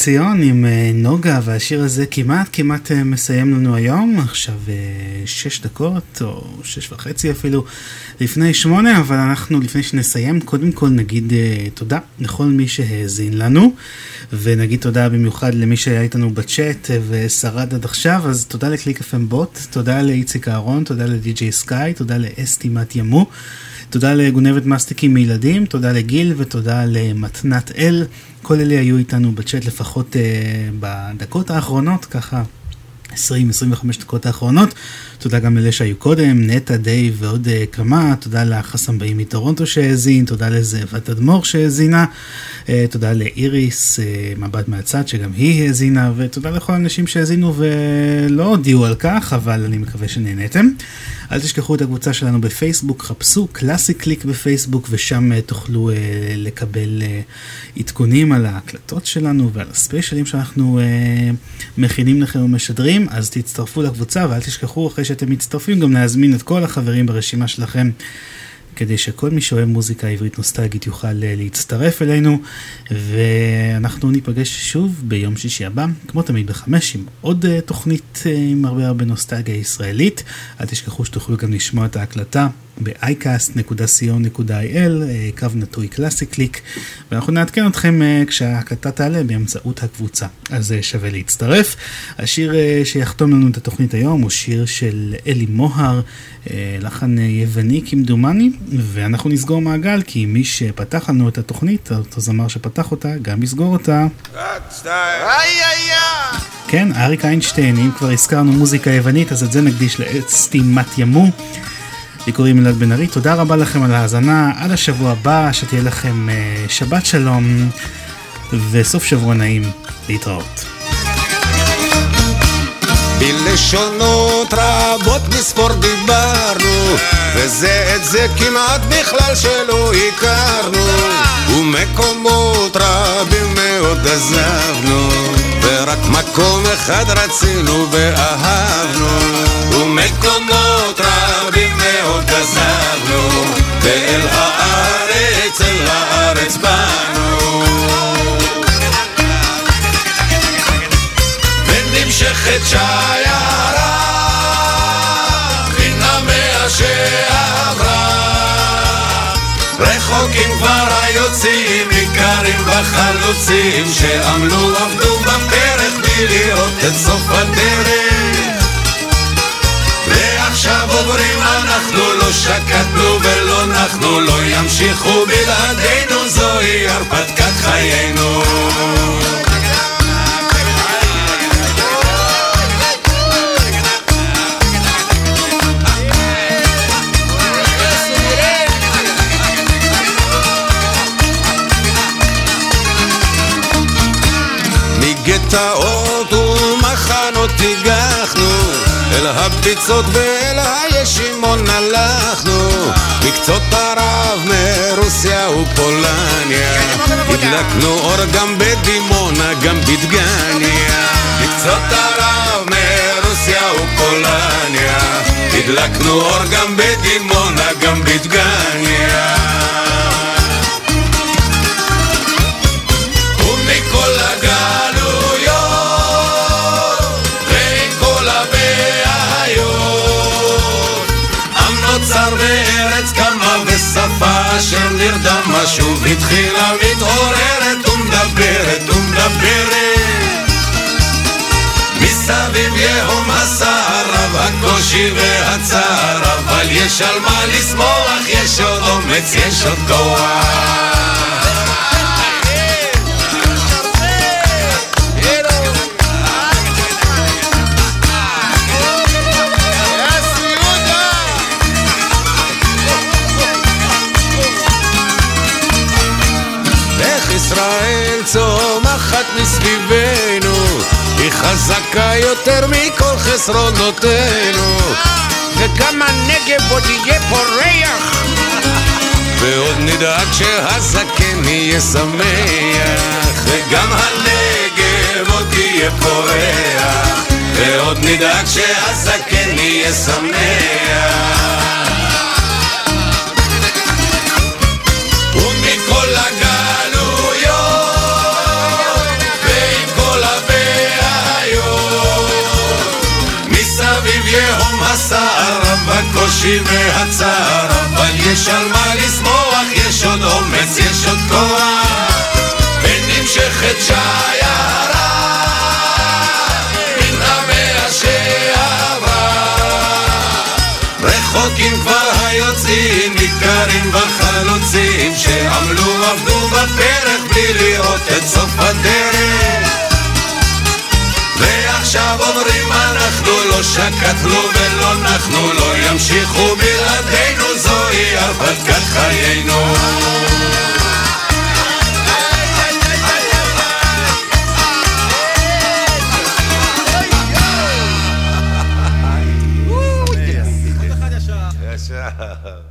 ציון עם אה, נוגה, והשיר הזה כמעט כמעט אה, מסיים לנו היום, עכשיו אה, שש דקות, או שש וחצי אפילו, לפני שמונה, אבל אנחנו לפני שנסיים, קודם כל נגיד תודה לכל מי שהאזין לנו, ונגיד תודה במיוחד למי שהיה איתנו בצ'אט ושרד עד עכשיו, אז תודה לקליק FM בוט, תודה לאיציק אהרון, תודה לדי.ג'יי סקאי, תודה לאסתי מת ימו. תודה לגונבת מסטיקים מילדים, תודה לגיל ותודה למתנת אל. כל אלה היו איתנו בצ'אט לפחות uh, בדקות האחרונות, ככה 20-25 דקות האחרונות. תודה גם לאלה שהיו קודם, נטע, דייב ועוד uh, כמה. תודה לחסמבאים מטורונטו שהאזין, תודה לזאבה תדמור שהאזינה, uh, תודה לאיריס, uh, מבט מהצד שגם היא האזינה, ותודה לכל האנשים שהאזינו ולא הודיעו על כך, אבל אני מקווה שנהניתם. אל תשכחו את הקבוצה שלנו בפייסבוק, חפשו קלאסי קליק בפייסבוק ושם uh, תוכלו uh, לקבל uh, עדכונים על ההקלטות שלנו ועל הספיישלים שאנחנו uh, מכינים לכם ומשדרים, אז תצטרפו לקבוצה ואל תשכחו אחרי שאתם מצטרפים גם להזמין את כל החברים ברשימה שלכם. כדי שכל מי שאוהב מוזיקה עברית נוסטלגית יוכל אה, להצטרף אלינו ואנחנו ניפגש שוב ביום שישי הבא, כמו תמיד בחמש עם עוד uh, תוכנית uh, עם הרבה הרבה נוסטלגיה ישראלית. אל תשכחו שתוכלו גם לשמוע את ההקלטה ב-icast.co.il, uh, קו נטוי קלאסי קליק, ואנחנו נעדכן אתכם uh, כשההקלטה תעלה באמצעות הקבוצה, אז uh, שווה להצטרף. השיר שיחתום לנו את התוכנית היום הוא שיר של אלי מוהר, לחן יווני כמדומני, ואנחנו נסגור מעגל כי מי שפתח לנו את התוכנית, אותו זמר שפתח אותה, גם יסגור אותה. כן, אריק איינשטיין, אם כבר הזכרנו מוזיקה יוונית, אז את זה נקדיש לסתימת ימו. לי קוראים אלעד בן ארי, תודה רבה לכם על ההאזנה, עד השבוע הבא, שתהיה לכם uh, שבת שלום וסוף שבוע נעים, להתראות. בלשונות רבות מספור דיברנו וזה את זה כמעט בכלל שלא הכרנו ומקומות רבים מאוד עזבנו ורק מקום אחד רצינו ואהבנו ומקומות ואל הארץ, אל הארץ באנו. ונמשכת שיירה מן המאה שעברה. רחוקים כבר היוצאים ניכרים בחלוצים שעמלו עבדו בפרך בלי לראות את סוף הדרך ועכשיו עוברים אנחנו לא שקטנו ולא נחנו לא ימשיכו בלעדינו זוהי הרפתקת חיינו. מגטאות ומחנות הגחנו אל הביצות ואל הישימון הלכנו. מקצות ערב מרוסיה ופולניה. הדלקנו אור גם בדימונה, גם בדגניה. מקצות ערב מרוסיה ופולניה. הדלקנו אור גם בדימונה, גם בדגניה אשר נרדמה שוב התחילה מתעוררת ומדברת ומדברת. מסביב יהום הסער רב הקושי והצער אבל יש על מה לשמוח יש עוד אומץ יש עוד כוח חזקה יותר מכל חסרונותינו. וגם הנגב עוד יהיה פורח ועוד נדאג שהזקן יהיה שמח. וגם הנגב עוד יהיה פורח ועוד נדאג שהזקן יהיה שמח הקושי והצער אבל יש על מה לשמוח יש עוד אומץ יש עוד כוח. ונמשכת שיירה מן רחוקים כבר היוצאים, ניכרים בחלוצים שעמלו עבדו בפרח בלי לראות את סוף הדרך. ועכשיו אומרים שקטנו ולא נחנו לא ימשיכו בלעדינו זוהי הרפתקת חיינו ישר.